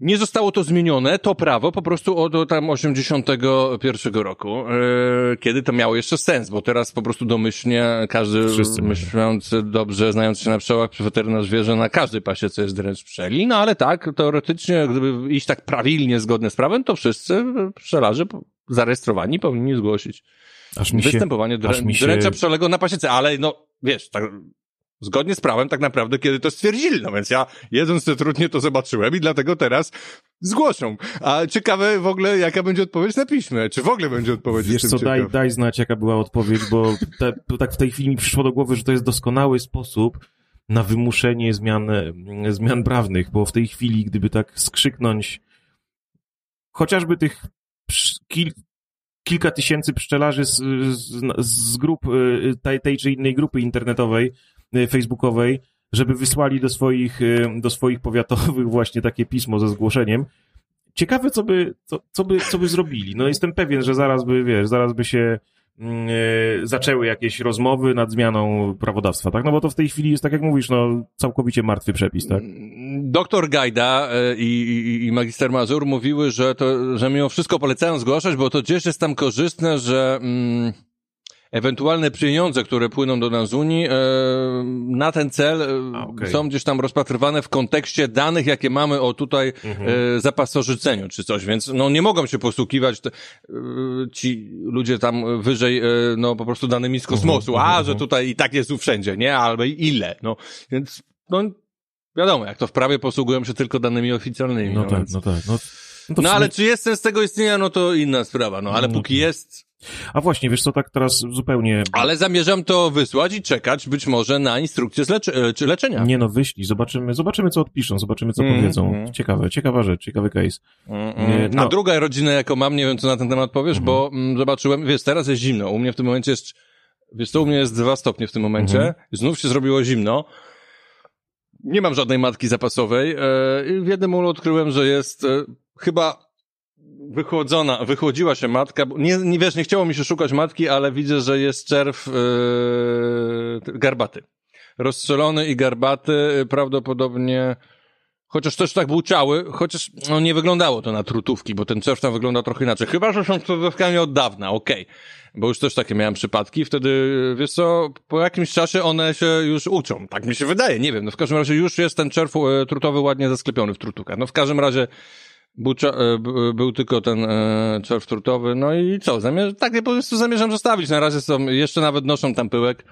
Nie zostało to zmienione, to prawo po prostu od tam 81 roku, e, kiedy to miało jeszcze sens, bo teraz po prostu domyślnie każdy Wszyscy myślący dobrze, znając się na pszczołach, przy weterynarz wie, że na każdej pasiece jest dręcz pszczeli, no ale tak, teoretycznie, gdyby iść tak prawilnie zgodnie z prawem, to wszyscy pszczelarze zarejestrowani powinni zgłosić Aż mi się... występowanie drę- aż mi się- dręcza pszczelego na pasiece, ale no, wiesz, tak, zgodnie z prawem tak naprawdę, kiedy to stwierdzili, no więc ja jedząc te trudnie to zobaczyłem i dlatego teraz zgłoszą. A ciekawe w ogóle, jaka będzie odpowiedź na piśmie, czy w ogóle będzie odpowiedź. Wiesz co, daj, daj znać, jaka była odpowiedź, bo te, to tak w tej chwili mi przyszło do głowy, że to jest doskonały sposób na wymuszenie zmian, zmian prawnych, bo w tej chwili, gdyby tak skrzyknąć chociażby tych kil, kilka tysięcy pszczelarzy z, z, z grup e, tej, tej czy innej grupy internetowej, facebookowej, żeby wysłali do swoich, e, do swoich powiatowych właśnie takie pismo ze zgłoszeniem, ciekawe, co by, co, co, by, co by zrobili. No jestem pewien, że zaraz by, wiesz, zaraz by się e, zaczęły jakieś rozmowy nad zmianą prawodawstwa, tak? No bo to w tej chwili jest, tak jak mówisz, no całkowicie martwy przepis, tak? Doktor Gajda e, i, i, i magister Mazur mówiły, że to, że mimo wszystko polecają zgłaszać, bo to gdzieś jest tam korzystne, że mm, ewentualne pieniądze, które płyną do nas z Unii, e, na ten cel e, A, okej. są gdzieś tam rozpatrywane w kontekście danych, jakie mamy o tutaj Mhm. e, zapasożyceniu czy coś, więc no nie mogą się posługiwać ci ludzie tam wyżej, no po prostu danymi z kosmosu, Mhm, a, mhm, że tutaj i tak jest tu wszędzie, nie? Albo i ile, no. Więc, no, wiadomo, jak to w prawie posługują się tylko danymi oficjalnymi. No No, tak, więc... no tak. No, no, to no ale czy jest sens tego istnienia, no to inna sprawa, no ale No póki jest, A właśnie, wiesz co, tak teraz zupełnie... ale zamierzam to wysłać i czekać być może na instrukcję z lecze- e, czy leczenia. Nie no, wyślij, zobaczymy, zobaczymy co odpiszą, zobaczymy co Mhm, powiedzą. mhm. Ciekawe, ciekawa rzecz, ciekawy case. Mm, mm. no. A druga rodzina, jaką mam, nie wiem, co na ten temat powiesz, Mhm. bo mm, zobaczyłem, wiesz, teraz jest zimno, u mnie w tym momencie jest, wiesz co, u mnie jest dwa stopnie w tym momencie, Mhm. znów się zrobiło zimno, nie mam żadnej matki zapasowej e, i w jednym ulu odkryłem, że jest e, chyba wychłodzona, wychłodziła się matka, bo nie, nie wiesz, nie chciało mi się szukać matki, ale widzę, że jest czerw e, garbaty. Rozstrzelony i garbaty, e, prawdopodobnie Chociaż też tak buczały, chociaż no, nie wyglądało to na trutówki, bo ten czerw tam wygląda trochę inaczej. Chyba, że są trutówkami od dawna, okej. Bo już też takie miałem przypadki. Wtedy, wiesz co, po jakimś czasie one się już uczą. Tak mi się wydaje, nie wiem. No w każdym razie już jest ten czerw e, trutowy ładnie zasklepiony w trutówkach. No w każdym razie bucza, e, b- był tylko ten e, czerw. No i co? Zamierz, takie po prostu zamierzam zostawić. Na razie są, jeszcze nawet noszą tam pyłek.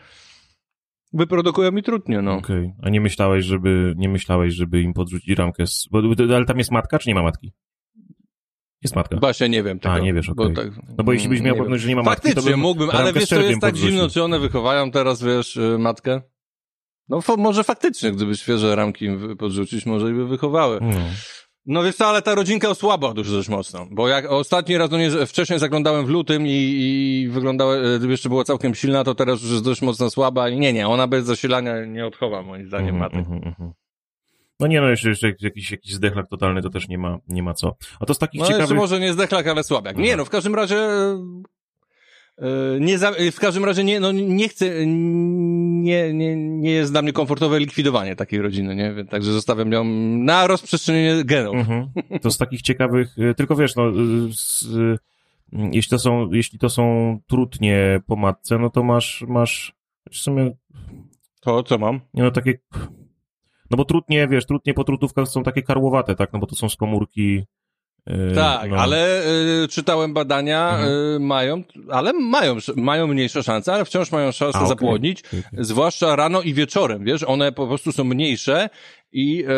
Wyprodukują mi trutnie, no. Okej, a nie myślałeś, żeby, nie myślałeś, żeby im podrzucić ramkę z... Bo, ale tam jest matka, czy nie ma matki? Jest matka. Właśnie nie wiem tego. A, nie wiesz, okej. tak, No bo jeśli byś miał pewność, że nie ma matki, Faktycznie to bym mógłbym, ale wiesz, to jest tak zimno, czy one wychowają teraz, wiesz, y, matkę? No może faktycznie, gdyby świeże ramki podrzucić, może i by wychowały. No. No wiesz co, ale ta rodzinka osłabła już dość mocno, bo jak ostatni raz, no nie, wcześniej zaglądałem w lutym i, i wyglądała, e, gdyby jeszcze była całkiem silna, to teraz już jest dość mocno słaba i nie, nie, ona bez zasilania nie odchowa moim zdaniem Mhm, mhm, mhm. No nie no, jeszcze, jeszcze jakiś, jakiś zdechlak totalny to też nie ma, nie ma co. A to z takich No ciekawych... może nie zdechlak, ale słabiak. Nie, Aha. no w każdym razie nie za, w każdym razie nie, no nie chcę, nie, nie, nie jest dla mnie komfortowe likwidowanie takiej rodziny, nie? Także zostawiam ją na rozprzestrzenienie genów. Mhm. To z takich ciekawych, y, tylko wiesz, no, y, z, y, jeśli to są, jeśli to są trutnie po matce, no to masz, masz, w sumie, To co mam? nie no, takie, no bo trutnie, wiesz, trutnie po trutówkach są takie karłowate, tak, no bo to są z komórki, y, Tak, no. ale y, czytałem badania, Mhm. y, mają, ale mają, mają mniejsze szanse, ale wciąż mają szansę A, okej. zapłodnić, Okej, okej. zwłaszcza rano i wieczorem, wiesz, one po prostu są mniejsze i e,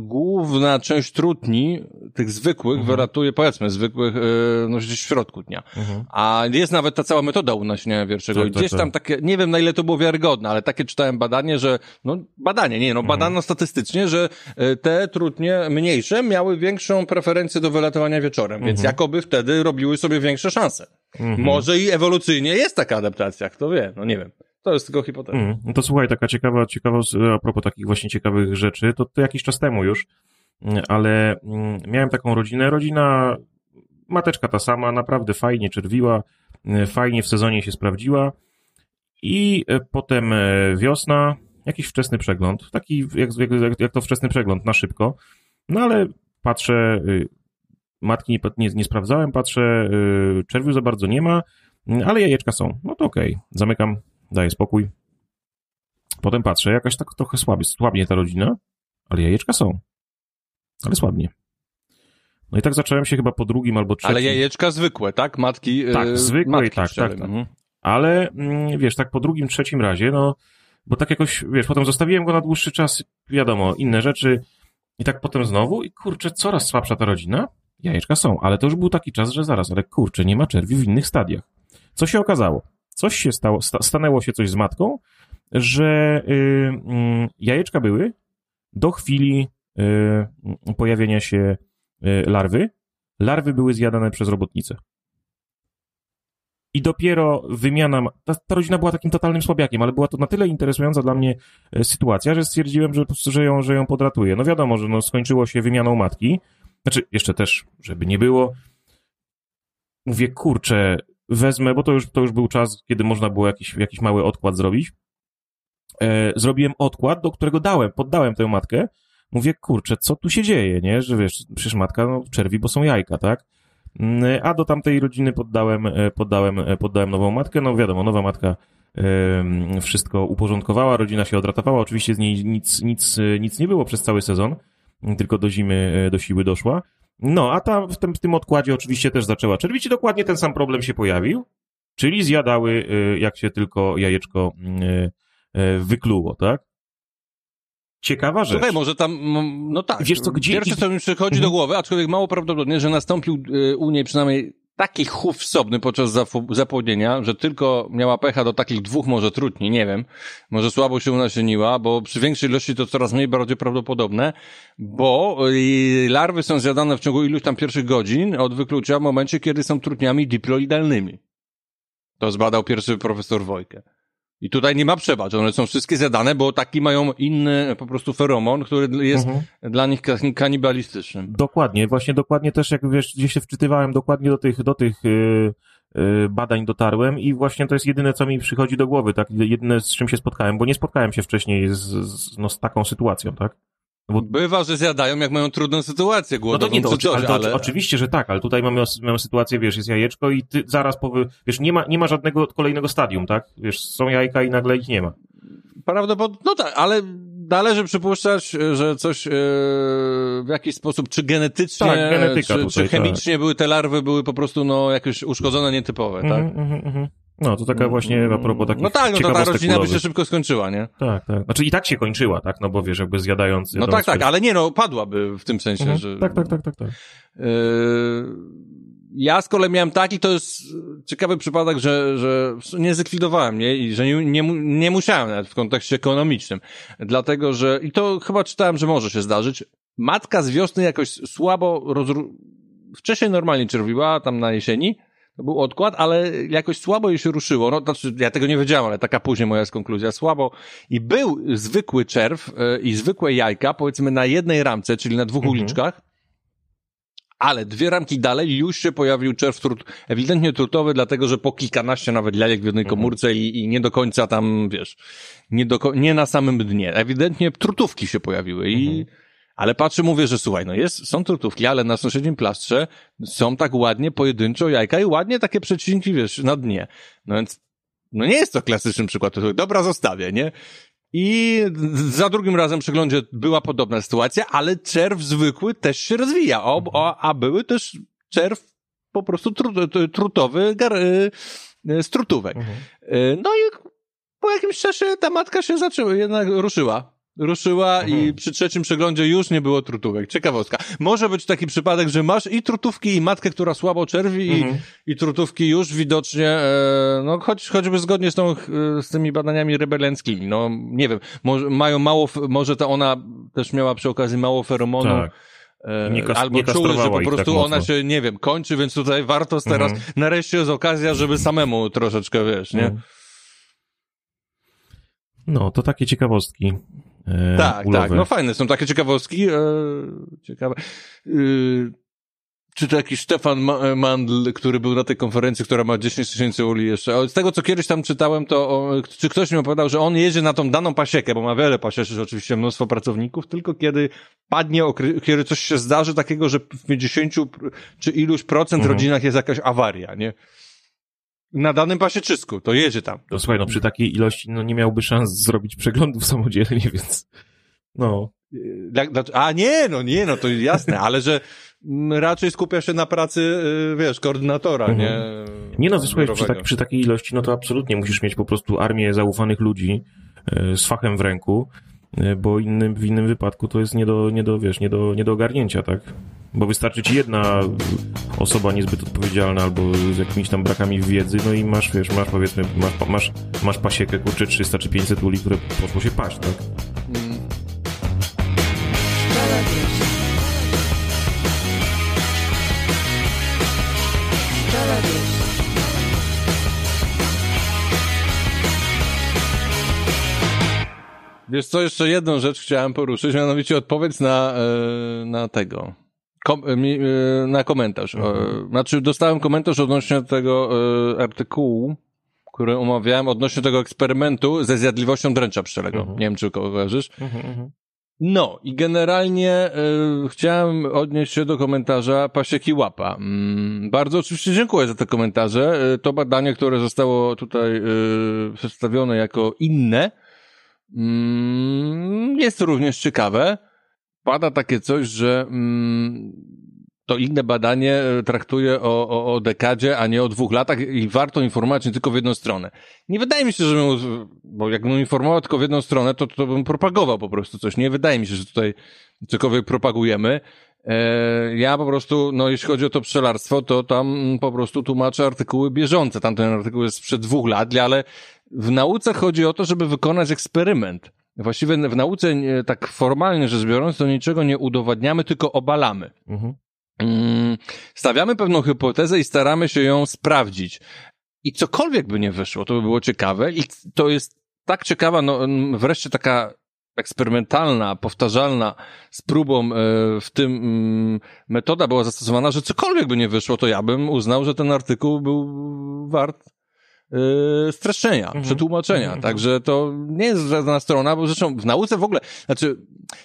główna część trutni, tych zwykłych, wyratuje, powiedzmy, zwykłych, e, no gdzieś w środku dnia. A jest nawet ta cała metoda unasieniania wierczego. Tak, tak, gdzieś tak. tam takie, nie wiem na ile to było wiarygodne, ale takie czytałem badanie, że, no badanie, nie no, badano statystycznie, że e, te trutnie mniejsze miały większą preferencję do wylatowania wieczorem, więc jakoby wtedy robiły sobie większe szanse. Może i ewolucyjnie jest taka adaptacja, kto wie, no nie wiem. To jest tylko hipoteza. Mm. No to słuchaj, taka ciekawa, ciekawa, a propos takich właśnie ciekawych rzeczy, to, to jakiś czas temu już, mm, ale mm, miałem taką rodzinę, rodzina, mateczka ta sama, naprawdę fajnie czerwiła, y, fajnie w sezonie się sprawdziła. I e, potem e, wiosna, jakiś wczesny przegląd, taki jak, jak, jak to wczesny przegląd, na szybko, no ale patrzę, y, matki nie, nie, nie sprawdzałem, patrzę, y, czerwiu za bardzo nie ma, ale jajeczka są, no to okej, zamykam, daję spokój. Potem patrzę, jakaś tak trochę słabie, słabnie ta rodzina, ale jajeczka są. Ale słabnie. No i tak zacząłem się chyba po drugim albo trzecim. Ale jajeczka zwykłe, tak? Matki. e, Tak, zwykłe i matki tak, pszczele. tak, tak. Mhm. Ale mm, wiesz, tak po drugim, trzecim razie, no, bo tak jakoś, wiesz, potem zostawiłem go na dłuższy czas, wiadomo, inne rzeczy i tak potem znowu i kurczę, coraz słabsza ta rodzina. Jajeczka są, ale to już był taki czas, że zaraz, ale kurczę, nie ma czerwi w innych stadiach. Co się okazało? Coś się stało, sta, stanęło się coś z matką, że y, y, jajeczka były do chwili y, pojawienia się y, larwy. Larwy były zjadane przez robotnicę. I dopiero wymiana, ta, ta rodzina była takim totalnym słabiakiem, ale była to na tyle interesująca dla mnie e, sytuacja, że stwierdziłem, że, że, ją, że ją podratuję. No wiadomo, że no, skończyło się wymianą matki. Znaczy, jeszcze też, żeby nie było. Mówię, kurczę, wezmę, bo to już, to już był czas, kiedy można było jakiś, jakiś mały odkład zrobić. E, zrobiłem odkład, do którego dałem, poddałem tę matkę. Mówię, kurczę, co tu się dzieje, nie? Że wiesz, przecież matka no, czerwi, bo są jajka, tak? Mm, A do tamtej rodziny poddałem, e, poddałem, e, poddałem nową matkę. No wiadomo, nowa matka em, wszystko uporządkowała, rodzina się odratowała. Oczywiście z niej nic, nic, e, nic nie było przez cały sezon, tylko do zimy, e, do siły doszła. No, a ta w tym, w tym odkładzie oczywiście też zaczęła czerwić i dokładnie ten sam problem się pojawił, czyli zjadały, e, jak się tylko jajeczko mm, e, e, wykluło, tak? Ciekawa rzecz. Słuchaj, może tam, no tak. Wiesz co, gdzie- Pierwsze, co mi przychodzi Mhm. do głowy, aczkolwiek mało prawdopodobne, że nastąpił y, u niej przynajmniej taki chów wsobny podczas zapłodnienia, że tylko miała pecha do takich dwóch może trutni, nie wiem. Może słabo się unasieniła, bo przy większej ilości to coraz mniej bardziej prawdopodobne, bo larwy są zjadane w ciągu iluś tam pierwszych godzin od wyklucia w momencie, kiedy są trutniami diploidalnymi. To zbadał pierwszy profesor Wojkę. I tutaj nie ma przebacz, one są wszystkie zjadane, bo taki mają inny po prostu feromon, który jest Mhm. dla nich ka- kanibalistyczny. Dokładnie, właśnie dokładnie też jak wiesz, gdzieś się wczytywałem, dokładnie do tych, do tych yy, yy, badań dotarłem i właśnie to jest jedyne, co mi przychodzi do głowy, tak, jedyne z czym się spotkałem, bo nie spotkałem się wcześniej z, z, no, z taką sytuacją, tak? Bo, Bywa, że zjadają, jak mają trudną sytuację no głodową to nie, to, oczy, ale to, ale... oczywiście, że tak, ale tutaj mamy, mamy sytuację, wiesz, jest jajeczko i ty zaraz powy, wiesz, nie ma, nie ma żadnego kolejnego stadium, tak? Wiesz, są jajka i nagle ich nie ma. Prawdopodobnie, no tak, ale należy przypuszczać, że coś e, w jakiś sposób, czy genetycznie, Tak, czy, tutaj, czy chemicznie były te larwy, były po prostu no jakieś uszkodzone, nietypowe, tak? Mhm, mhm, mhm. No, to taka właśnie a propos takich No tak, no to ta rodzina by się szybko skończyła, nie? Tak, tak. Znaczy i tak się kończyła, tak? No bo wiesz, jakby zjadając... No tak, tak, ale nie no, padłaby w tym sensie, Mhm. że... Tak, tak, tak, tak, tak. Yy, Ja z kolei miałem taki, to jest ciekawy przypadek, że, że nie zlikwidowałem, nie? I że nie, nie, nie musiałem nawet w kontekście ekonomicznym. Dlatego, że, i to chyba czytałem, że może się zdarzyć, matka z wiosny jakoś słabo rozru... wcześniej normalnie czerwiła, tam na jesieni, był odkład, ale jakoś słabo jej się ruszyło. No, znaczy, ja tego nie wiedziałem, ale taka później moja jest konkluzja. Słabo. I był zwykły czerw yy, i zwykłe jajka, powiedzmy na jednej ramce, czyli na dwóch Mhm. uliczkach, ale dwie ramki dalej już się pojawił czerw trut, ewidentnie trutowy, dlatego że po kilkanaście nawet jajek w jednej Mhm. komórce i, i nie do końca tam, wiesz, nie, do, nie na samym dnie. Ewidentnie trutówki się pojawiły i, Mhm. Ale patrzę, mówię, że słuchaj, no jest, są trutówki, ale na sąsiednim plastrze są tak ładnie pojedynczo jajka i ładnie takie przecinki, wiesz, na dnie. No więc, no nie jest to klasyczny przykład, to dobra, zostawię, nie? I za drugim razem przeglądzie była podobna sytuacja, ale czerw zwykły też się rozwija, o, o, a były też czerw po prostu tru, trutowy gar, y, y, z trutówek. Mhm. Y, No i po jakimś czasie ta matka się zaczęła, jednak ruszyła. Ruszyła i Mhm. przy trzecim przeglądzie już nie było trutówek. Ciekawostka. Może być taki przypadek, że masz i trutówki, i matkę, która słabo czerwi, Mhm. i, i trutówki już widocznie, e, no choć, choćby zgodnie z, tą, e, z tymi badaniami rebeleńskimi. No nie wiem, może, mają mało, może ta ona też miała przy okazji mało feromonu. Tak. E, Nie kas- albo nie czuły, że po ich tak prostu ona się, nie wiem, kończy, więc tutaj warto teraz, Mhm. nareszcie jest okazja, żeby samemu troszeczkę, wiesz, nie? Mhm. No, to takie ciekawostki. E, Tak, ulowe. tak, no fajne są takie ciekawostki, e, ciekawe. Y, czy to jakiś Stefan Ma- Mandl, który był na tej konferencji, która ma 10 tysięcy uli jeszcze. O, Z tego, co kiedyś tam czytałem, to o, czy ktoś mi opowiadał, że on jedzie na tą daną pasiekę, bo ma wiele pasieczy, oczywiście mnóstwo pracowników, tylko kiedy padnie, kiedy coś się zdarzy takiego, że w 50 pr- czy iluś procent Mhm. rodzinach jest jakaś awaria, nie? Na danym pasieczysku, to jedzie tam. No słuchaj, no przy takiej ilości no nie miałby szans zrobić przeglądów samodzielnie, [LAUGHS] więc no. Dla, dla, a nie, no nie, no to jasne, ale że mm, raczej skupia się na pracy, y, wiesz, koordynatora, Mhm. nie? Nie no, słuchaj, przy, tak, przy takiej ilości, no to absolutnie musisz mieć po prostu armię zaufanych ludzi e, z fachem w ręku, e, bo innym, w innym wypadku to jest nie do, nie do, wiesz, nie do, nie do ogarnięcia, tak? Bo wystarczy ci jedna osoba niezbyt odpowiedzialna albo z jakimiś tam brakami wiedzy, no i masz, wiesz, masz powiedzmy, masz, masz, masz pasiekę, kurczę, 300 czy 500 uli, które poszło się paść, tak? Wiesz co, jeszcze jedną rzecz chciałem poruszyć, mianowicie odpowiedź na, e, na tego, kom, e, e, na komentarz. E, Znaczy, dostałem komentarz odnośnie tego artykułu, który omawiałem, odnośnie tego eksperymentu ze zjadliwością dręcza pszczelego. Mhm. Nie wiem, czy kojarzysz. No i generalnie y, chciałem odnieść się do komentarza Pasieki Łapa. Mm, bardzo oczywiście dziękuję za te komentarze. Y, to badanie, które zostało tutaj y, przedstawione jako inne, mm, jest również ciekawe. Pada takie coś, że mm, to inne badanie y, traktuje o, o, o dekadzie, a nie o dwóch latach i warto informować nie tylko w jedną stronę. Nie wydaje mi się, że bo jakbym informował tylko w jedną stronę, to, to bym propagował po prostu coś. Nie wydaje mi się, że tutaj cokolwiek propagujemy. E, ja po prostu, no jeśli chodzi o to pszczelarstwo, to tam po prostu tłumaczę artykuły bieżące. Tamten artykuł jest sprzed dwóch lat, ale w nauce chodzi o to, żeby wykonać eksperyment. Właściwie w nauce, nie- tak formalnie rzecz biorąc, to niczego nie udowadniamy, tylko obalamy. Mhm. Mm, stawiamy pewną hipotezę i staramy się ją sprawdzić. I cokolwiek by nie wyszło, to by było ciekawe i to jest tak ciekawa, no wreszcie taka eksperymentalna, powtarzalna z próbą e, w tym mm, metoda była zastosowana, że cokolwiek by nie wyszło, to ja bym uznał, że ten artykuł był wart e, streszczenia, Mhm. przetłumaczenia. Mhm. Także to nie jest żadna strona, bo zresztą w nauce w ogóle, znaczy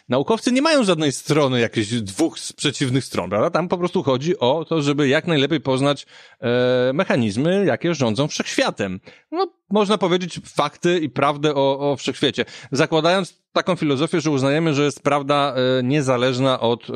naukowcy nie mają żadnej strony, jakichś dwóch z przeciwnych stron, prawda? Tam po prostu chodzi o to, żeby jak najlepiej poznać e, mechanizmy, jakie rządzą wszechświatem. No, można powiedzieć fakty i prawdę o, o wszechświecie. Zakładając taką filozofię, że uznajemy, że jest prawda e, niezależna od e,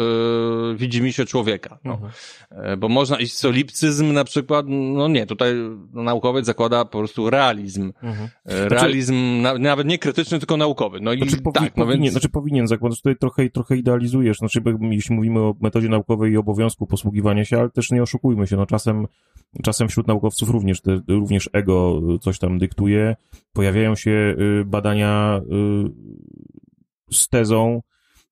widzimisię człowieka. No. Mhm. E, bo można iść solipcyzm na przykład, no nie, tutaj no, naukowiec zakłada po prostu realizm. Mhm. E, realizm na, nawet nie krytyczny, tylko naukowy. No i Znaczy, powi- tak, no powinien, więc... znaczy powinien zakładać, tutaj trochę, trochę idealizujesz, znaczy, jeśli mówimy o metodzie naukowej i obowiązku posługiwania się, ale też nie oszukujmy się, no czasem, czasem wśród naukowców również, te, również ego coś tam dyktuje, pojawiają się y, badania y, z tezą,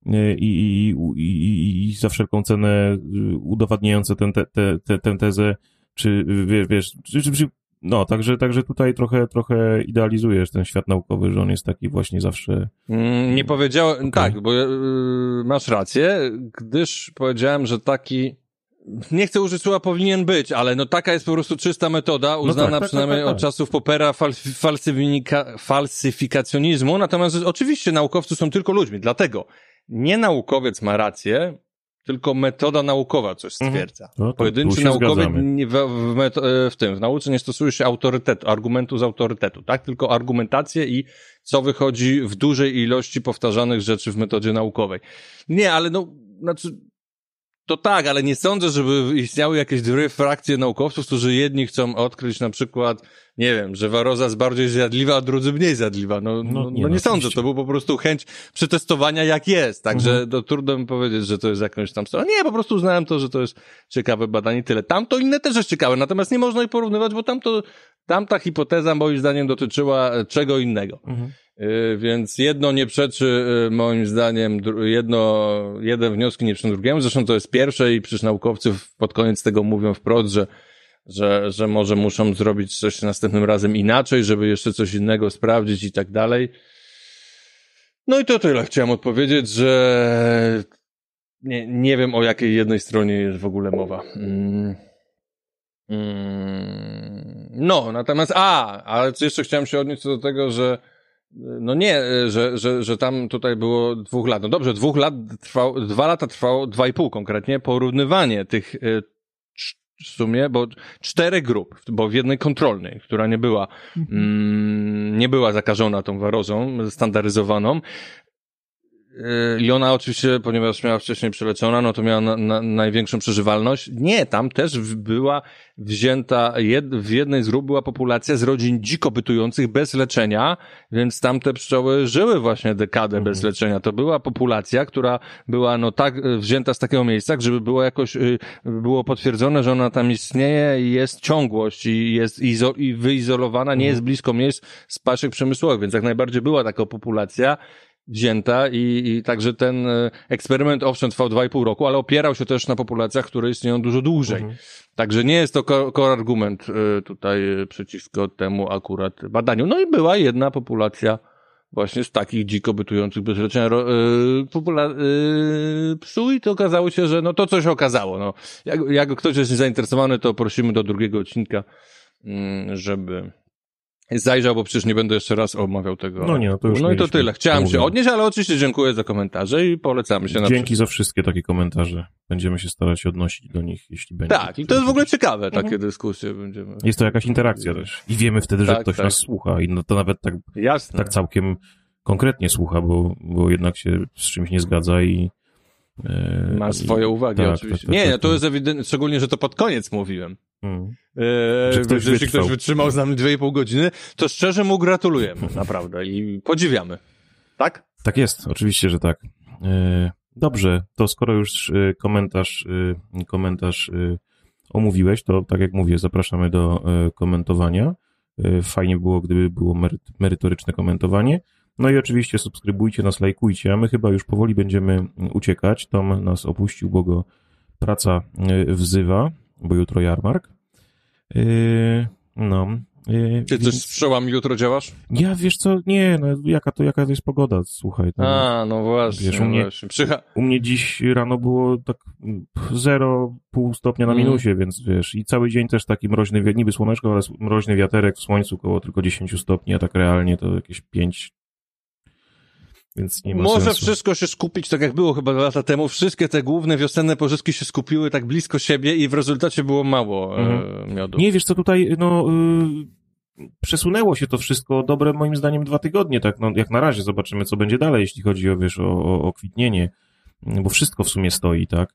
y, i, i, i, i, za wszelką cenę y, udowadniające tę te, te, te, tę tezę, czy wie- wiesz, czy, czy, no, także, także tutaj trochę, trochę idealizujesz ten świat naukowy, że on jest taki właśnie zawsze Mm, Nie powiedziałem, tak, bo y, masz rację, gdyż powiedziałem, że taki, nie chcę użyć słowa powinien być, ale no taka jest po prostu czysta metoda, uznana tak, tak, przynajmniej tak, tak, od tak. czasów Popera falsyfika- falsyfikacjonizmu, natomiast oczywiście naukowcy są tylko ludźmi, dlatego nie naukowiec ma rację, tylko metoda naukowa coś Mhm. stwierdza. No to Pojedynczy naukowiec w, w, e, w tym, w nauce nie stosuje się autorytetu, argumentu z autorytetu, tak? Tylko argumentację i co wychodzi w dużej ilości powtarzanych rzeczy w metodzie naukowej. Nie, ale no, znaczy, To tak, ale nie sądzę, żeby istniały jakieś dwie frakcje naukowców, którzy jedni chcą odkryć na przykład, nie wiem, że waroza jest bardziej zjadliwa, a drudzy mniej zjadliwa. No, no, no nie, no nie sądzę, oczywiście. to był po prostu chęć przetestowania jak jest, także mhm. to trudno mi powiedzieć, że to jest jakąś tam stronę. Nie, po prostu uznałem to, że to jest ciekawe badanie tyle. Tam to inne też jest ciekawe, natomiast nie można ich porównywać, bo tam to, tamta hipoteza moim zdaniem dotyczyła czego innego. Mhm. Y, więc jedno nie przeczy, y, moim zdaniem, jedno, jeden wnioski nie przeczy drugiemu. Zresztą to jest pierwsze i przecież naukowcy pod koniec tego mówią wprost, że, że, że może muszą zrobić coś następnym razem inaczej, żeby jeszcze coś innego sprawdzić i tak dalej. No i to tyle. Chciałem odpowiedzieć, że nie, nie wiem o jakiej jednej stronie jest w ogóle mowa. Mm. Mm. No, natomiast, a, ale jeszcze chciałem się odnieść do tego, że no nie, że, że, że tam tutaj było dwóch lat. No dobrze, dwóch lat trwało, dwa lata trwało, dwa i pół konkretnie, porównywanie tych y, w sumie, bo cztery grup, bo w jednej kontrolnej, która nie była, mhm. mm, nie była zakażona tą warozą standaryzowaną, I ona oczywiście, ponieważ miała wcześniej przeleczona, no to miała na, na, największą przeżywalność. Nie, tam też była wzięta, jed, w jednej z grup była populacja z rodzin dziko bytujących bez leczenia, więc tamte pszczoły żyły właśnie dekadę mhm. bez leczenia. To była populacja, która była no tak y, wzięta z takiego miejsca, żeby było jakoś, y, było potwierdzone, że ona tam istnieje i jest ciągłość i jest izo, i wyizolowana, nie jest mhm. blisko miejsc z paszek przemysłowych, więc jak najbardziej była taka populacja wzięta i, i także ten e, eksperyment owszem trwał dwa i pół roku, ale opierał się też na populacjach, które istnieją dużo dłużej. Mhm. Także nie jest to core argument e, tutaj e, przeciwko temu akurat badaniu. No i była jedna populacja właśnie z takich dziko bytujących bez leczenia yy, popula- psu i to okazało się, że no to coś okazało. No. Jak, jak ktoś jest zainteresowany, to prosimy do drugiego odcinka, yy, żeby zajrzał, bo przecież nie będę jeszcze raz omawiał tego. No nie, no to już No i to tyle. Chciałem się odnieść, ale oczywiście dziękuję za komentarze i polecamy się na Dzięki za wszystkie takie komentarze. Będziemy się starać odnosić do nich, jeśli będzie. Tak, i to jest w ogóle ciekawe, takie mhm. dyskusje będziemy. Jest to jakaś interakcja też. I wiemy wtedy, że tak, ktoś tak. nas słucha i no to nawet tak, Jasne. tak całkiem konkretnie słucha, bo, bo jednak się z czymś nie zgadza i e, Ma swoje uwagi, tak, oczywiście. Tak, tak, nie, tak, to jest ewidentne, szczególnie, że to pod koniec mówiłem. Hmm. Eee, ktoś wytrzymał z nami 2,5 godziny, to szczerze mu gratulujemy, [LAUGHS] naprawdę, i podziwiamy. Tak? Tak jest, oczywiście, że tak. Eee, dobrze, to skoro już e, komentarz, e, komentarz e, omówiłeś, to tak jak mówię, zapraszamy do komentowania. Fajnie było, gdyby było merytoryczne komentowanie. No i oczywiście subskrybujcie nas, lajkujcie, a my chyba już powoli będziemy uciekać. Tom nas opuścił, bo go praca wzywa, bo jutro jarmark. Yy, no. Yy, Ty coś z pszczołami jutro działasz? Ja, wiesz co, nie, no, jaka to, jaka to jest pogoda, słuchaj. No, A, no właśnie, wiesz, u mnie, właśnie. Przycha... u mnie dziś rano było tak 0,5 stopnia na mm. minusie, więc wiesz, i cały dzień też taki mroźny, niby słoneczko, ale mroźny wiaterek w słońcu koło tylko 10 stopni, a tak realnie to jakieś 5, więc nie ma Może sensu. wszystko się skupić, tak jak było chyba lata temu, wszystkie te główne wiosenne pożyski się skupiły tak blisko siebie i w rezultacie było mało e, mhm. e, miodu. Nie, wiesz co, tutaj no y, przesunęło się to wszystko dobre moim zdaniem dwa tygodnie, tak, no jak na razie zobaczymy co będzie dalej, jeśli chodzi o, wiesz, o, o, o kwitnienie, bo wszystko w sumie stoi, tak.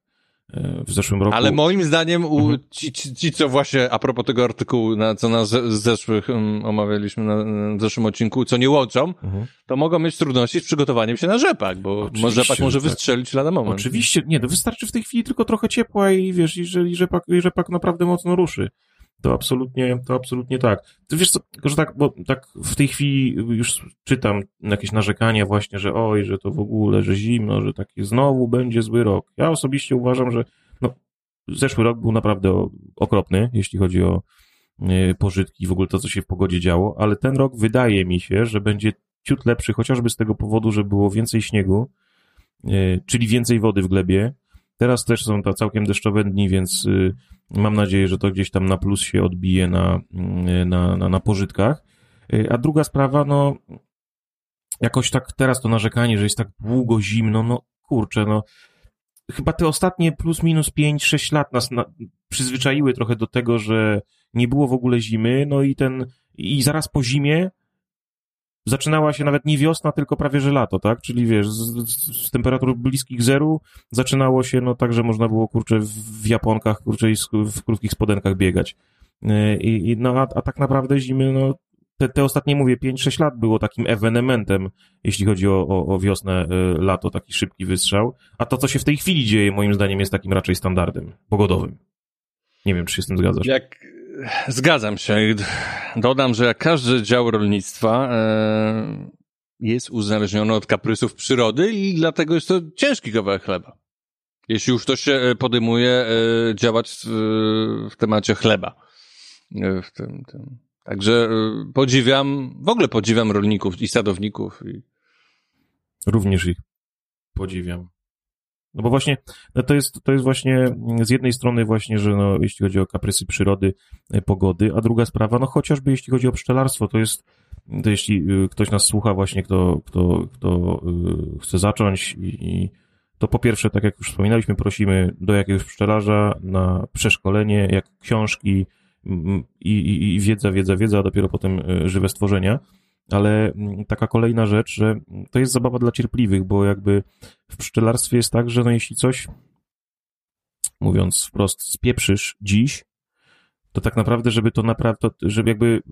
W zeszłym roku. Ale moim zdaniem u, mhm. ci, ci, ci, co właśnie, a propos tego artykułu, na, co na z, zeszłych um, omawialiśmy na, na, w zeszłym odcinku, co nie łączą, mhm. to mogą mieć trudności z przygotowaniem się na rzepak, bo Oczywiście, rzepak może tak. wystrzelić lada moment. Oczywiście, nie, to wystarczy w tej chwili tylko trochę ciepła i wiesz, jeżeli rzepak, rzepak naprawdę mocno ruszy. To absolutnie, to absolutnie tak. Ty wiesz co, tylko że tak, bo tak w tej chwili już czytam jakieś narzekania właśnie, że oj, że to w ogóle, że zimno, że taki znowu będzie zły rok. Ja osobiście uważam, że no, zeszły rok był naprawdę okropny, jeśli chodzi o e, pożytki i w ogóle to, co się w pogodzie działo, ale ten rok wydaje mi się, że będzie ciut lepszy, chociażby z tego powodu, że było więcej śniegu, e, czyli więcej wody w glebie. Teraz też są to całkiem deszczowe dni, więc y, Mam nadzieję, że to gdzieś tam na plus się odbije na, na, na, na pożytkach. A druga sprawa, no, jakoś tak teraz to narzekanie, że jest tak długo zimno, no kurczę, no, chyba te ostatnie plus minus 5-6 lat nas na, przyzwyczaiły trochę do tego, że nie było w ogóle zimy, no i ten, i zaraz po zimie zaczynała się nawet nie wiosna, tylko prawie że lato, tak? Czyli wiesz, z, z, z temperatur bliskich zeru zaczynało się, no tak, że można było, kurczę, w, japonkach, kurczę, w krótkich spodenkach biegać. Yy, I, i no, a, a tak naprawdę zimy, no, te, te ostatnie, mówię, 5-6 lat było takim ewenementem, jeśli chodzi o, o, o wiosnę, y, lato, taki szybki wystrzał. A to, co się w tej chwili dzieje, moim zdaniem, jest takim raczej standardem pogodowym. Nie wiem, czy się z tym zgadzasz. Jak zgadzam się. Dodam, że jak każdy dział rolnictwa e, jest uzależniony od kaprysów przyrody i dlatego jest to ciężki kawałek chleba. Jeśli już ktoś się e, podejmuje e, działać w, temacie chleba. W tym, tym. Także podziwiam, w ogóle podziwiam rolników i sadowników. Również ich podziwiam. No bo właśnie, no to jest, to jest właśnie mm, z jednej strony właśnie, że no, jeśli chodzi o kaprysy przyrody, e, pogody, a druga sprawa, no chociażby jeśli chodzi o pszczelarstwo, to jest, to jeśli y, ktoś nas słucha właśnie, kto, kto, kto y, chce zacząć i, to po pierwsze, tak jak już wspominaliśmy, prosimy do jakiegoś pszczelarza na przeszkolenie, jak książki mm, i, i, i wiedza, wiedza, wiedza, a dopiero potem y, żywe stworzenia. Ale mm, taka kolejna rzecz, że to jest zabawa dla cierpliwych, bo jakby w pszczelarstwie jest tak, że no jeśli coś, mówiąc wprost, spieprzysz dziś, to tak naprawdę, żeby to naprawdę, żeby jakby y,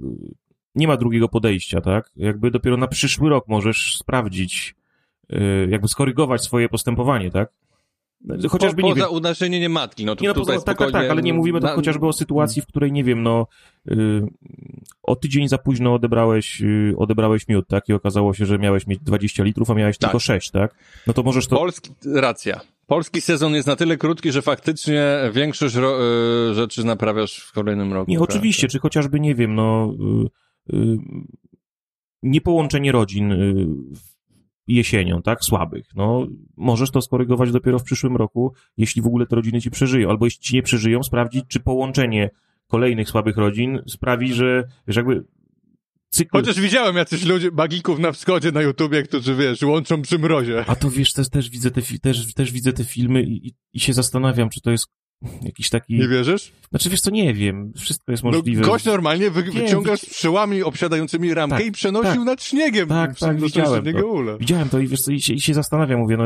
nie ma drugiego podejścia, tak? Jakby dopiero na przyszły rok możesz sprawdzić, y, jakby skorygować swoje postępowanie, tak? Chociażby po, nie wiem, poza matki, no to nie, no, tutaj poza, tak, tak, tak, ale nie mówimy na- chociażby o sytuacji, w której, nie wiem, no, y, o tydzień za późno odebrałeś, y, odebrałeś miód, tak? I okazało się, że miałeś mieć 20 litrów, a miałeś Tak. tylko 6, tak? No to możesz to... Polski, racja. Polski sezon jest na tyle krótki, że faktycznie większość ro, y, rzeczy naprawiasz w kolejnym roku. Nie, oczywiście, tak. czy chociażby, nie wiem, no, y, y, niepołączenie rodzin y, jesienią, tak, słabych, no, możesz to skorygować dopiero w przyszłym roku, jeśli w ogóle te rodziny ci przeżyją, albo jeśli ci nie przeżyją, sprawdzić, czy połączenie kolejnych słabych rodzin sprawi, że, że jakby cykl... Chociaż widziałem jacyś ludzi, magików na wschodzie na YouTubie, którzy, wiesz, łączą przy mrozie. A to wiesz, też, też widzę te, też, też widzę te filmy i, i się zastanawiam, czy to jest [LAUGHS] jakiś taki... Nie wierzysz? Znaczy, wiesz co, nie wiem, wszystko jest No, możliwe. gość normalnie wy, Wiem, wyciąga wi- z przełami obsiadającymi ramkę Tak, i przenosił tak. nad śniegiem. Tak, tak, widziałem to. Widziałem to i wiesz co, i się, i się zastanawiam, mówię, no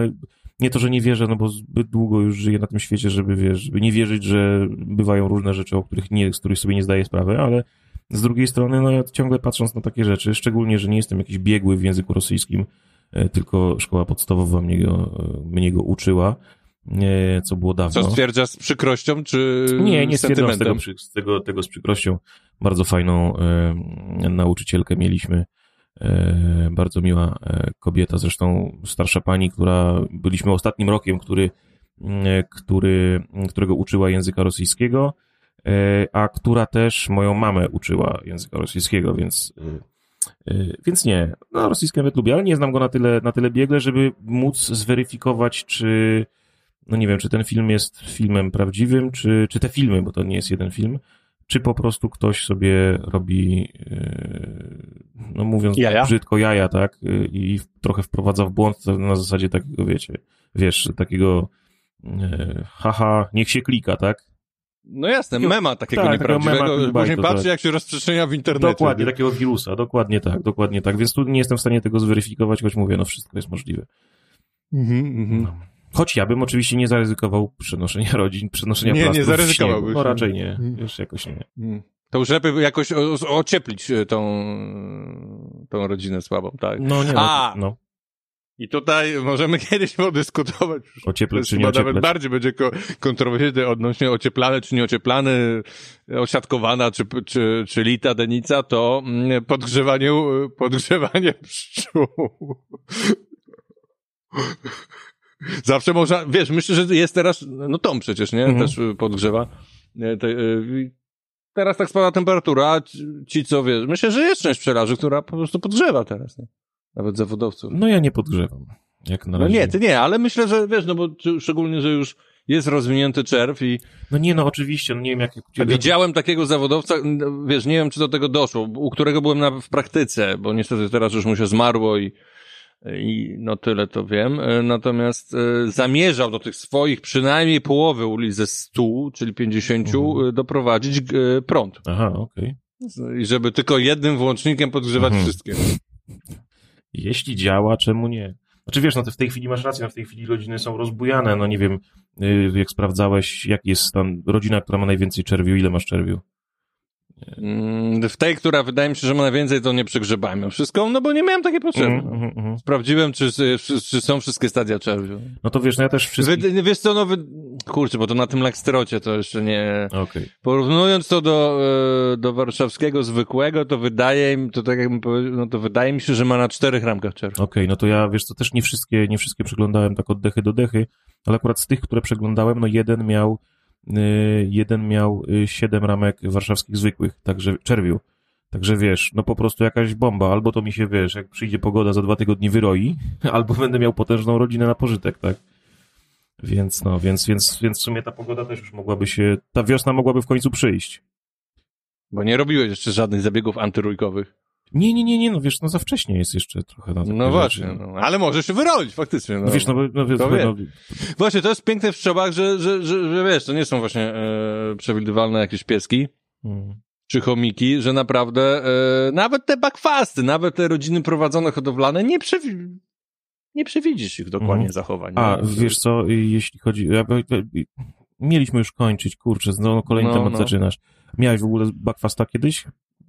nie to, że nie wierzę, no bo zbyt długo już żyję na tym świecie, żeby wiesz, żeby nie wierzyć, że bywają różne rzeczy, o których nie, z których sobie nie zdaję sprawy, ale z drugiej strony, no ja ciągle patrząc na takie rzeczy, szczególnie, że nie jestem jakiś biegły w języku rosyjskim, e, tylko szkoła podstawowa mnie go, e, mnie go uczyła, co było dawno. Co stwierdza z przykrością, czy Nie, nie stwierdzam z tego, z tego, tego z przykrością. Bardzo fajną e, nauczycielkę mieliśmy. E, bardzo miła e, kobieta, zresztą starsza pani, która byliśmy ostatnim rokiem, który, e, który, którego uczyła języka rosyjskiego, e, a która też moją mamę uczyła języka rosyjskiego, więc e, e, więc nie, no rosyjski nawet lubię, ale nie znam go na tyle, na tyle biegle, żeby móc zweryfikować, czy, no nie wiem, czy ten film jest filmem prawdziwym, czy, czy te filmy, bo to nie jest jeden film, czy po prostu ktoś sobie robi, yy, no mówiąc Jaja? brzydko, jaja, tak, yy, i trochę wprowadza w błąd na zasadzie takiego, wiecie, wiesz, takiego yy, haha, niech się klika, tak? No jasne, mema takiego tak, nieprawdziwego. mema Później clickbaitu, patrzy, tak. jak się rozprzestrzenia w internecie. Dokładnie, takiego wirusa, dokładnie tak, dokładnie tak, więc tu nie jestem w stanie tego zweryfikować, choć mówię, no wszystko jest możliwe. Mhm, mhm. No. Choć ja bym oczywiście nie zaryzykował przenoszenia [LAUGHS] rodzin, przenoszenia Nie, nie zaryzykowałbyś. No raczej nie, Mhm. już jakoś nie. Mhm. To już lepiej jakoś ocieplić e, tą, tą rodzinę słabą, tak. No nie, no, A! no. I tutaj możemy [LAUGHS] kiedyś podyskutować. To ociepleć czy nie chyba nawet ociepleć. bardziej będzie ko- kontrowersyjne odnośnie ocieplane czy nieocieplane, osiadkowana czy, czy, czy lita denica, to mm, podgrzewanie, podgrzewanie pszczół. Zawsze można, wiesz, myślę, że jest teraz, no Tom przecież, nie? Mhm. Też podgrzewa. Nie, te, y, teraz tak spada temperatura, ci- co, wiesz, myślę, że jest część pszczelarzy, która po prostu podgrzewa teraz, nie? Nawet zawodowców. No ja nie podgrzewam. Jak na No razie. nie, ty nie, ale myślę, że wiesz, no bo szczególnie, że już jest rozwinięty czerw i No nie, no oczywiście, no nie wiem jak... widziałem takiego zawodowca, no, wiesz, nie wiem, czy do tego doszło, u którego byłem na, w praktyce, bo niestety teraz już mu się zmarło i, i no tyle to wiem, E, natomiast e, zamierzał do tych swoich przynajmniej połowy ulic ze 100, czyli 50 Mhm. e, doprowadzić prąd. Aha, okej. I żeby tylko jednym włącznikiem podgrzewać Mhm. wszystkie. Jeśli działa, czemu nie? Znaczy wiesz, no ty w tej chwili masz rację, no w tej chwili rodziny są rozbujane, no nie wiem, y, jak sprawdzałeś, jaki jest stan, rodzina, która ma najwięcej czerwiu, ile masz czerwiu? Mm, W tej, która wydaje mi się, że ma najwięcej, to nie przegrzebałem ją wszystką, no bo nie miałem takiej potrzeby. Mhm, mhm, mhm. Sprawdziłem, czy, czy, są wszystkie stadia czerwiu. No to wiesz, no ja też wszystkich... Wy, wiesz co, no wy... kurczę, bo to na tym Laksterocie to jeszcze nie... Okej. Porównując to do, e, do warszawskiego zwykłego, to wydaje mi, to tak jakbym powiedział, no to wydaje mi się, że ma na czterech ramkach czerwiu. Okej, no to ja, wiesz co, też nie wszystkie, nie wszystkie przeglądałem tak od dechy do dechy, ale akurat z tych, które przeglądałem, no jeden miał, jeden miał y, siedem ramek warszawskich zwykłych, także czerwiu. Także wiesz, no po prostu jakaś bomba, albo to mi się, wiesz, jak przyjdzie pogoda za dwa tygodnie wyroi, [LAUGHS] albo będę miał potężną rodzinę na pożytek, tak? Więc no, więc, więc, więc w sumie ta pogoda też już mogłaby się, ta wiosna mogłaby w końcu przyjść. Bo nie robiłeś jeszcze żadnych zabiegów antyrójkowych. Nie, nie, nie, nie, no wiesz, no za wcześnie jest jeszcze trochę na No właśnie, rzeczy. no. ale możesz się wyrobić, faktycznie. No. No wiesz, no, bo- no, wiesz, To no, no, Właśnie, to jest piękne w pszczołach, że, że, że, że wiesz, to nie są właśnie e, przewidywalne jakieś pieski mm. czy chomiki, że naprawdę e, nawet te bakwasty, nawet te rodziny prowadzone hodowlane, nie, przewi nie przewidzisz ich dokładnie Mhm. zachowań. A, nie? wiesz co, jeśli chodzi... Ja, mieliśmy już kończyć, kurczę, no kolejny No, temat no. zaczynasz. Miałeś w ogóle bakwasta kiedyś?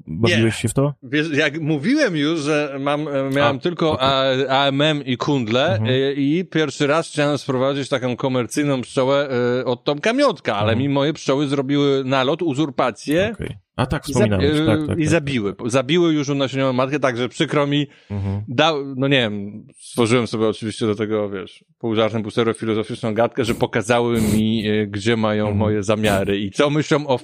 Bawiłeś Nie. się w to? Wiesz, jak mówiłem już, że mam, e, miałem A, tylko. A, AMM i kundle Mhm. e, i pierwszy raz chciałem sprowadzić taką komercyjną pszczołę e, od Tomka Miotka, ale Mhm. mi moje pszczoły zrobiły nalot, uzurpację Okej. A tak, i, wspominałeś, e, tak, tak. i tak. zabiły. Zabiły już unasionioną matkę, także przykro mi, Mhm. dał, no nie wiem, stworzyłem sobie oczywiście do tego, wiesz, pół żartem, pół serio filozoficzną gadkę, że pokazały mi, e, gdzie mają Mhm. moje zamiary i co myślą o,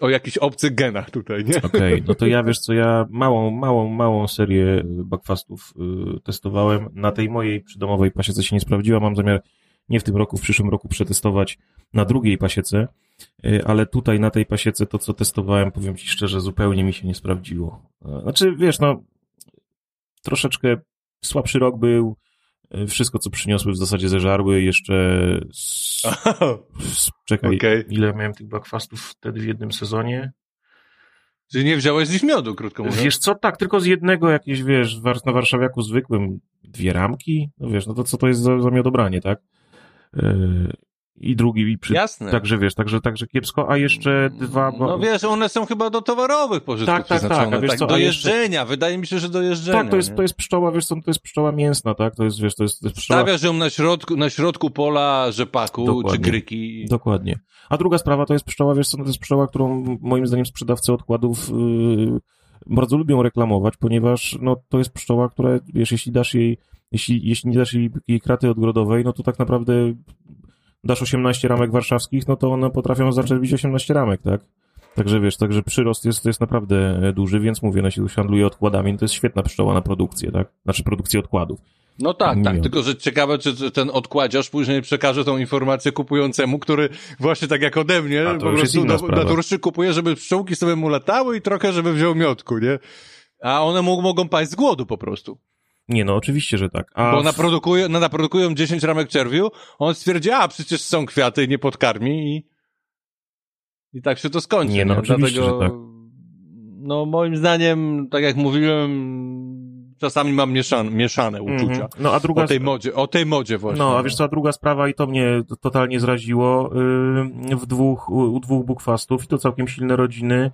o jakichś obcych genach tutaj, nie? Okej, no to ja [LAUGHS] wiesz co, ja małą, małą, małą serię bakwastów y, testowałem. Na tej mojej przydomowej pasiece się nie sprawdziła. Mam zamiar nie w tym roku, w przyszłym roku przetestować na drugiej pasiece, y, ale tutaj na tej pasiece to, co testowałem, powiem ci szczerze, zupełnie mi się nie sprawdziło. Y, Znaczy, wiesz, no, troszeczkę słabszy rok był, y, wszystko, co przyniosły w zasadzie zeżarły, jeszcze z, z, czekaj, Okej. ile miałem tych bakwastów wtedy w jednym sezonie? Czyli nie wziąłeś z nich miodu, krótko mówiąc. Wiesz co, tak, tylko z jednego jakieś, wiesz, na warszawiaku zwykłym dwie ramki, no wiesz, no to co to jest za, za miodobranie, tak? Yy, I drugi, i przy... Jasne. Także wiesz, także, także kiepsko, a jeszcze dwa... Bo... No wiesz, one są chyba do towarowych pożytków Tak, tak, przeznaczone. tak, a wiesz co, do a jeszcze- jeżdżenia, wydaje mi się, że do jeżdżenia. tak, to jest, nie? to jest pszczoła, wiesz co, to jest pszczoła mięsna, tak? To jest, wiesz, to jest, to jest pszczoła... Stawiasz ją na środku, na środku pola rzepaku Dokładnie. czy gryki. Dokładnie. A druga sprawa to jest pszczoła, wiesz co, to jest pszczoła, którą moim zdaniem sprzedawcy odkładów yy, bardzo lubią reklamować, ponieważ no to jest pszczoła, która, wiesz, jeśli dasz jej, jeśli, jeśli nie dasz jej, jej kraty odgrodowej, no to tak naprawdę dasz 18 ramek warszawskich, no to one potrafią zaczerwić 18 ramek, tak? Także wiesz, także przyrost jest, jest naprawdę e, duży, więc mówię, no się handluje odkładami, no to jest świetna pszczoła na produkcję, tak? Znaczy produkcję odkładów. No tak, tak. wiem. Tylko, że ciekawe, czy ten odkładziarz później przekaże tą informację kupującemu, który właśnie tak jak ode mnie, A, po prostu na, sprawa. naturszy kupuje, żeby pszczółki sobie mu latały i trochę, żeby wziął miotku, nie? A one mógł, mogą paść z głodu po prostu. Nie, no oczywiście, że tak. A Bo naprodukują, no, naprodukują 10 ramek czerwiu, on stwierdzi, a przecież są kwiaty, nie podkarmi i, i tak się to skończy. Nie, no, oczywiście, Dlatego, że tak. no moim zdaniem, tak jak mówiłem, czasami mam mieszane, mieszane uczucia. Mhm. No a druga O tej modzie, o tej modzie właśnie. No, a wiesz co, a druga sprawa i to mnie totalnie zraziło, yy, w dwóch, u, dwóch bukfastów i to całkiem silne rodziny,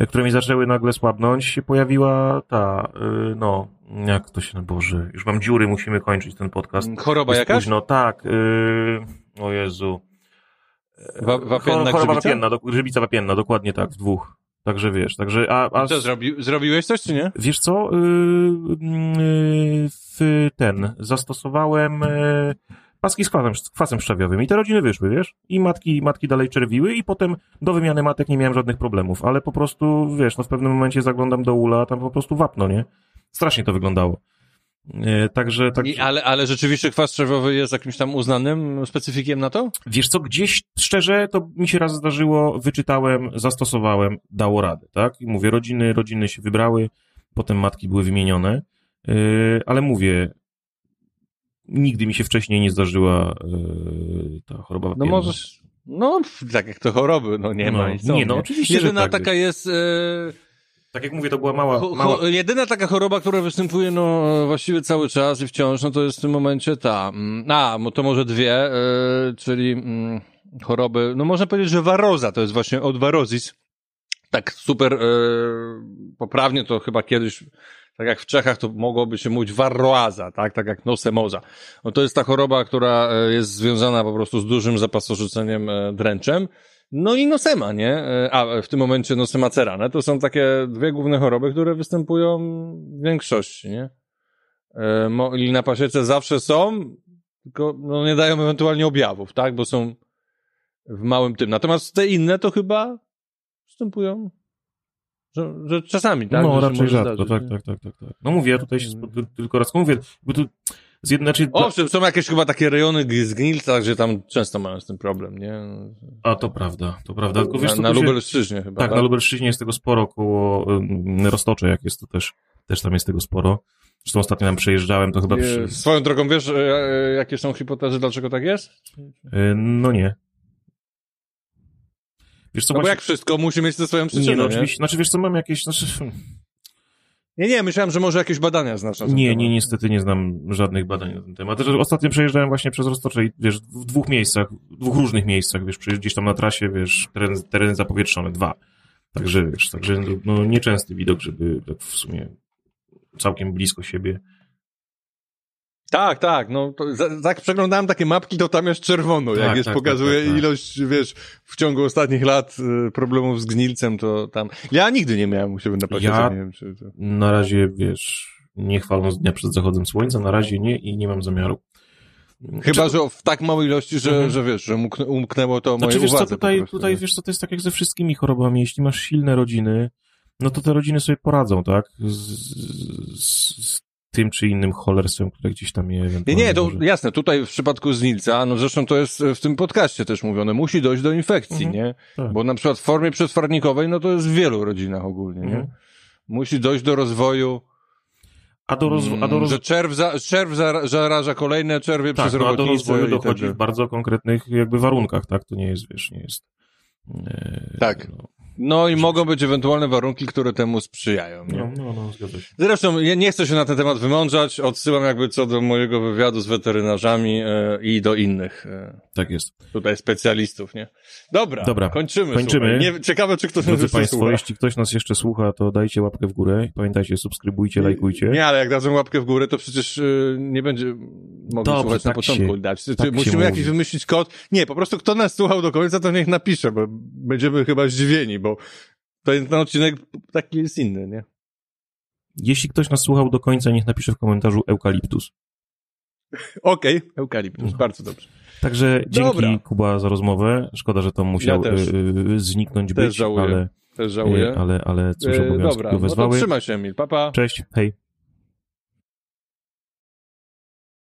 y, które mi zaczęły nagle słabnąć, się pojawiła ta, yy, no, jak to się, Boże, już mam dziury, musimy kończyć ten podcast. Choroba Jest jakaś? Późno, tak, yy, o Jezu. Wa, wapienna Chor- Choroba grzybica? wapienna, do, grzybica wapienna, dokładnie tak, w dwóch. Także wiesz, także, a, a Co, zrobi, zrobiłeś coś, czy nie? Wiesz co, yy, yy, w ten, zastosowałem yy, paski z kwasem, z kwasem szczawiowym i te rodziny wyszły, wiesz? I matki, matki dalej czerwiły i potem do wymiany matek nie miałem żadnych problemów, ale po prostu, wiesz, no w pewnym momencie zaglądam do ula, a tam po prostu wapno, nie? Strasznie to wyglądało. Yy, także, tak, I, ale, ale rzeczywiście kwas trzewiowy jest jakimś tam uznanym specyfikiem na to? wiesz co, gdzieś szczerze to mi się raz zdarzyło, wyczytałem, zastosowałem, dało radę, tak? I mówię, rodziny, rodziny się wybrały, potem matki były wymienione, yy, ale mówię, nigdy mi się wcześniej nie zdarzyła yy, ta choroba No wapienna. możesz, no tak jak to choroby, no nie No, ma nie, no oczywiście, Jedyna tak, taka jest, e, Tak jak mówię, to była mała, mała... jedyna taka choroba, która występuje no właściwie cały czas i wciąż, no to jest w tym momencie ta. mm, A, to może dwie, e, czyli mm, choroby, no można powiedzieć, że waroza, to jest właśnie od warozis. Tak super e, poprawnie to chyba kiedyś, tak jak w Czechach, to mogłoby się mówić warroaza, tak, tak jak nosemoza. No to jest ta choroba, która e, jest związana po prostu z dużym zapasorzuceniem e, dręczem. No i nosema, nie? E, A w tym momencie nosema cerane. To są takie dwie główne choroby, które występują w większości, nie? E, I na pasiece zawsze są, tylko no, nie dają ewentualnie objawów, tak? Bo są w małym tym. Natomiast te inne to chyba występują, że, że czasami, tak? no, Że raczej rzadko, zdarzyć, tak, tak, tak, tak, tak. No mówię, ja tutaj się spo- tylko raz mówię, bo tu zjednaczy... Owszem, są jakieś chyba takie rejony g- zgnilca, że tam często mają z tym problem, nie? A, to prawda, to prawda. Tylko wiesz, na na tu się- Lubelszczyźnie chyba, Tak, na Lubelszczyźnie jest tego sporo, koło um, Roztocze, jak jest to też, też tam jest tego sporo. Zresztą ostatnio tam przejeżdżałem, to chyba przy... Swoją drogą, wiesz, e, e, jakie są hipotezy, dlaczego tak jest? No nie. Wiesz co, No bo właśnie... jak wszystko musi mieć te swoją przyczynę, Nie, no nie? oczywiście, znaczy wiesz co, mam jakieś, znaczy... Nie, nie, myślałem, że może jakieś badania znasz na ten Nie, temat. nie, niestety nie znam żadnych badań na ten temat. Ostatnio przejeżdżałem właśnie przez Roztocze i wiesz, w dwóch miejscach, w dwóch różnych miejscach, wiesz, gdzieś tam na trasie, wiesz, teren, tereny zapowietrzone, dwa. Także, wiesz, także, no, nieczęsty widok, żeby tak w sumie całkiem blisko siebie. Tak, tak, no to, tak przeglądałem takie mapki, to tam jest czerwono, jak Tak, jest tak, pokazuje tak, tak, tak. ilość, wiesz, w ciągu ostatnich lat y, problemów z gnilcem, to tam... Ja nigdy nie miałem u siebie na pasiece, Ja- nie wiem, czy to... Na razie, wiesz, nie chwaląc dnia przed zachodem słońca, na razie nie i nie mam zamiaru. Chyba, że w tak małej ilości, że, Mhm. że wiesz, że umknę, umknęło to Znaczy, moje wiesz co, tutaj, prostu, tutaj wiesz co, to jest tak jak ze wszystkimi chorobami. Jeśli masz silne rodziny, no to te rodziny sobie poradzą, tak? Z, z, z tym czy innym cholerstwem, które gdzieś tam je Nie, nie, to może- jasne, tutaj w przypadku Znilca, no zresztą to jest w tym podcaście też mówione, musi dojść do infekcji, Mhm, nie? tak. Bo na przykład w formie przetwarnikowej, no to jest w wielu rodzinach ogólnie, nie? Mhm. Musi dojść do rozwoju, A do, roz, a do, roz, że czerw, za, czerw zara- zaraża kolejne czerwie tak, przez no, a do rozwoju i dochodzi tak w bardzo konkretnych jakby warunkach, tak? To nie jest, wiesz, nie jest... e, Tak. No, No i mogą być ewentualne warunki, które temu sprzyjają, nie? no, no, no, zgadza się. Zresztą ja nie chcę się na ten temat wymądrzać, odsyłam jakby co do mojego wywiadu z weterynarzami e, i do innych e, Tak jest. tutaj specjalistów, nie? Dobra, Dobra, kończymy. kończymy. Nie, ciekawe, czy ktoś nas Drodzy Państwo, słucha. jeśli ktoś nas jeszcze słucha, to dajcie łapkę w górę. Pamiętajcie, subskrybujcie, lajkujcie. Nie, ale jak dadzą łapkę w górę, to przecież y, nie będzie mogli Dobrze, słuchać na tak początku. się- dać. Czy tak musimy mówi. jakiś wymyślić kod. Nie, po prostu kto nas słuchał do końca, to niech napisze, bo będziemy chyba zdziwieni, bo ten, ten odcinek taki jest inny, nie? Jeśli ktoś nas słuchał do końca, niech napisze w komentarzu eukaliptus. Okej, eukaliptus, No. bardzo dobrze. Także dzięki Dobra. Kuba za rozmowę. Szkoda, że to musiał Ja też. y, y, zniknąć Też być, żałuję. ale, Też y, żałuję. ale, ale cóż E, obowiązki Dobra, go no to wezwały. trzymaj się, Emil. Pa, pa. Cześć, hej.